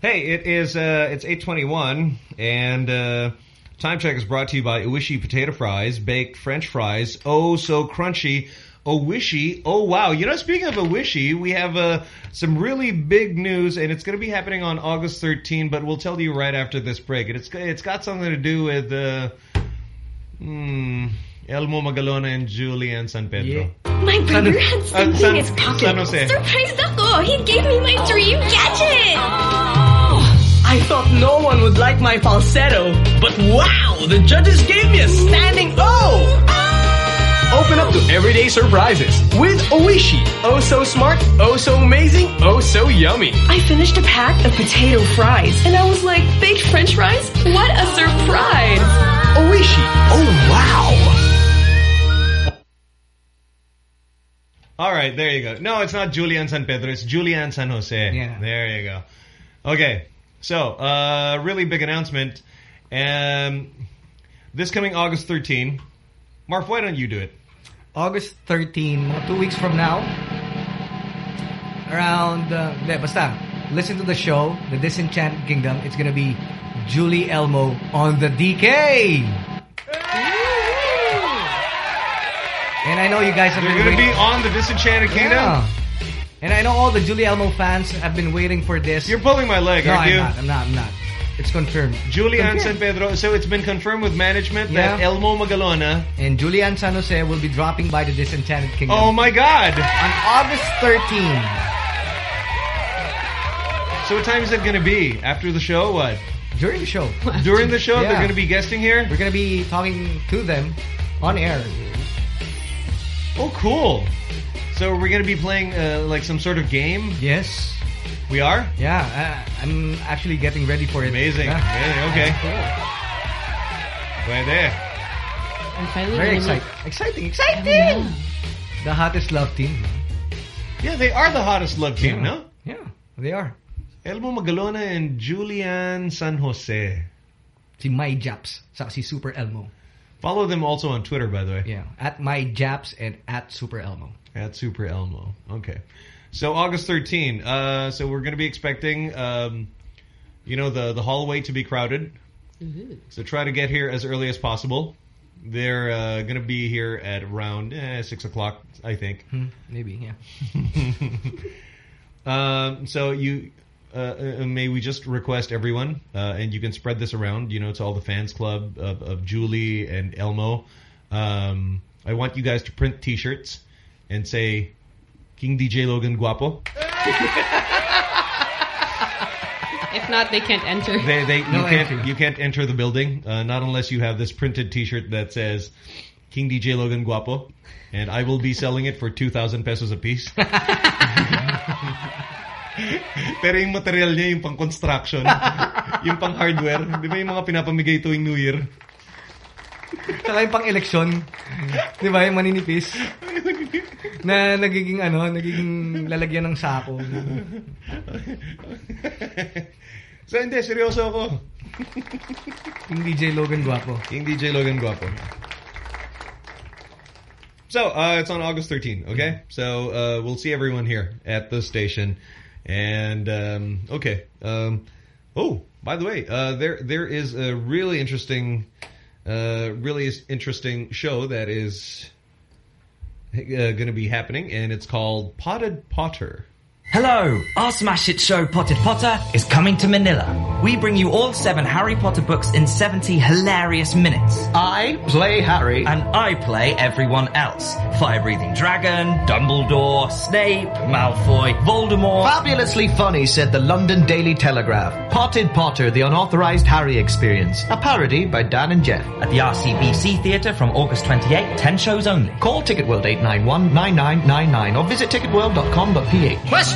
hey, it is, uh, it's 821, and, uh, Time Check is brought to you by Oishi Potato Fries, baked French fries, oh so crunchy, Oishi. Oh wow! You know, speaking of Oishi, we have uh, some really big news, and it's going to be happening on August 13. But we'll tell you right after this break. And it's it's got something to do with uh, hmm, Elmo Magalona and Julie Anne San Pedro. My brother had Uh, something San- in his pocket. San Jose. Surprised ako! He gave me my dream gadget! I thought no one would like my falsetto, but wow, the judges gave me a standing O! Open up to everyday surprises with Oishi. Oh so smart, oh so amazing, oh so yummy. I finished a pack of potato fries, and I was like, baked french fries? What a surprise! Oishi. Oh wow! All right, there you go. No, it's not Julie Anne San Pedro. It's Julie Anne San Jose. Yeah. There you go. Okay. So, uh, really big announcement. Um, this coming August 13. Marf, why don't you do it? August 13, mga two weeks from now, around, uh, de, basta, listen to the show, The Disenchanted Kingdom. It's gonna be Julie Elmo on the DK. And I know you guys have You're been going to be on the Disenchanted Kingdom? Yeah. And I know all the Julie Elmo fans have been waiting for this. You're pulling my leg, no, aren't I'm you? Not, I'm not. I'm not. It's confirmed. Julie Anne San Pedro. So it's been confirmed with management that Elmo Magalona. And Julie Anne San Jose will be dropping by the Disenchanted Kingdom. Oh my God! On August 13. So what time is it going to be? After the show? What? During the show. During the show, Yeah. they're going to be guesting here. We're going to be talking to them on air. Oh, cool. So we're going to be playing uh, like some sort of game. Yes. We are. Yeah, uh, I'm actually getting ready for it. Amazing. Yeah. Yeah, okay. Pwede. I'm finally Very gonna exciting. Exciting. Exciting. The hottest love team. Yeah, they are the hottest love team, Yeah. no? Yeah, they are. Elmo Magalona and Julie Anne San Jose. Si My Japs, sa si Super Elmo. Follow them also on Twitter, by the way. Yeah, at My Japs and at Super Elmo. At Super Elmo. Okay. So August 13. Uh, so we're going to be expecting, um, you know, the, the hallway to be crowded. So try to get here as early as possible. They're uh, going to be here at around eh, 6 o'clock, I think. Hmm, maybe, yeah. Um, so you, uh, uh, may we just request everyone, uh, and you can spread this around, you know, to all the fans club of, of Julie and Elmo. Um, I want you guys to print T-shirts and say, King DJ Logan Guapo. If not, they can't enter. They, they, you No can't, entry. you can't enter the building, uh, not unless you have this printed T-shirt that says King DJ Logan Guapo, and I will be selling it for 2,000 pesos a piece. Pero yung material niya yung pang construction, yung pang hardware, di ba yung mga pinapamigay tuwing New Year? Yung pang-eleksyon. Di ba? Yung maninipis. na nagiging ano, nagiging lalagyan ng sako. so hindi, seryoso ako. King DJ Logan Guapo. King DJ Logan Guapo. So, uh, it's on August 13, okay? So, uh, we'll see everyone here at the station. And, um, okay. Um, oh, by the way, uh, there there is a really interesting, uh, really interesting show that is uh, going to be happening, and it's called Potted Potter. Hello, our smash hit show Potted Potter is coming to Manila. We bring you all seven Harry Potter books in 70 hilarious minutes. I play Harry. And I play everyone else. Fire-breathing dragon, Dumbledore, Snape, Malfoy, Voldemort. Fabulously funny, said the London Daily Telegraph. Potted Potter, the unauthorized Harry experience. A parody by Dan and Jeff. At the RCBC Theatre from August 28, 10 shows only. Call Ticketworld 891-9999 or visit ticketworld.com.ph. Question!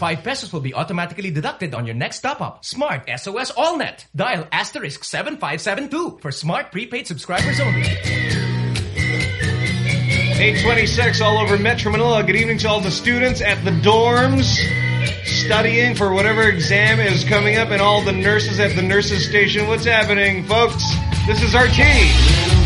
5 pesos will be automatically deducted on your next top-up. Smart SOS AllNet. Dial asterisk 7572 for smart prepaid subscribers only. 826 all over Metro Manila. Good evening to all the students at the dorms studying for whatever exam is coming up and all the nurses at the nurses station. What's happening, folks? This is RT.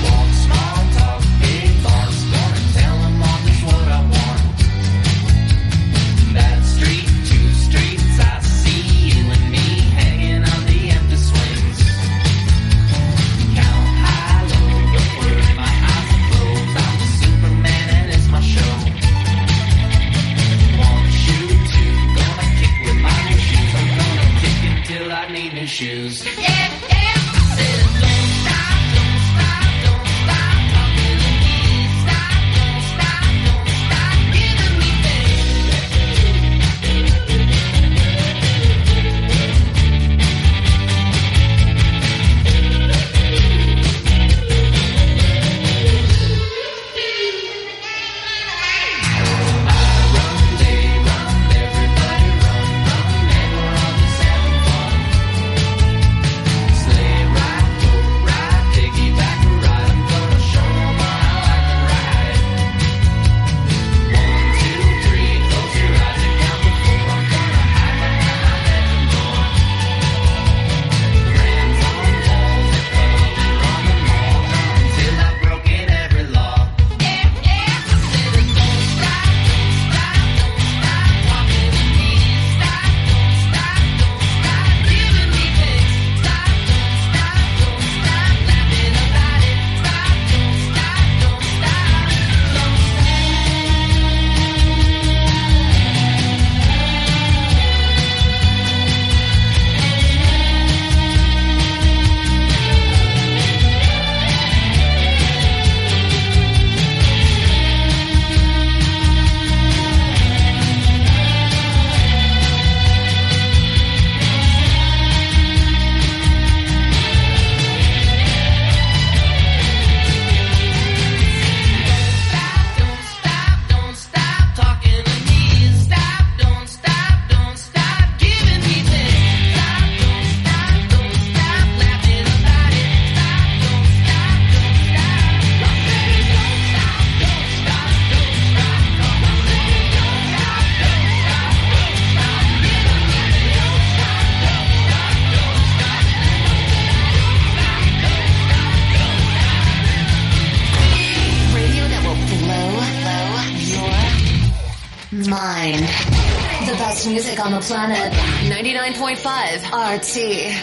RT.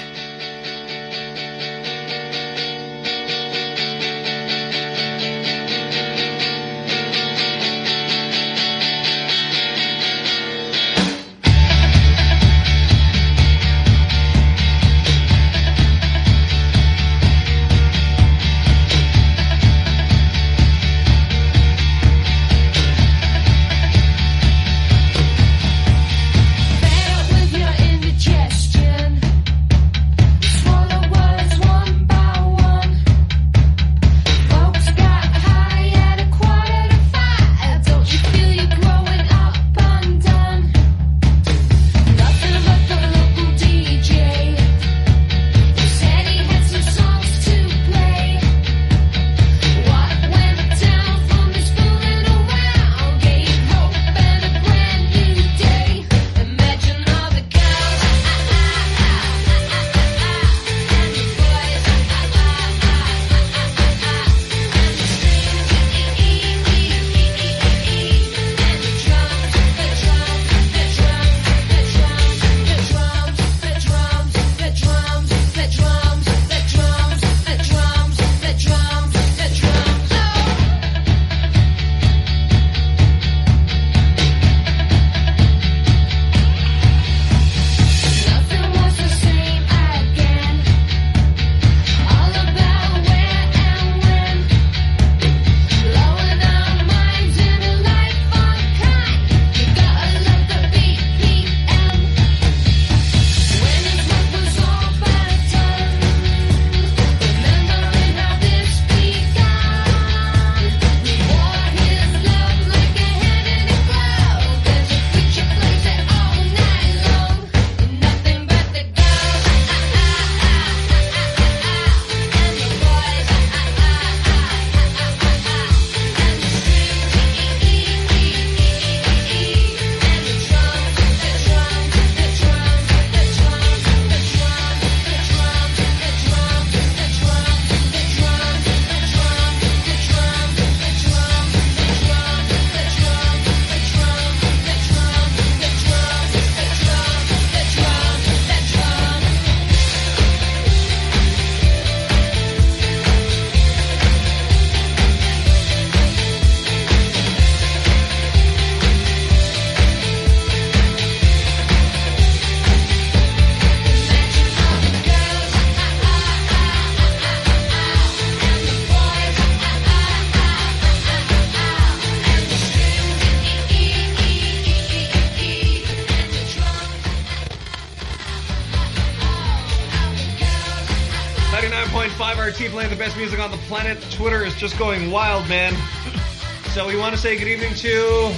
Just going wild, man. So we want to say good evening to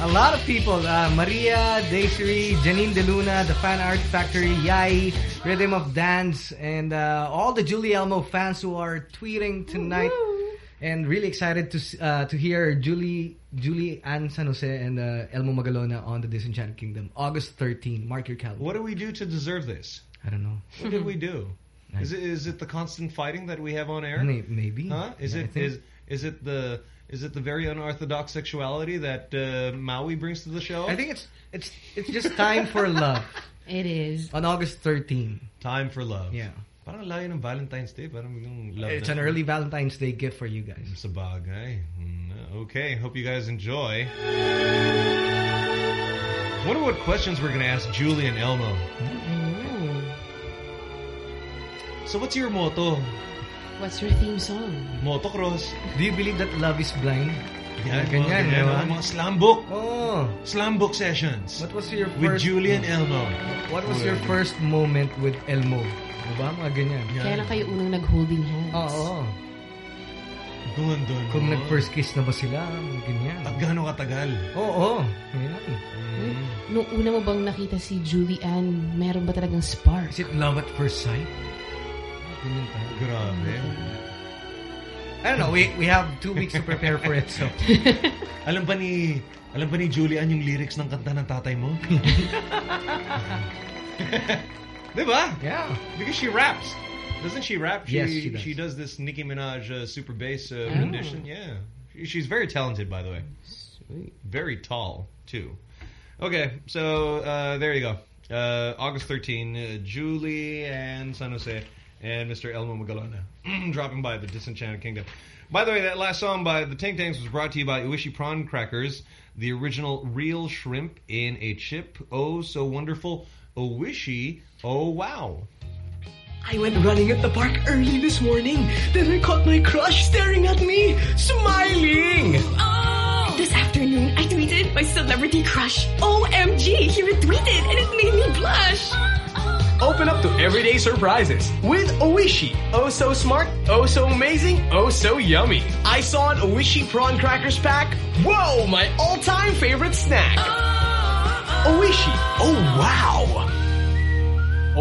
A lot of people, uh, Maria, Desiree, Janine De Luna, The Fan Art Factory, Yai, Rhythm of Dance, and uh, all the Julie Elmo fans who are tweeting tonight. And really excited to uh, to hear Julie Julie Anne San Jose and uh, Elmo Magalona on the Disenchanted Kingdom, August 13. Mark your calendar. What do we do to deserve this? I don't know. What did we do? Is it is it the constant fighting that we have on air? May- maybe. Huh? Is Yeah, I it is is it the is it the very unorthodox sexuality that uh, Maui brings to the show? I think it's it's it's just time for love. It is. On August 13. Time for love. Yeah. Parang layo ng Valentine's Day. Parang biglang love It's an early Valentine's Day gift for you guys. Sa bagay. Mm, Okay, hope you guys enjoy. Wonder what questions we're going to ask Julie and Elmo. So what's your motto? What's your theme song? Motocross. Do you believe that love is blind? Yan, Ganyan, mga, di ganyan, mga, mga slam book. Oh. Slam book sessions. What was your With first... Julie and Elmo. What was your first moment with Elmo? Diba? Mga ganyan. Kailan kayo unang nag-holding hands? Oo. Doon, doon. Kung doon. nag-first kiss na ba sila? Mga ganyan. At gaano katagal? Oo. Yan. Mm. Nung una mo bang nakita si Julie Anne, meron ba talagang spark? Is it love at first sight? Ganyan tayo. Grabe. I don't know. We we have two weeks to prepare for it. So alam ba ni alam ba ni Julie Anne yung lyrics ng kanta ng tatay mo? diba? Yeah. Because she raps. Doesn't she rap? She, Yes, she does. She does this Nicki Minaj uh, super bass uh, Oh. rendition. Yeah. She's very talented, by the way. Sweet. Very tall, too. Okay, so uh, there you go. Uh, August 13, uh, Julie Anne San Jose and Mr. Elmo Magalona dropping by the Disenchanted Kingdom. By the way, that last song by the Tank Tanks was brought to you by Oishi Prawn Crackers, the original real shrimp in a chip. Oh, so wonderful. Oishi. Oh, wow. I went running at the park early this morning. Then I caught my crush staring at me, smiling. Oh! This afternoon, I tweeted my celebrity crush. OMG, he retweeted and it made me blush. Oh. Open up to everyday surprises with Oishi. Oh so smart, oh so amazing, oh so yummy. I saw an Oishi prawn crackers pack. Whoa, my all-time favorite snack. Uh-huh. Oishi. Oh wow.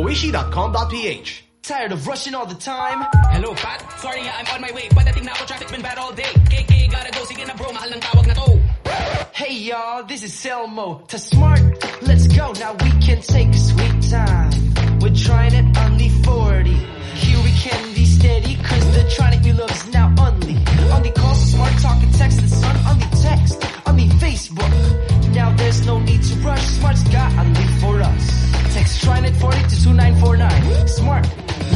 Oishi.com.ph Tired of rushing all the time? Hello, Pat. Sorry nga, I'm on my way. Padating na ako, traffic's been bad all day. KK, gotta go. Sige na bro, mahal ng tawag na to. Hey y'all, this is Selmo to Smart. Let's go, now we can take a sweet time. We're trying it on the 40. Here we can be steady, cause the tronic we love is now only. Only calls, smart talk and text and son on the text, on the Facebook. Now there's no need to rush, Smart's got only for us. Text TRINET 40 to 2949. Smart,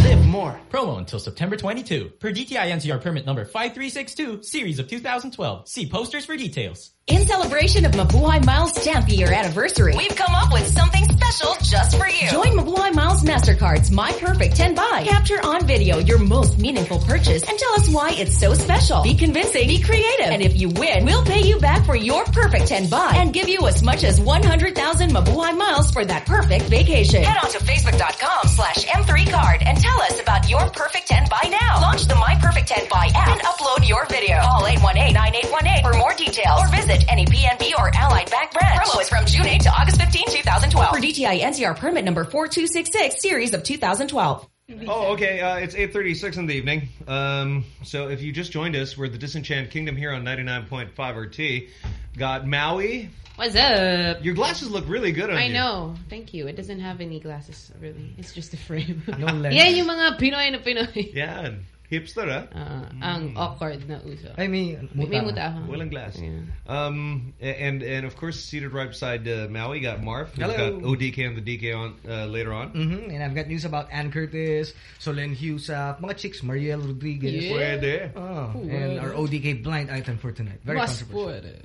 live more. Promo until September 22. Per DTI NCR permit number 5362, series of 2012. See posters for details. In celebration of Mabuhay Miles' 10th year anniversary, we've come up with something special just for you. Join Mabuhay Miles MasterCard's My Perfect 10 Buy. Capture on video your most meaningful purchase and tell us why it's so special. Be convincing, be creative, and if you win, we'll pay you back for your perfect 10 buy and give you as much as 100,000 Mabuhay Miles for that perfect vacation. Head on to facebook.com slash M3Card and tell us about your perfect 10 buy now. Launch the My Perfect 10 Buy app and upload your video. Call 818-9818 for more details or visit any PNB or Allied Bank branch. Promo is from June 8 to August 15, 2012. For DTI NCR permit number 4266, series of 2012. Oh, okay. Uh, it's 8.36 in the evening. Um, so if you just joined us, we're the Disenchanted Kingdom here on 99.5 RT. Got Maui. What's up? Your glasses look really good on I you. know. Thank you. It doesn't have any glasses, really. It's just a frame. No lens. yeah, yung mga Pinoy na Pinoy. Yan. Hipster, ah. Uh, Ang awkward na uso. I mean, May muta. huh? Walang glass. Um, and and of course, seated right beside uh, Maui, got Marv. We've Hello. got ODK and the DK on uh, later on. hmm And I've got news about Anne Curtis, Solenn Heussaff, mga chicks, Mariel Rodriguez. Yeah. Pwede. Oh, Pwede. and our ODK blind item for tonight. Very Mas controversial.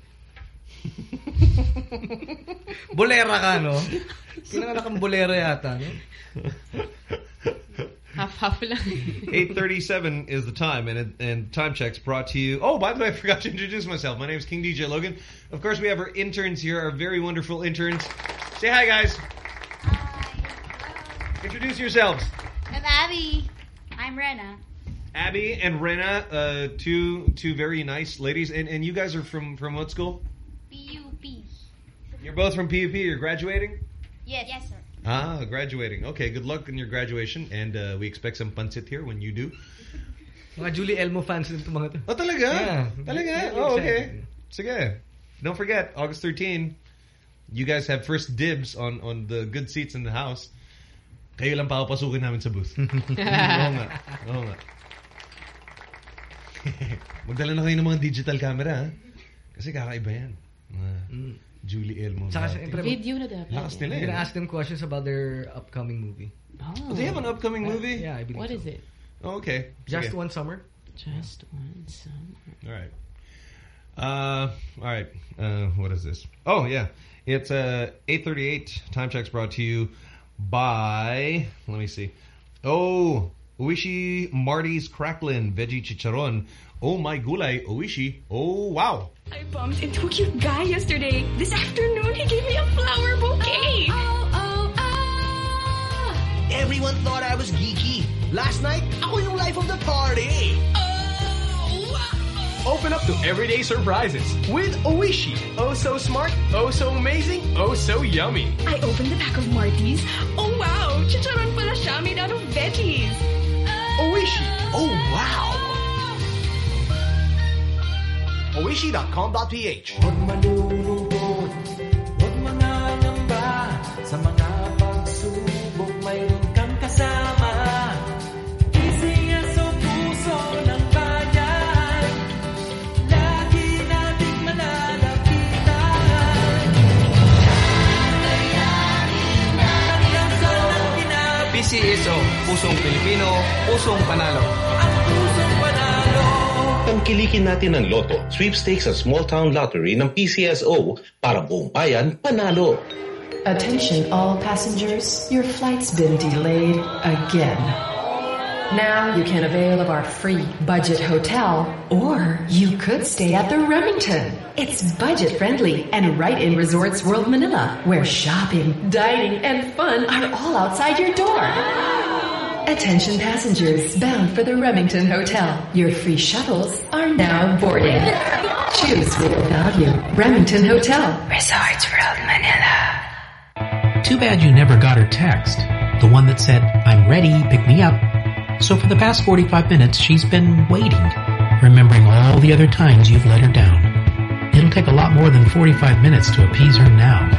Bolera ka, no? Pinanganak kang bolera yata, no? Half-half lang. 8.37 is the time, and and time checks brought to you. Oh, by the way, I forgot to introduce myself. My name is King DJ Logan. Of course, we have our interns here, our very wonderful interns. Say hi, guys. Hi. Introduce yourselves. I'm Abby. I'm Rena. Abby and Rena, uh, two two very nice ladies, and and you guys are from from what school? PUP. You're both from PUP. You're graduating. Yes. Yes, sir. Ah, graduating. Okay, good luck in your graduation, and uh, we expect some pancit here when you do. Mga Julie Elmo fans din itong mga to. Oh, talaga? Yeah. Talaga? Really Oh, excited. okay. Sige. Don't forget, August 13, you guys have first dibs on on the good seats in the house. Kayo lang papapasukin namin sa booth. Oo nga. Oo nga. Magdala na kayo ng mga digital camera, ha? Kasi kakaiba yan. Mga Julie Elmo. Saka dati. siyempre, Video na dapat. Lakas nila You're eh. gonna ask them questions about their upcoming movie. Oh. They have an upcoming movie? Yeah, I believe What so. is it? Oh, okay. Just Sige. One Summer. Just one summer. All right. Uh, all right. Uh, what is this? Oh, yeah. It's uh, 8.38. Time check's brought to you by, let me see. Oh, Oishi Marty's Cracklin Veggie Chicharon. Oh, my gulay. oishi, Oh, wow. I bumped into a cute guy yesterday. This afternoon, he gave me a flower bouquet. Oh, oh, oh, Everyone thought I was geeky. Last night, ako yung life of the party. Oh, Open up to everyday surprises with Oishi. Oh so smart, oh so amazing, oh so yummy. I opened the pack of Marty's. Oh wow, chicharon pala siya made out of veggies. Oishi. Oh, wow oishi.com.ph. Pusong Pilipino, Pusong Panalo. Natin sweepstakes small town lottery ng PCSO para buong bayan panalo. Attention all passengers, your flight's been delayed again. Now you can avail of our free budget hotel, or you could stay at the Remington. It's budget friendly and right in Resorts World Manila, where shopping, dining, and fun are all outside your door. Attention passengers bound for the Remington Hotel. Your free shuttles are now boarding. Choose real value. Remington Hotel. Resorts World Manila. Too bad you never got her text. The one that said, I'm ready, pick me up. So for the past 45 minutes, she's been waiting, remembering all the other times you've let her down. It'll take a lot more than 45 minutes to appease her now,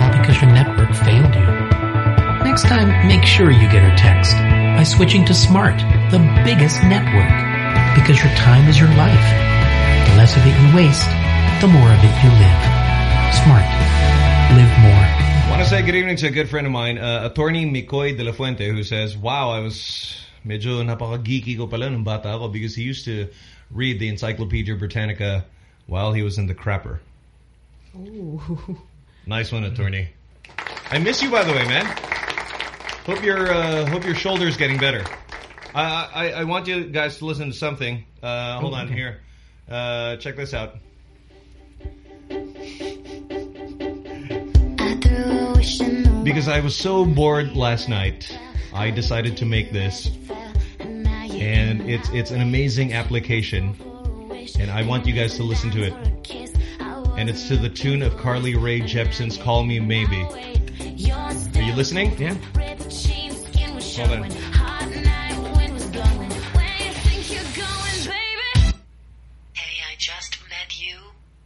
all because your network failed you. Next time, make sure you get her text by switching to Smart, the biggest network. Because your time is your life. The less of it you waste, the more of it you live. Smart. Live more. I want to say good evening to a good friend of mine, uh, attorney Mikoy De La Fuente, who says, wow, I was medyo napaka-geeky ko pala nung bata ako because he used to read the Encyclopedia Britannica while he was in the crapper. Ooh. Nice one, attorney. I miss you, by the way, man. Hope your uh, hope your shoulder's getting better. I, I I want you guys to listen to something. Uh, hold Oh, on okay. here. Uh, check this out. Because I was so bored last night, I decided to make this, and it's it's an amazing application, and I want you guys to listen to it. And it's to the tune of Carly Rae Jepsen's "Call Me Maybe." Are you listening? Yeah. Hold on. Hey, I just met you,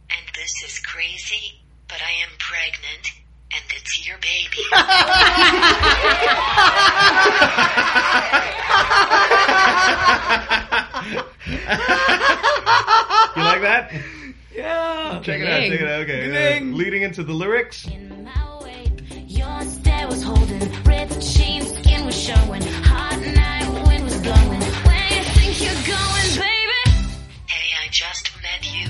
and this is crazy, but I am pregnant, and it's your baby. You like that? Yeah. Check it out. Check it out. Okay. Uh, leading into the lyrics. Your stare was holding, red jeans, skin was showing, hot night, wind was blowing. Where you think you're going, baby? hey, I just met you,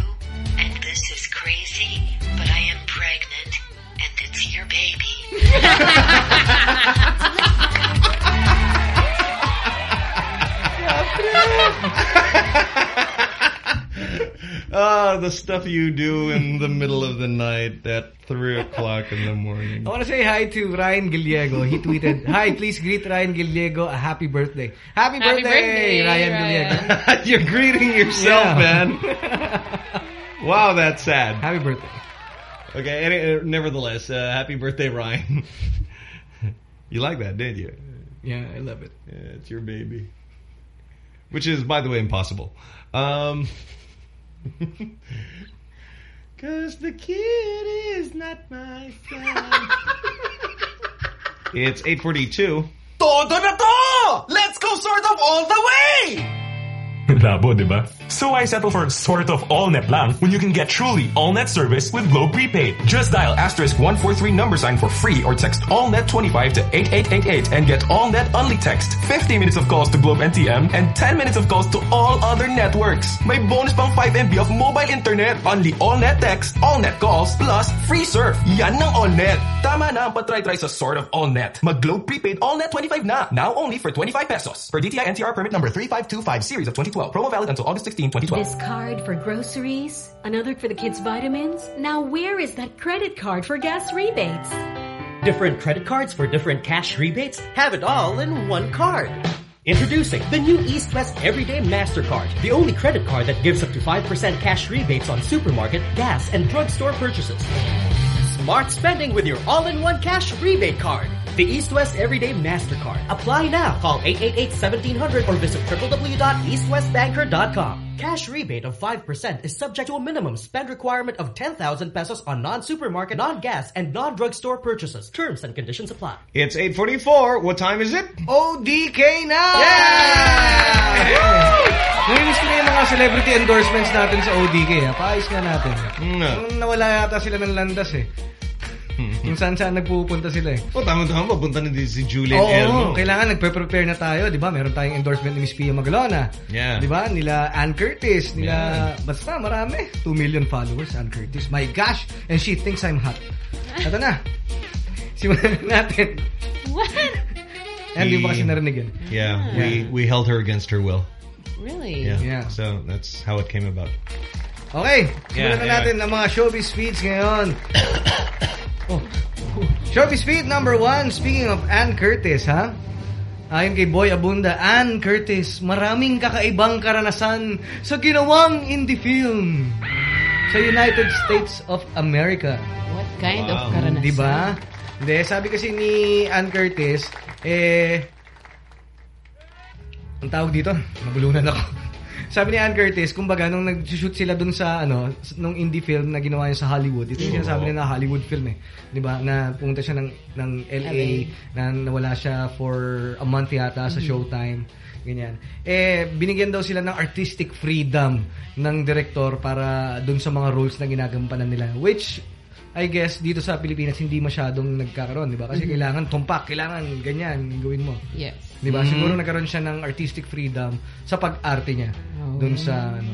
and this is crazy, but I am pregnant, and it's your baby. Ah, the stuff you do in the middle of the night at 3 o'clock in the morning. I want to say hi to Ryan Gallego. He tweeted, Hi, please greet Ryan Gallego a happy birthday. Happy, Happy birthday, birthday, Ryan Ryan. Gallego. You're greeting yourself, Yeah. man. Wow, that's sad. Happy birthday. Okay, any, uh, nevertheless, uh, happy birthday, Ryan. you like that, did you? Yeah, I love it. Yeah, it's your baby. Which is, by the way, impossible. Um, Cause the kid is not my son. it's 842. Todo na to! Let's go sort of all the way! Labo, di ba? So I settle for sort of all-net lang when you can get truly all-net service with Globe Prepaid. Just dial asterisk 143 number sign for free or text all-net 25 to 8888 and get all-net only text, 50 minutes of calls to Globe NTM, and 10 minutes of calls to all other networks. My bonus pang 5 MB of mobile internet, only all-net text, all-net calls, plus free surf. Yan ng all-net. Tama na ang patry-try sa sort of all-net. Mag-Globe Prepaid all-net 25 na. Now only for 25 pesos. Per DTI NCR permit number 3525 series of 2012. Promo valid until August 16, 2012. This card for groceries, another for the kids' vitamins. Now where is that credit card for gas rebates? Different credit cards for different cash rebates? Have it all in one card. Introducing the new East West Everyday MasterCard, the only credit card that gives up to 5% cash rebates on supermarket, gas, and drugstore purchases. Smart spending with your all-in-one cash rebate card. The East West Everyday MasterCard. Apply now. Call 888-1700 or visit www.eastwestbanker.com. Cash rebate of 5% is subject to a minimum spend requirement of 10,000 pesos on non-supermarket, non-gas, and non-drugstore purchases. Terms and conditions apply. It's 844. What time is it? ODK na! Namiss ko na yung mga celebrity endorsements natin sa ODK. Ha? Paayos nga natin. No. Nawala yata sila ng landas eh. Kung saan-saan nagpupunta sila eh. Oh, tama-tama. Papunta na din si Julie Anne Oo, Elmo. kailangan nagpe-prepare na tayo, 'di ba? Meron tayong endorsement ni Miss Pia Magalona. Yeah. 'Di ba? Nila Anne Curtis, nila basta marami. 2 million followers Anne Curtis. My gosh, and she thinks I'm hot. Ito na. Simulan natin. What? Yan, di ba kasi narinig yun? Yeah, we we held her against her will. Really? Yeah. So that's how it came about. Okay, simulan Yeah, na yeah. natin ang mga showbiz feeds ngayon. oh. Showbiz feed number one, speaking of Ann Curtis, ha? Ayon kay Boy Abunda, Ann Curtis, maraming kakaibang karanasan sa ginawang indie film sa United States of America. What kind of Wow. karanasan? Di ba? Hindi, sabi kasi ni Ann Curtis, eh, ang tawag dito, nabulunan ako. Sabi ni Ann Curtis, kumbaga, nung nag-shoot sila dun sa, ano, nung indie film na ginawa niya sa Hollywood, ito yung sinasabi nila na Hollywood film eh. Di ba? Na pumunta siya ng, ng LA, LA. na nawala siya for a month yata sa Mhm. Showtime. Ganyan. Eh, binigyan daw sila ng artistic freedom ng director para dun sa mga roles na ginagampanan nila. Which, I guess, dito sa Pilipinas, hindi masyadong nagkakaroon, di ba? Kasi Mhm. kailangan tumpak, kailangan ganyan, gawin mo. Yes. Di ba? Mhm. Siguro nagkaroon siya ng artistic freedom sa pag-arte niya. Oh. Dun sa, ano,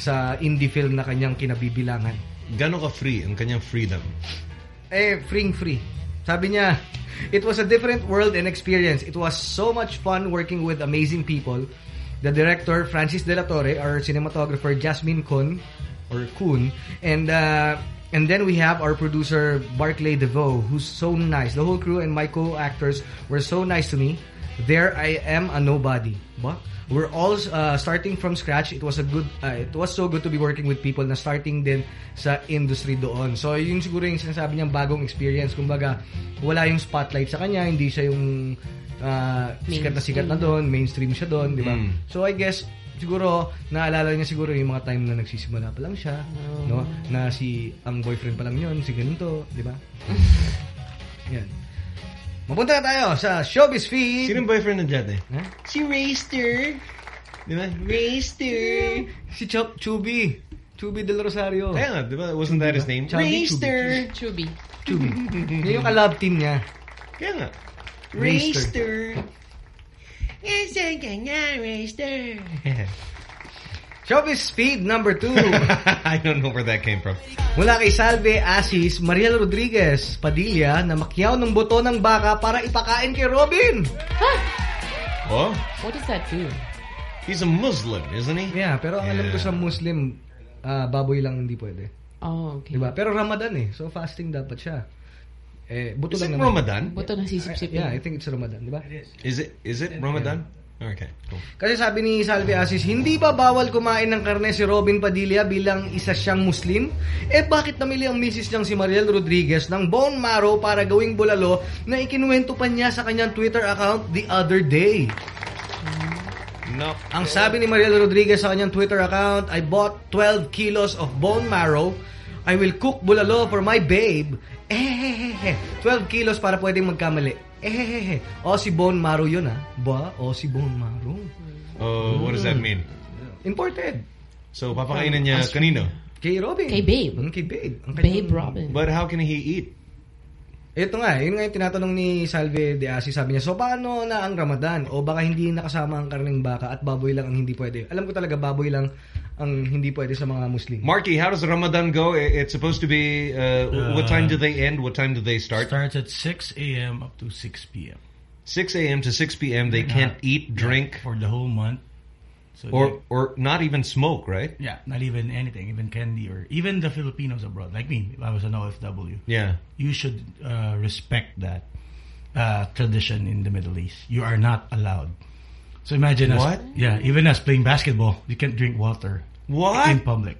sa indie film na kanyang kinabibilangan. Gano'n ka free ang kanyang freedom? Eh, freeing free. Sabi niya, it was a different world and experience. It was so much fun working with amazing people. The director, Francis De La Torre, our cinematographer, Jasmine Kun, or Kun, and uh, and then we have our producer, Barclay DeVoe, who's so nice. The whole crew and my co-actors were so nice to me. There I am a nobody. Ba? We're all uh, starting from scratch. It was a good uh, it was so good to be working with people na starting din sa industry doon. So yun siguro yung sinasabi niyang bagong experience. Kumbaga, wala yung spotlight sa kanya, hindi siya yung uh, sikat na sikat na doon, mainstream siya doon, di ba? Mm. So I guess siguro naalala niya siguro yung mga time na nagsisimula pa lang siya, no? Na si ang boyfriend pa lang yun, si ganito, di ba? Yan. Mapunta na tayo sa Showbiz Feed. Sino yung boyfriend ng dati? Ha? Si Rayster. Di ba? Rayster. Si Chup Chubby. Chubby Del Rosario. Kaya nga, di ba? Wasn't that his name? Chubby, Rayster. Chubby. Chubby. Yan yung kalab team niya. Kaya nga. Rayster. Yes, I can Rayster. Showbiz Feed number two. I don't know where that came from. Mula kay Salve Asis, Mariel Rodriguez, Padilla, na makyaw ng buto ng baka para ipakain kay Robin. Oh? What does that do? He's a Muslim, isn't he? Yeah, pero ang alam ko sa Muslim, ah, baboy lang hindi pwede. Oh, okay. Diba? Pero Ramadan eh. So fasting dapat siya. Eh, buto Is lang it naman. Ramadan? Buto na sisip-sip Yeah. I think it's Ramadan, di ba? Is it? Is it Ramadan? Okay, cool. Kasi sabi ni Salve Asis, hindi ba bawal kumain ng karne si Robin Padilla bilang isa siyang Muslim? Eh bakit namili ang misis niyang si Mariel Rodriguez ng bone marrow para gawing bulalo na ikinuwento pa niya sa kanyang Twitter account the other day? No. Ang sabi ni Mariel Rodriguez sa kanyang Twitter account, I bought 12 kilos of bone marrow. I will cook bulalo for my babe. Eh, 12 kilos para pwedeng magkamali. Eh, o si bone marrow yun ah. Ba? O si bone marrow. Oh, what does that mean? Imported. So, papakainin niya kanino? Kay Robin. Kay Babe. Mm, kay Babe. Ang Babe kanyang- Robin. But how can he eat? Ito nga, yun nga yung tinatanong ni Salve de Asi. Sabi niya, so paano na ang Ramadan? O baka hindi nakasama ang karning baka at baboy lang ang hindi pwede. Alam ko talaga, baboy lang ang hindi pwede sa mga Muslim. Marky, how does Ramadan go? It's supposed to be, uh, what time do they end? What time do they start? Starts at 6 a.m. up to 6 p.m. 6 a.m. to 6 p.m. They can't eat, drink, for the whole month. So or or not even smoke, right? yeah, not even anything, even candy or even the Filipinos abroad, like me. If I was an OFW, Yeah. you should uh, respect that uh, tradition in the Middle East. You are not allowed. So imagine us, What? yeah, even us playing basketball, you can't drink water. What? in public?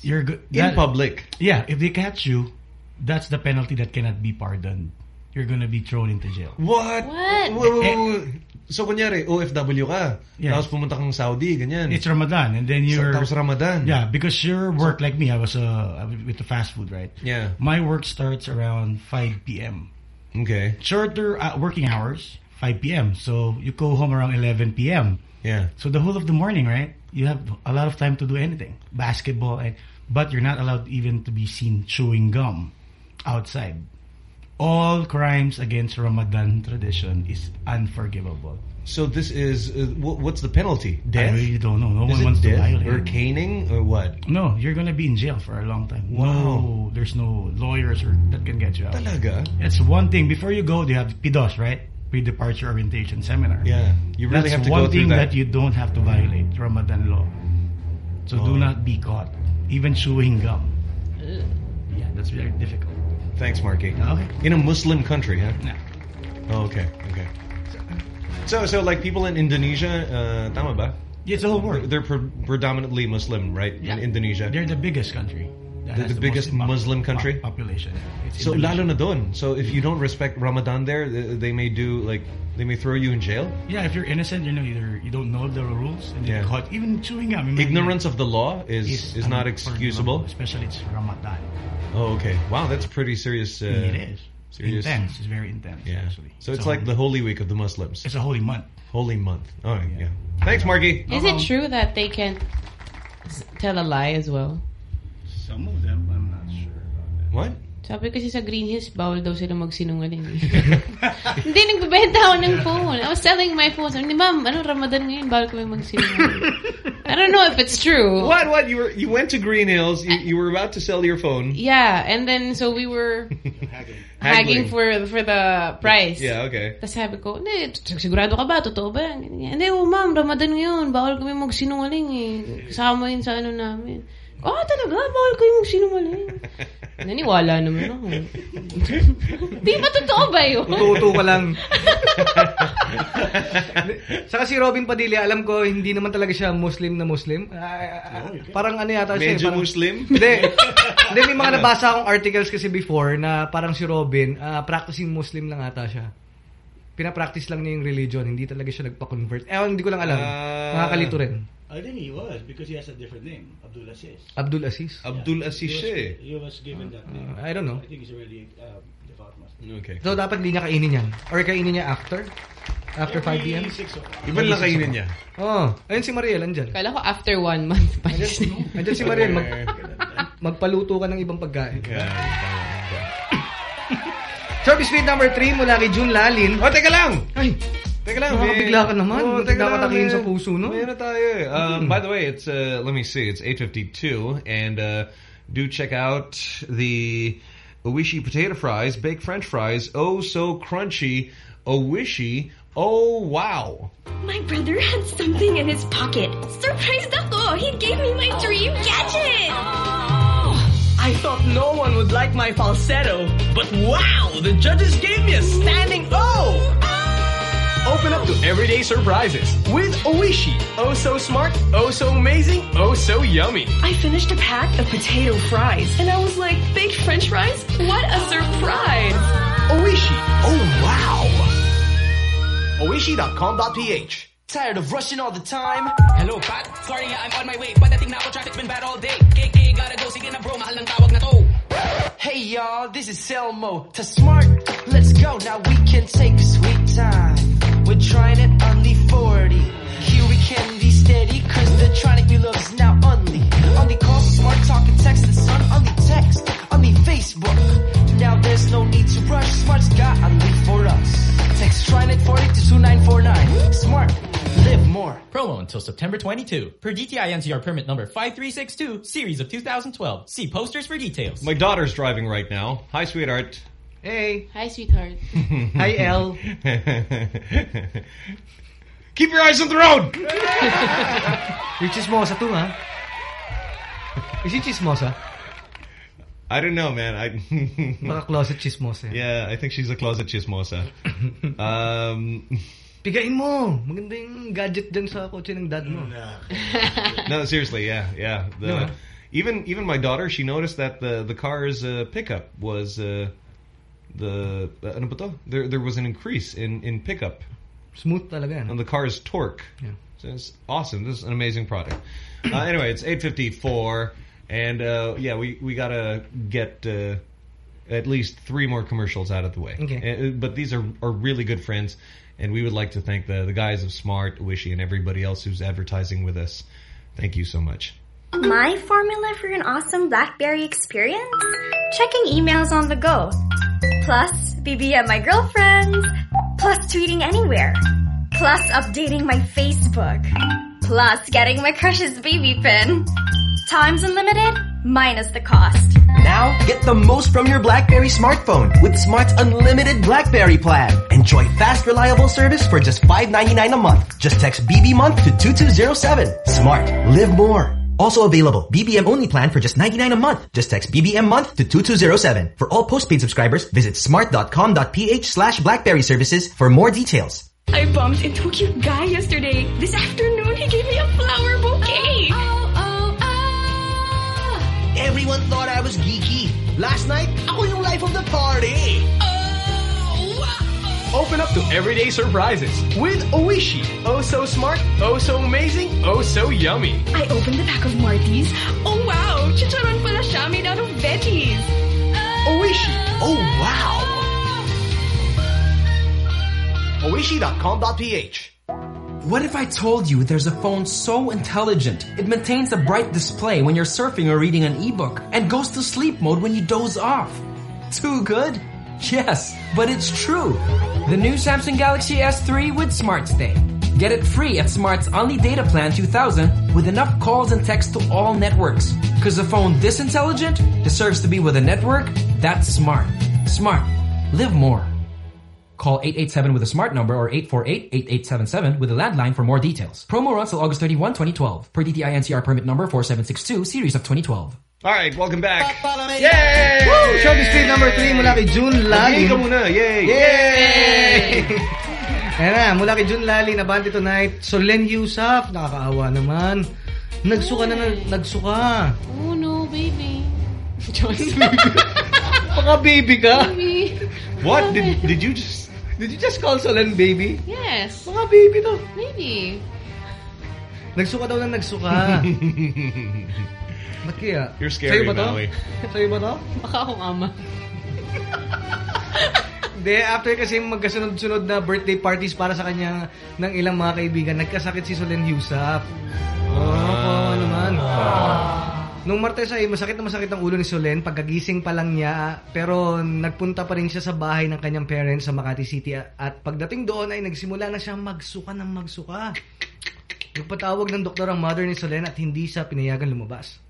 You're good In public? Yeah, if they catch you, that's the penalty that cannot be pardoned. You're gonna be thrown into jail. What? What? Wait, wait, wait. So, kunyari, OFW ka. Yeah. Tapos pumunta kang Saudi, ganyan. It's Ramadan, and then you're tapos Ramadan. Yeah, because your work like me, I was uh, with the fast food, right? Yeah. My work starts around 5 p.m. Okay. Shorter uh, working hours, 5 p.m. So you go home around 11 p.m. Yeah. So the whole of the morning, right? You have a lot of time to do anything, basketball, and but you're not allowed even to be seen chewing gum outside. All crimes against Ramadan tradition is unforgivable. So this is uh, wh- what's the penalty? Death? I really don't know. No Is one it wants to death violate. or caning or what? No, you're gonna be in jail for a long time. Wow. No, there's no lawyers or that can get you out. Talaga? It's one thing. Before you go, they have PDOS, right? Pre-departure orientation seminar. Yeah, you really That's have to one go through thing that. you don't have to violate Ramadan law. So Oh. do not be caught. Even chewing gum. Yeah, that's very difficult. Thanks, Marky. Okay. In a Muslim country, huh? Yeah. Oh, okay, okay. So, so like people in Indonesia, uh, tama ba? Yeah, it's the whole world. They're pre predominantly Muslim, right? Yeah. In Indonesia. They're the biggest country. They're has the biggest Muslim country? pop- population. It's So Indonesia. lalo na doon. So if you don't respect Ramadan there, they may do like they may throw you in jail. Yeah, if you're innocent, you know, either you don't know the rules and Yeah. you're caught. Even chewing gum. Ignorance of the law is is, not excusable. Especially it's Ramadan. Oh, okay. Wow, that's pretty serious. Uh, it is. Serious. Intense. It's very intense, Yeah. actually. So it's, a like holy- the Holy Week of the Muslims. It's a holy month. Holy month. Oh yeah. Thanks, Marky. Is it true that they can tell a lie as well? Some of them, I'm not sure. About that. What? Sabi kasi sa Greenhills, bawal daw sila magsinungaling. eh. Hindi, nagbebenta ako ng phone. I was selling my phone. Sabi ni, ma'am, ano Ramadan ngayon? Bawal kami magsinungaling. I don't know if it's true. What? What? You were you went to Greenhills. You, you were about to sell your phone. Yeah, and then so we were hagging for for the price. Yeah. Okay. Tapos sabi ko, hindi, sigurado ka ba? Totoo ba. Hindi, oh ma'am, Ramadan ngayon. Bawal kami magsinungaling eh. Kasama yun sa ano namin. Oh, talaga? Bawal kayo magsinungaling. Naniwala naman ako. Di ba totoo ba yun? Tututo ka lang. Saka si Robin Padilla, alam ko, hindi naman talaga siya Muslim na Muslim. Ah, parang ano yata siya. eh, Medyo parang, Muslim? Hindi. Hindi, may mga nabasa akong articles kasi before na parang si Robin, ah, practicing Muslim lang ata siya. Pinapractice lang niya yung religion, hindi talaga siya nagpa-convert. Eh, hindi ko lang alam. Ah. Nakakalito rin. I think he was because he has a different name, Abdul Aziz. Abdul Aziz. Abdul Aziz He was- siya eh. He was given that name. Uh, I don't know. I think he's already uh, devout Muslim. Okay. So, dapat hindi niya kainin yan. Or kainin niya after? After 5 p.m.? Every six o'clock. Iban lang kainin niya. Oo. Oh, ayun si Mariel, andyan. Kala ko after one month pa. Andyan si Mariel, mag, magpaluto ka ng ibang pagkain. Service feed number 3 mula kay June Lalin. Oh, teka lang! Ay! Teka lang, Nakakabigla ka naman. Oh, teka ka lang, man. sa puso, no? May ano tayo eh. Um, By the way, it's, uh, let me see, it's 8.52, and uh, do check out the Oishi potato fries, baked french fries, oh so crunchy, Oishi, oh wow. My brother had something in his pocket. Surprised ako! He gave me my dream gadget! I thought no one would like my falsetto, but wow, the judges gave me a standing O! Open up to everyday surprises with Oishi. Oh so smart, oh so amazing, oh so yummy. I finished a pack of potato fries, and I was like, baked french fries? What a surprise! Oishi. Oh wow. Oishi.com.ph Tired of rushing all the time? Hello, Pat. Sorry nga, I'm on my way. Padating na ako, traffic's been bad all day. KK, gotta go. Sige na bro, mahal ng tawag na to. Hey y'all, this is Selmo to Smart. Let's go, now we can take a sweet time. We're trying it on the 40. Here we can be steady, cause the tronic we love is now only. Only call Smart Talk and text the sun, only text, only Facebook. Now there's no need to rush, Smart's got only for us. Text TRINET 40 to 2949. Smart, live more. Promo until September 22. Per DTI NCR permit number 5362, series of 2012. See posters for details. My daughter's driving right now. Hi, sweetheart. Hey. Hi, sweetheart. Hi, El. Keep your eyes on the road! Yung chismosa to, ha? Is she chismosa? I don't know, man. I Baka closet chismosa. yan. Yeah, I think she's a closet chismosa. um, Pigain mo. Maganda yung gadget dyan sa kotse ng dad mo. no, seriously, yeah, yeah. The, No. Even even my daughter, she noticed that the the car's uh, pickup was uh, the uh, ano ba to? There there was an increase in in pickup. Smooth talaga yan. On the car's torque. Yeah. So it's awesome. This is an amazing product. Uh, anyway, it's 854 and uh, yeah, we we got to get uh, at least three more commercials out of the way. Okay. Uh, but these are are really good friends and we would like to thank the the guys of Smart, Oishi and everybody else who's advertising with us. Thank you so much. My formula for an awesome BlackBerry experience? Checking emails on the go. Plus, BBM my girlfriends. Plus, tweeting anywhere. Plus, updating my Facebook. Plus, getting my crush's baby pin. Times unlimited, minus the cost. Now, get the most from your BlackBerry smartphone with Smart's unlimited BlackBerry plan. Enjoy fast, reliable service for just $5.99 a month. Just text BB month to 2207. Smart. Live more. Also available, BBM only plan for just 99 a month. Just text BBM month to 2207. For all postpaid subscribers, visit smart.com.ph slash blackberry services for more details. I bumped into a cute guy yesterday. This afternoon, he gave me a flower bouquet. Oh, oh, oh, oh. Everyone thought I was geeky. Last night, I ako yung life of the party. Open up to everyday surprises with Oishi. Oh so smart, oh so amazing, oh so yummy. I opened the pack of Marty's. Oh wow, chicharon pala siya made out of veggies. Oishi. Oh wow. Oishi.com.ph What if I told you there's a phone so intelligent, it maintains a bright display when you're surfing or reading an ebook, and goes to sleep mode when you doze off? Too good? Yes, but it's true. The new Samsung Galaxy S3 with Smart Stay. Get it free at Smart's Only Data Plan 2000 with enough calls and texts to all networks. Cause a phone this intelligent deserves to be with a network that's smart. Smart. Live more. Call 887 with a smart number or 848-8877 with a landline for more details. Promo runs till August 31, 2012. Per DTI NCR permit number 4762, series of 2012. All right, welcome back. Yay! Woo! Showbiz Street number 3 mula kay June Lali. Maging ka muna. Yay! Yay! Ayan na, mula kay June Lali na bandi tonight. Solenn Heussaff, nakakaawa naman. Nagsuka na, na- nagsuka. Oh no, baby. Baka baby ka? Baby. What? Did, did you just... Did you just call Solenn baby? Yes. Baka baby to. Maybe. Nagsuka daw na nagsuka. Ba't kaya? You're scary, Sa'yo ba to? Maui. Sa'yo ba to? Baka akong ama. Hindi, after kasi magkasunod-sunod na birthday parties para sa kanya ng ilang mga kaibigan, nagkasakit si Solen Yusuf. Oo, oh, naman. Nung Martes ay masakit na masakit ang ulo ni Solen pagkagising pa lang niya pero nagpunta pa rin siya sa bahay ng kanyang parents sa Makati City at pagdating doon ay nagsimula na siya magsuka ng magsuka. Nagpatawag ng doktor ang mother ni Solen at hindi siya pinayagan lumabas.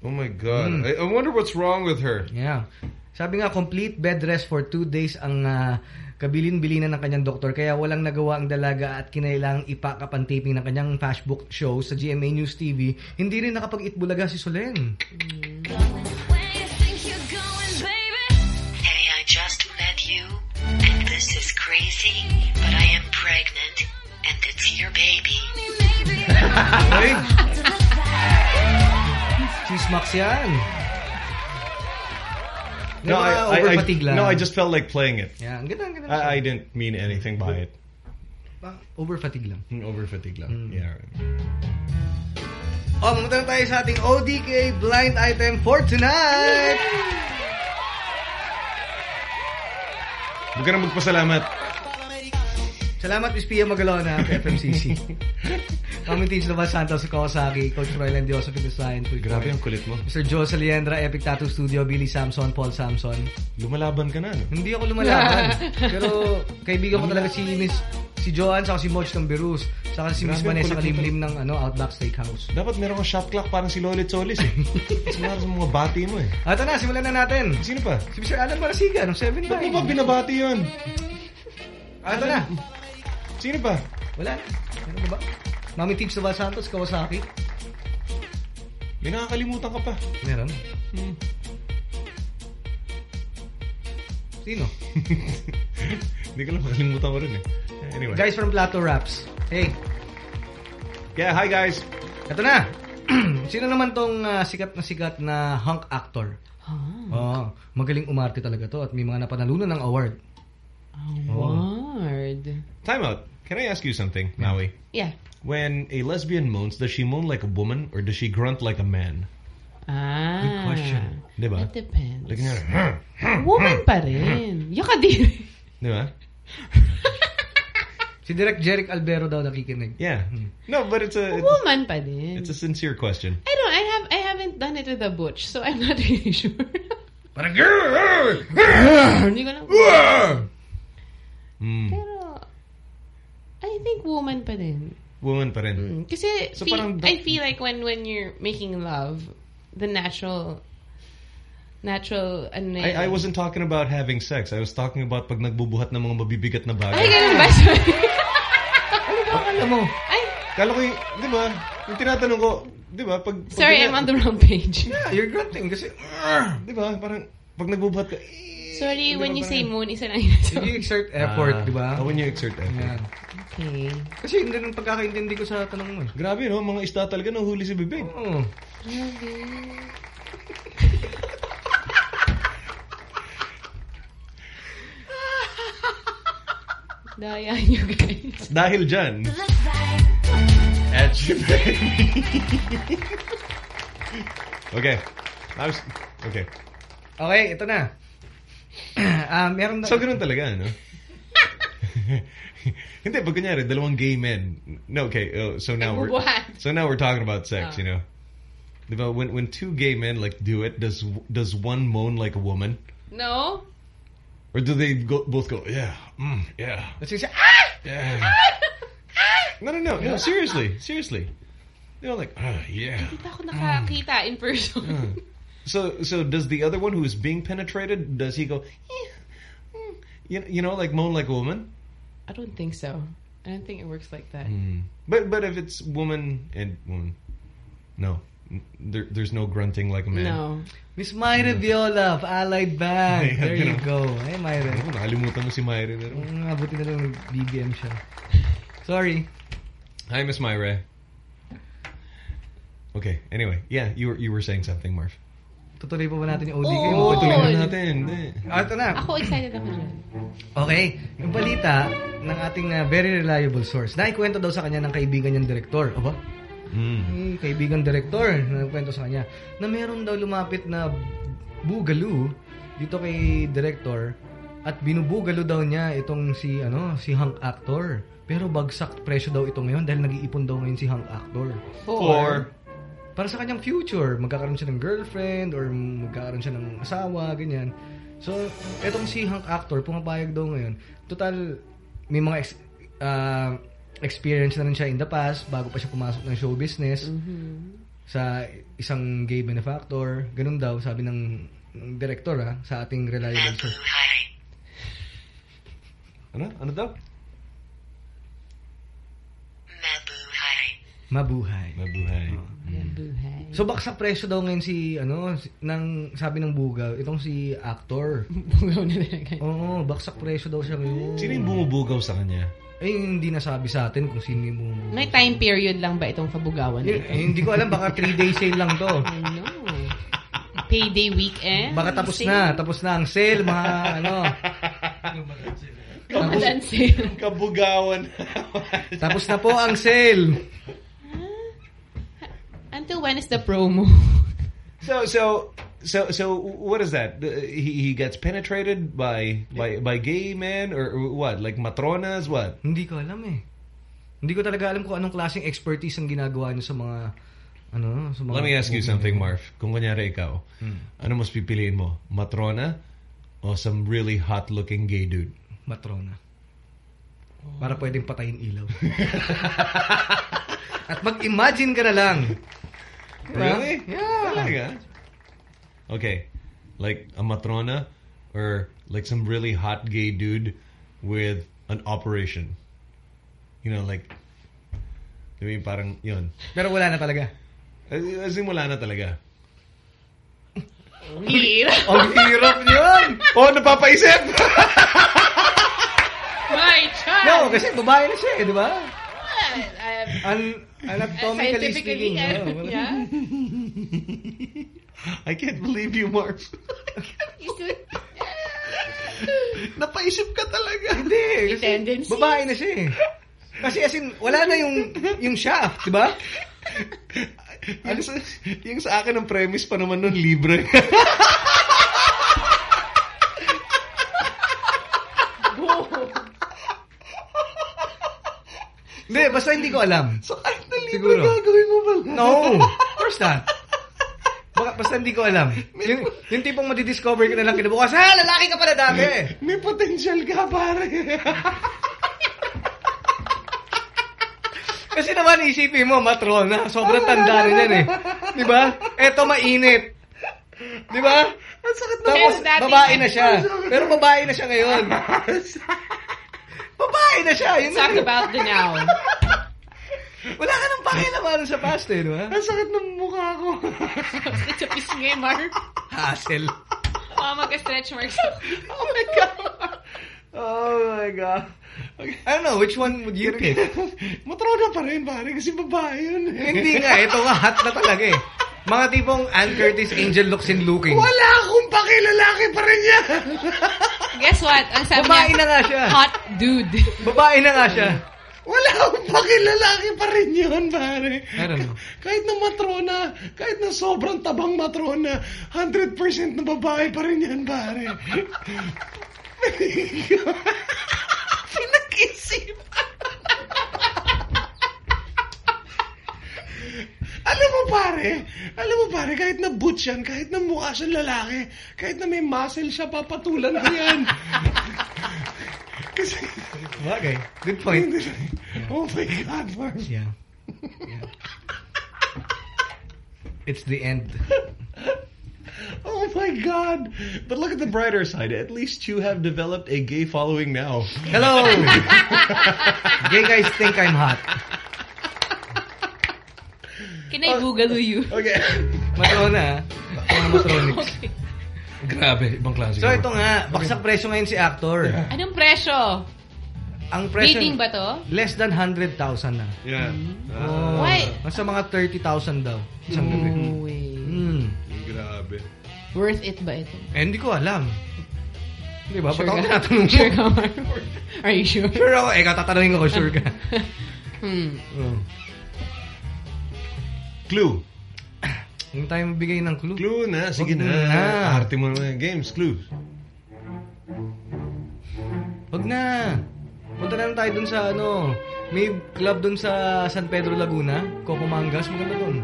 Oh my God. Mm. I, I wonder what's wrong with her. Yeah. Sabi nga, complete bed rest for two days ang ah, kabilin-bilinan ng kanyang doktor kaya walang nagawa ang dalaga at kinailang ipakap ang taping ng kanyang Fashbook show sa GMA News TV. Hindi rin nakapag-itbulaga si Solenn. Hey, I just met you, and this is crazy, but I am pregnant, and it's your baby. Yan. No, I, I, I, no, I just felt like playing it. Yeah, ang ganda, ang ganda. I, I didn't mean anything by it. Overfatigue lang. Mm, Overfatigue lang. Hmm. Yeah. Oh, mamunta tayo sa ating ODK blind item for tonight! Huwag ka na magpasalamat. Salamat, Miss Pia Magalona, FMCC. Kami teams Nova Santos, Kawasaki, Coach Royland Dioso, Pinusayan. Grabe ang kulit mo. Mr. Joe Saliendra, Epic Tattoo Studio, Billy Samson, Paul Samson. Lumalaban ka na, no? Hindi ako lumalaban. Pero kaibigan ko talaga si Miss si Joanne saka si Moch ng Berus. Saka si Miss Vanessa Kalimlim ng ano, Outback Steakhouse. Dapat meron kang shot clock parang si Lolit Solis eh. Simula sa mga bati mo eh. Ito na, simulan na natin. Sino pa? Si Mr. Alan Marasiga, ng 7 Ba't mo ba binabati yun? Ito na. Sino pa? Wala na. Ano ba ba? Mami Tips Nova Santos, Kawasaki. May nakakalimutan ka pa. Meron. Hmm. Sino? Hindi ko lang makalimutan ko rin eh. Anyway. Guys from Plato Raps. Hey. Yeah, hi guys. Ito na. Sino naman tong ah, sikat na sikat na hunk actor? Oh, magaling umarte talaga to at may mga napanalunan ng award. Award. Time out. Can I ask you something, Maui? Yeah. When a lesbian moans, does she moan like a woman or does she grunt like a man? Ah. Good question. Diba? It depends. Like, nga, Woman pa rin. Yakadiri. Diba? Si Direk Jeric Albero daw nakikinig. Yeah. No, but it's a... Woman pa din. It's a sincere question. I don't, I have, I haven't done it with a butch, so I'm not really sure. Parang girl. Hindi ko lang. Mm. Pero, I think woman pa din. Woman pa rin. Mm. Mm. Kasi So feel- parang I feel like when when you're making love, the natural natural ano I, I wasn't talking about having sex. I was talking about pag nagbubuhat ng mga mabibigat na bagay. Ay, ganun ba? Sorry. Akala mo? Ay, Kala ko yung, di ba? Yung tinatanong ko, di ba? Pag, pag sorry, I'm on the wrong page. Yeah, you're grunting kasi, di ba? Parang, pag nagbubuhat ka, Sorry, Hindi when you say moon, isa lang yun. You exert effort, Ah. di ba? Oh, when you exert effort. Yan. Okay. Kasi hindi nang pagkakaintindi ko sa tanong mo. eh. Grabe, no? Mga isda talaga nahuli si Bibig. Oo. Grabe. Daya nyo, guys. Dahil dyan, at si Baby. okay. Okay. Okay, ito na. Ah, meron na... So, ganun talaga, no? Hindi, pag kunyari, dalawang gay men. No, okay. oh, so now we're Nagbubuhat. so now we're talking about sex, Oh. you know. Diba, when when two gay men like do it, does does one moan like a woman, No? or do they go, both go, yeah, mm, yeah, Let's say, ah! yeah? No, no, no, no. Seriously, seriously. They're like, ah, yeah. Hindi pa ako nakakita in person. So, so does the other one who is being penetrated? Does he go? "Eh, mm," You, you know, like moan like a woman. I don't think so. I don't think it works like that. Mm. But but if it's woman and woman, no, there, there's no grunting like a man. No. Miss Myra Viola of Allied Bank. There you go. Hey, Myra. Oh, nakalimutan mo si Myra na rin. Mm, na lang BBM siya. Sorry. Hi, Miss Myra. Okay. Anyway, yeah, you were you were saying something, Marv. Tutuloy pa ba natin yung OD? Oo. Kayo Oh, tutuloy tuloy na na natin. natin. Ah, ito na. Ako excited ako dyan. Okay. Yung balita ng ating uh, very reliable source. Naikwento daw sa kanya ng kaibigan niyang direktor. Aba? Mm. Eh, kaibigan direktor na nagkwento sa kanya na meron daw lumapit na bugalo dito kay director at binubugalo daw niya itong si ano si hunk actor pero bagsak presyo daw ito ngayon dahil nag-iipon daw ngayon si hunk actor For para sa kanyang future magkakaroon siya ng girlfriend or magkakaroon siya ng asawa ganyan so etong si hunk actor pumapayag daw ngayon total may mga ex- ah, experience na rin siya in the past bago pa siya pumasok ng show business sa isang gay benefactor. Ganun daw, sabi ng, ng director ha, sa ating reliable source. ano? Ano daw? Mabuhay. Mabuhay. Buhay. So baksa presyo daw ngayon si ano si- ng sabi ng bugaw itong si actor. Bugaw na talaga. Oo, baksak presyo daw siya ngayon. Sino yung bumubugaw sa kanya? Eh hindi nasabi sa atin kung sino yung bumubugaw. May time period lang ba itong kabugawan? Eh, eh, hindi ko alam baka 3 day sale lang to. No. Payday weekend? Baka tapos Sale? na, tapos na ang sale mga ano. Sale. Kabugawan. Tapos na po ang sale. Until when is the promo? So so so so what is that? He he gets penetrated by by by gay men or, or what? Like matronas? What? Hindi ko alam eh. Hindi ko talaga alam kung anong klaseng expertise ang ginagawa niyo sa mga ano, sa mga Let me ask you something, Marv. Kung kunyari ikaw, Hmm. ano mas pipiliin mo? Matrona o some really hot-looking gay dude? Matrona. Para pwedeng patayin ilaw. At mag-imagine ka na lang. Diba? Really? Yeah. Talaga? Okay. Like a matrona or like some really hot gay dude with an operation. You know, like I mean, parang yun. Pero wala na talaga. As in, wala na talaga. Hirap. Ang hirap yun! Oh, napapaisip! My child! No, kasi babae na siya eh, di ba? An anatomically speaking. no, yeah. I can't believe you, Marv. Napaisip ka talaga. Hindi. Tendency. babae na siya eh. Kasi as in, wala na yung yung shaft, di ba? Ano sa, yung sa akin ang premise pa naman nun, libre. Hindi, basta hindi ko alam. so kahit na libre Siguro. gagawin mo ba? No, of course not. Baka, basta hindi ko alam. Yung, yung tipong madidiscover ka na lang kinabukas, ha, lalaki ka pala dati. May potential ka, pare. Kasi naman isipin mo, matrona, sobrang tanda na yan eh. Di ba? Eto mainit. Di ba? Ang sakit Tapos Pero dati- babae na siya. Pero babae na siya ngayon. babae na siya. Yun Talk na- about the now. Wala ka nang pakialaman sa past eh, ba? Ang sakit ng mukha ko. Sakit sa pisngi, Mark. Hassle. Baka magka-stretch marks. Oh my God. Oh my God. I don't know, which one would you pick? Matrona pa rin, pare, kasi babae yun. eh. Hindi nga, ito nga, hot na talaga eh. Mga tipong Ann Curtis, Angel Locsin looking. Wala akong pakilalaki pa rin yan. Guess what? Ang sabi Babae niya, na nga siya. hot dude. Babae na nga siya. Wala akong pakilalaki pa rin yun, pare. I don't know. Kahit na matrona, kahit na sobrang tabang matrona, 100% na babae pa rin yan, pare. Pinag-isipan. Alam mo pare, alam mo pare, kahit na butch yan, kahit na mukha siyang lalaki, kahit na may muscle siya, papatulan ko yan. Kasi, Okay, good point. oh my God, Marv. Yeah. yeah. It's the end. Oh my God! But look at the brighter side. At least you have developed a gay following now. Hello! Gay guys think I'm hot. Can I Google you? Okay. Matrona, ha? Mga matronics. Okay. Grabe, ibang klase. So ito nga, baksak presyo ngayon si actor. Anong presyo? Ang presyo... Bidding ba to? Less than 100,000 na. Yeah. Oh, Why? Nasa mga 30,000 daw. Isang gabi. No way. Hmm. Grabe. Worth it ba ito? Eh, hindi ko alam. Di ba? Sure Ba't ako tinatanong mo? Sure ka, Mark? Are you sure? Sure ako. Eh, tatanungin ko, sure ka. Hmm. Oh. Clue. Yung tayo magbigay ng clue. Clue na. Sige Wag na. na. Arte mo na games. Clue. Wag na. Punta na lang tayo dun sa ano. May club dun sa San Pedro Laguna. Coco Mangas. Maganda dun.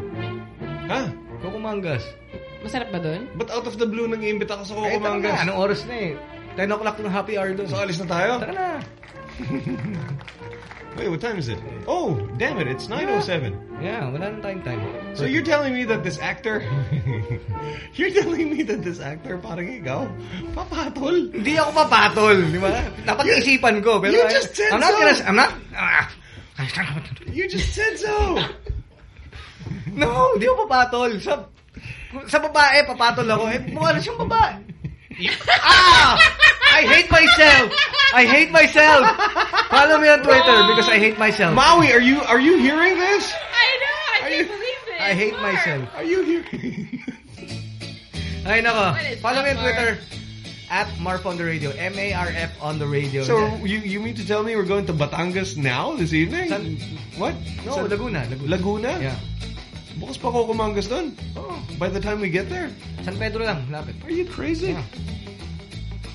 Ha? Coco Mangas. Masarap ba doon? But out of the blue, nag-iimbita ka sa Ay, tara Kukumangas. na. Anong oras na eh? 10 o'clock ng happy hour dun. So, alis na tayo? Tara na. Wait, what time is it? Oh, damn it. It's 9.07. Yeah, wala na tayong time. So you're telling me that this actor... you're telling me that this actor parang ikaw? Papatol? Hindi ako papatol, di ba? Dapat isipan ko. Pero You just said I'm not so. gonna, I'm not, ah. You just said so! No, hindi ako papatol. Sa, sa babae, papatol ako. Eh, mukha na siyang babae. Ah! I hate myself! I hate myself! Follow me on Twitter because I hate myself. Maui, are you are you hearing this? I know! I can't believe it! I hate myself. Are you hearing Ay, nako. What is Follow me on Twitter. At Marf on the radio. M-A-R-F on the radio. So you you mean to tell me we're going to Batangas now this evening? San- what? no, San- Laguna. Laguna. Laguna? Yeah. Bukas pa Kukumangas doon. Oh, By the time we get there. San Pedro lang. Lapit. Are you crazy? Yeah.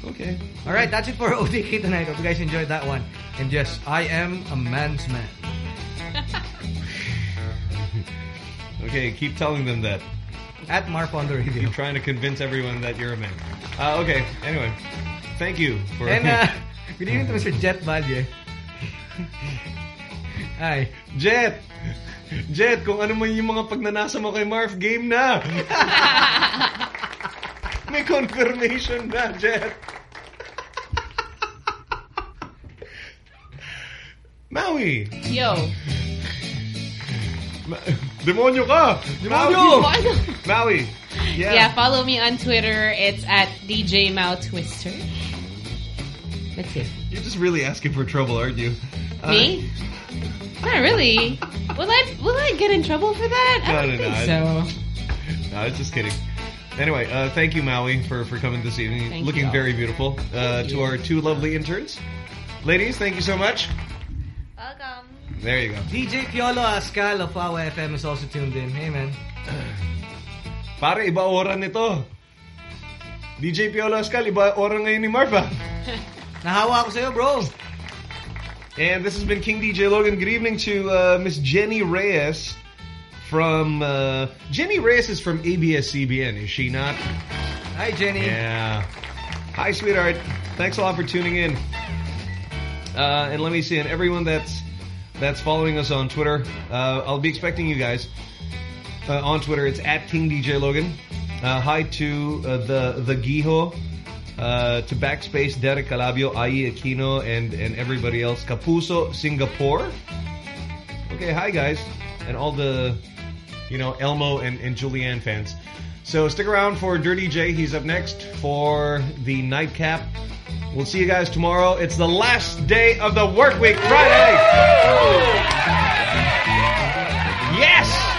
Okay. All right, that's it for ODK tonight. Hope you guys enjoyed that one. And yes, I am a man's man. Okay, keep telling them that. At Marf on the radio. Keep trying to convince everyone that you're a man. Uh, okay, anyway. Thank you for... And uh, good evening to Mr. Jet Valle. Hi. Jet! Jet, kung ano man yung mga pagnanasa mo kay Marv, game na! May confirmation na, Jet! Maui! Yo. Ma- Demonyo ka! Demonyo! Demonyo! Maui! Yeah. Yeah. follow me on Twitter. It's at DJ Mau Twister. That's it. You're just really asking for trouble, aren't you? Uh, Me? Not really. Will I will I get in trouble for that? I No, don't no, think no. so. No, I was just kidding. Anyway, uh, thank you, Maui, for, for coming this evening. Thank Looking you. very beautiful. Uh, to our two lovely interns. Ladies, thank you so much. Welcome. There you go. DJ Piolo Ascal of Awa FM is also tuned in. Hey, man. Pare, iba ora nito. DJ Piolo Ascal, iba ora ngayon ni Marfa. Nahawa ako sa'yo, bro. And this has been King DJ Logan. Good evening to uh, Miss Jenny Reyes from uh, Jenny Reyes is from ABS-CBN, is she not? Hi, Jenny. Yeah. Hi, sweetheart. Thanks a lot for tuning in. Uh, and let me see, and everyone that's that's following us on Twitter, uh, I'll be expecting you guys uh, on Twitter. It's at King DJ Logan. Uh, hi to uh, the the Giho, uh, to Backspace, Derek Calabio, Ai Aquino, and and everybody else. Kapuso, Singapore. Okay, hi guys, and all the you know Elmo and and Julie Anne fans. So stick around for Dirty J. He's up next for the nightcap. We'll see you guys tomorrow. It's the last day of the work week, Friday. Yes.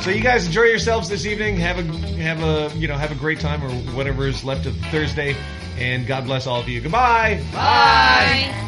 So you guys enjoy yourselves this evening. Have a have a you know have a great time or whatever is left of Thursday. And God bless all of you. Goodbye. Bye.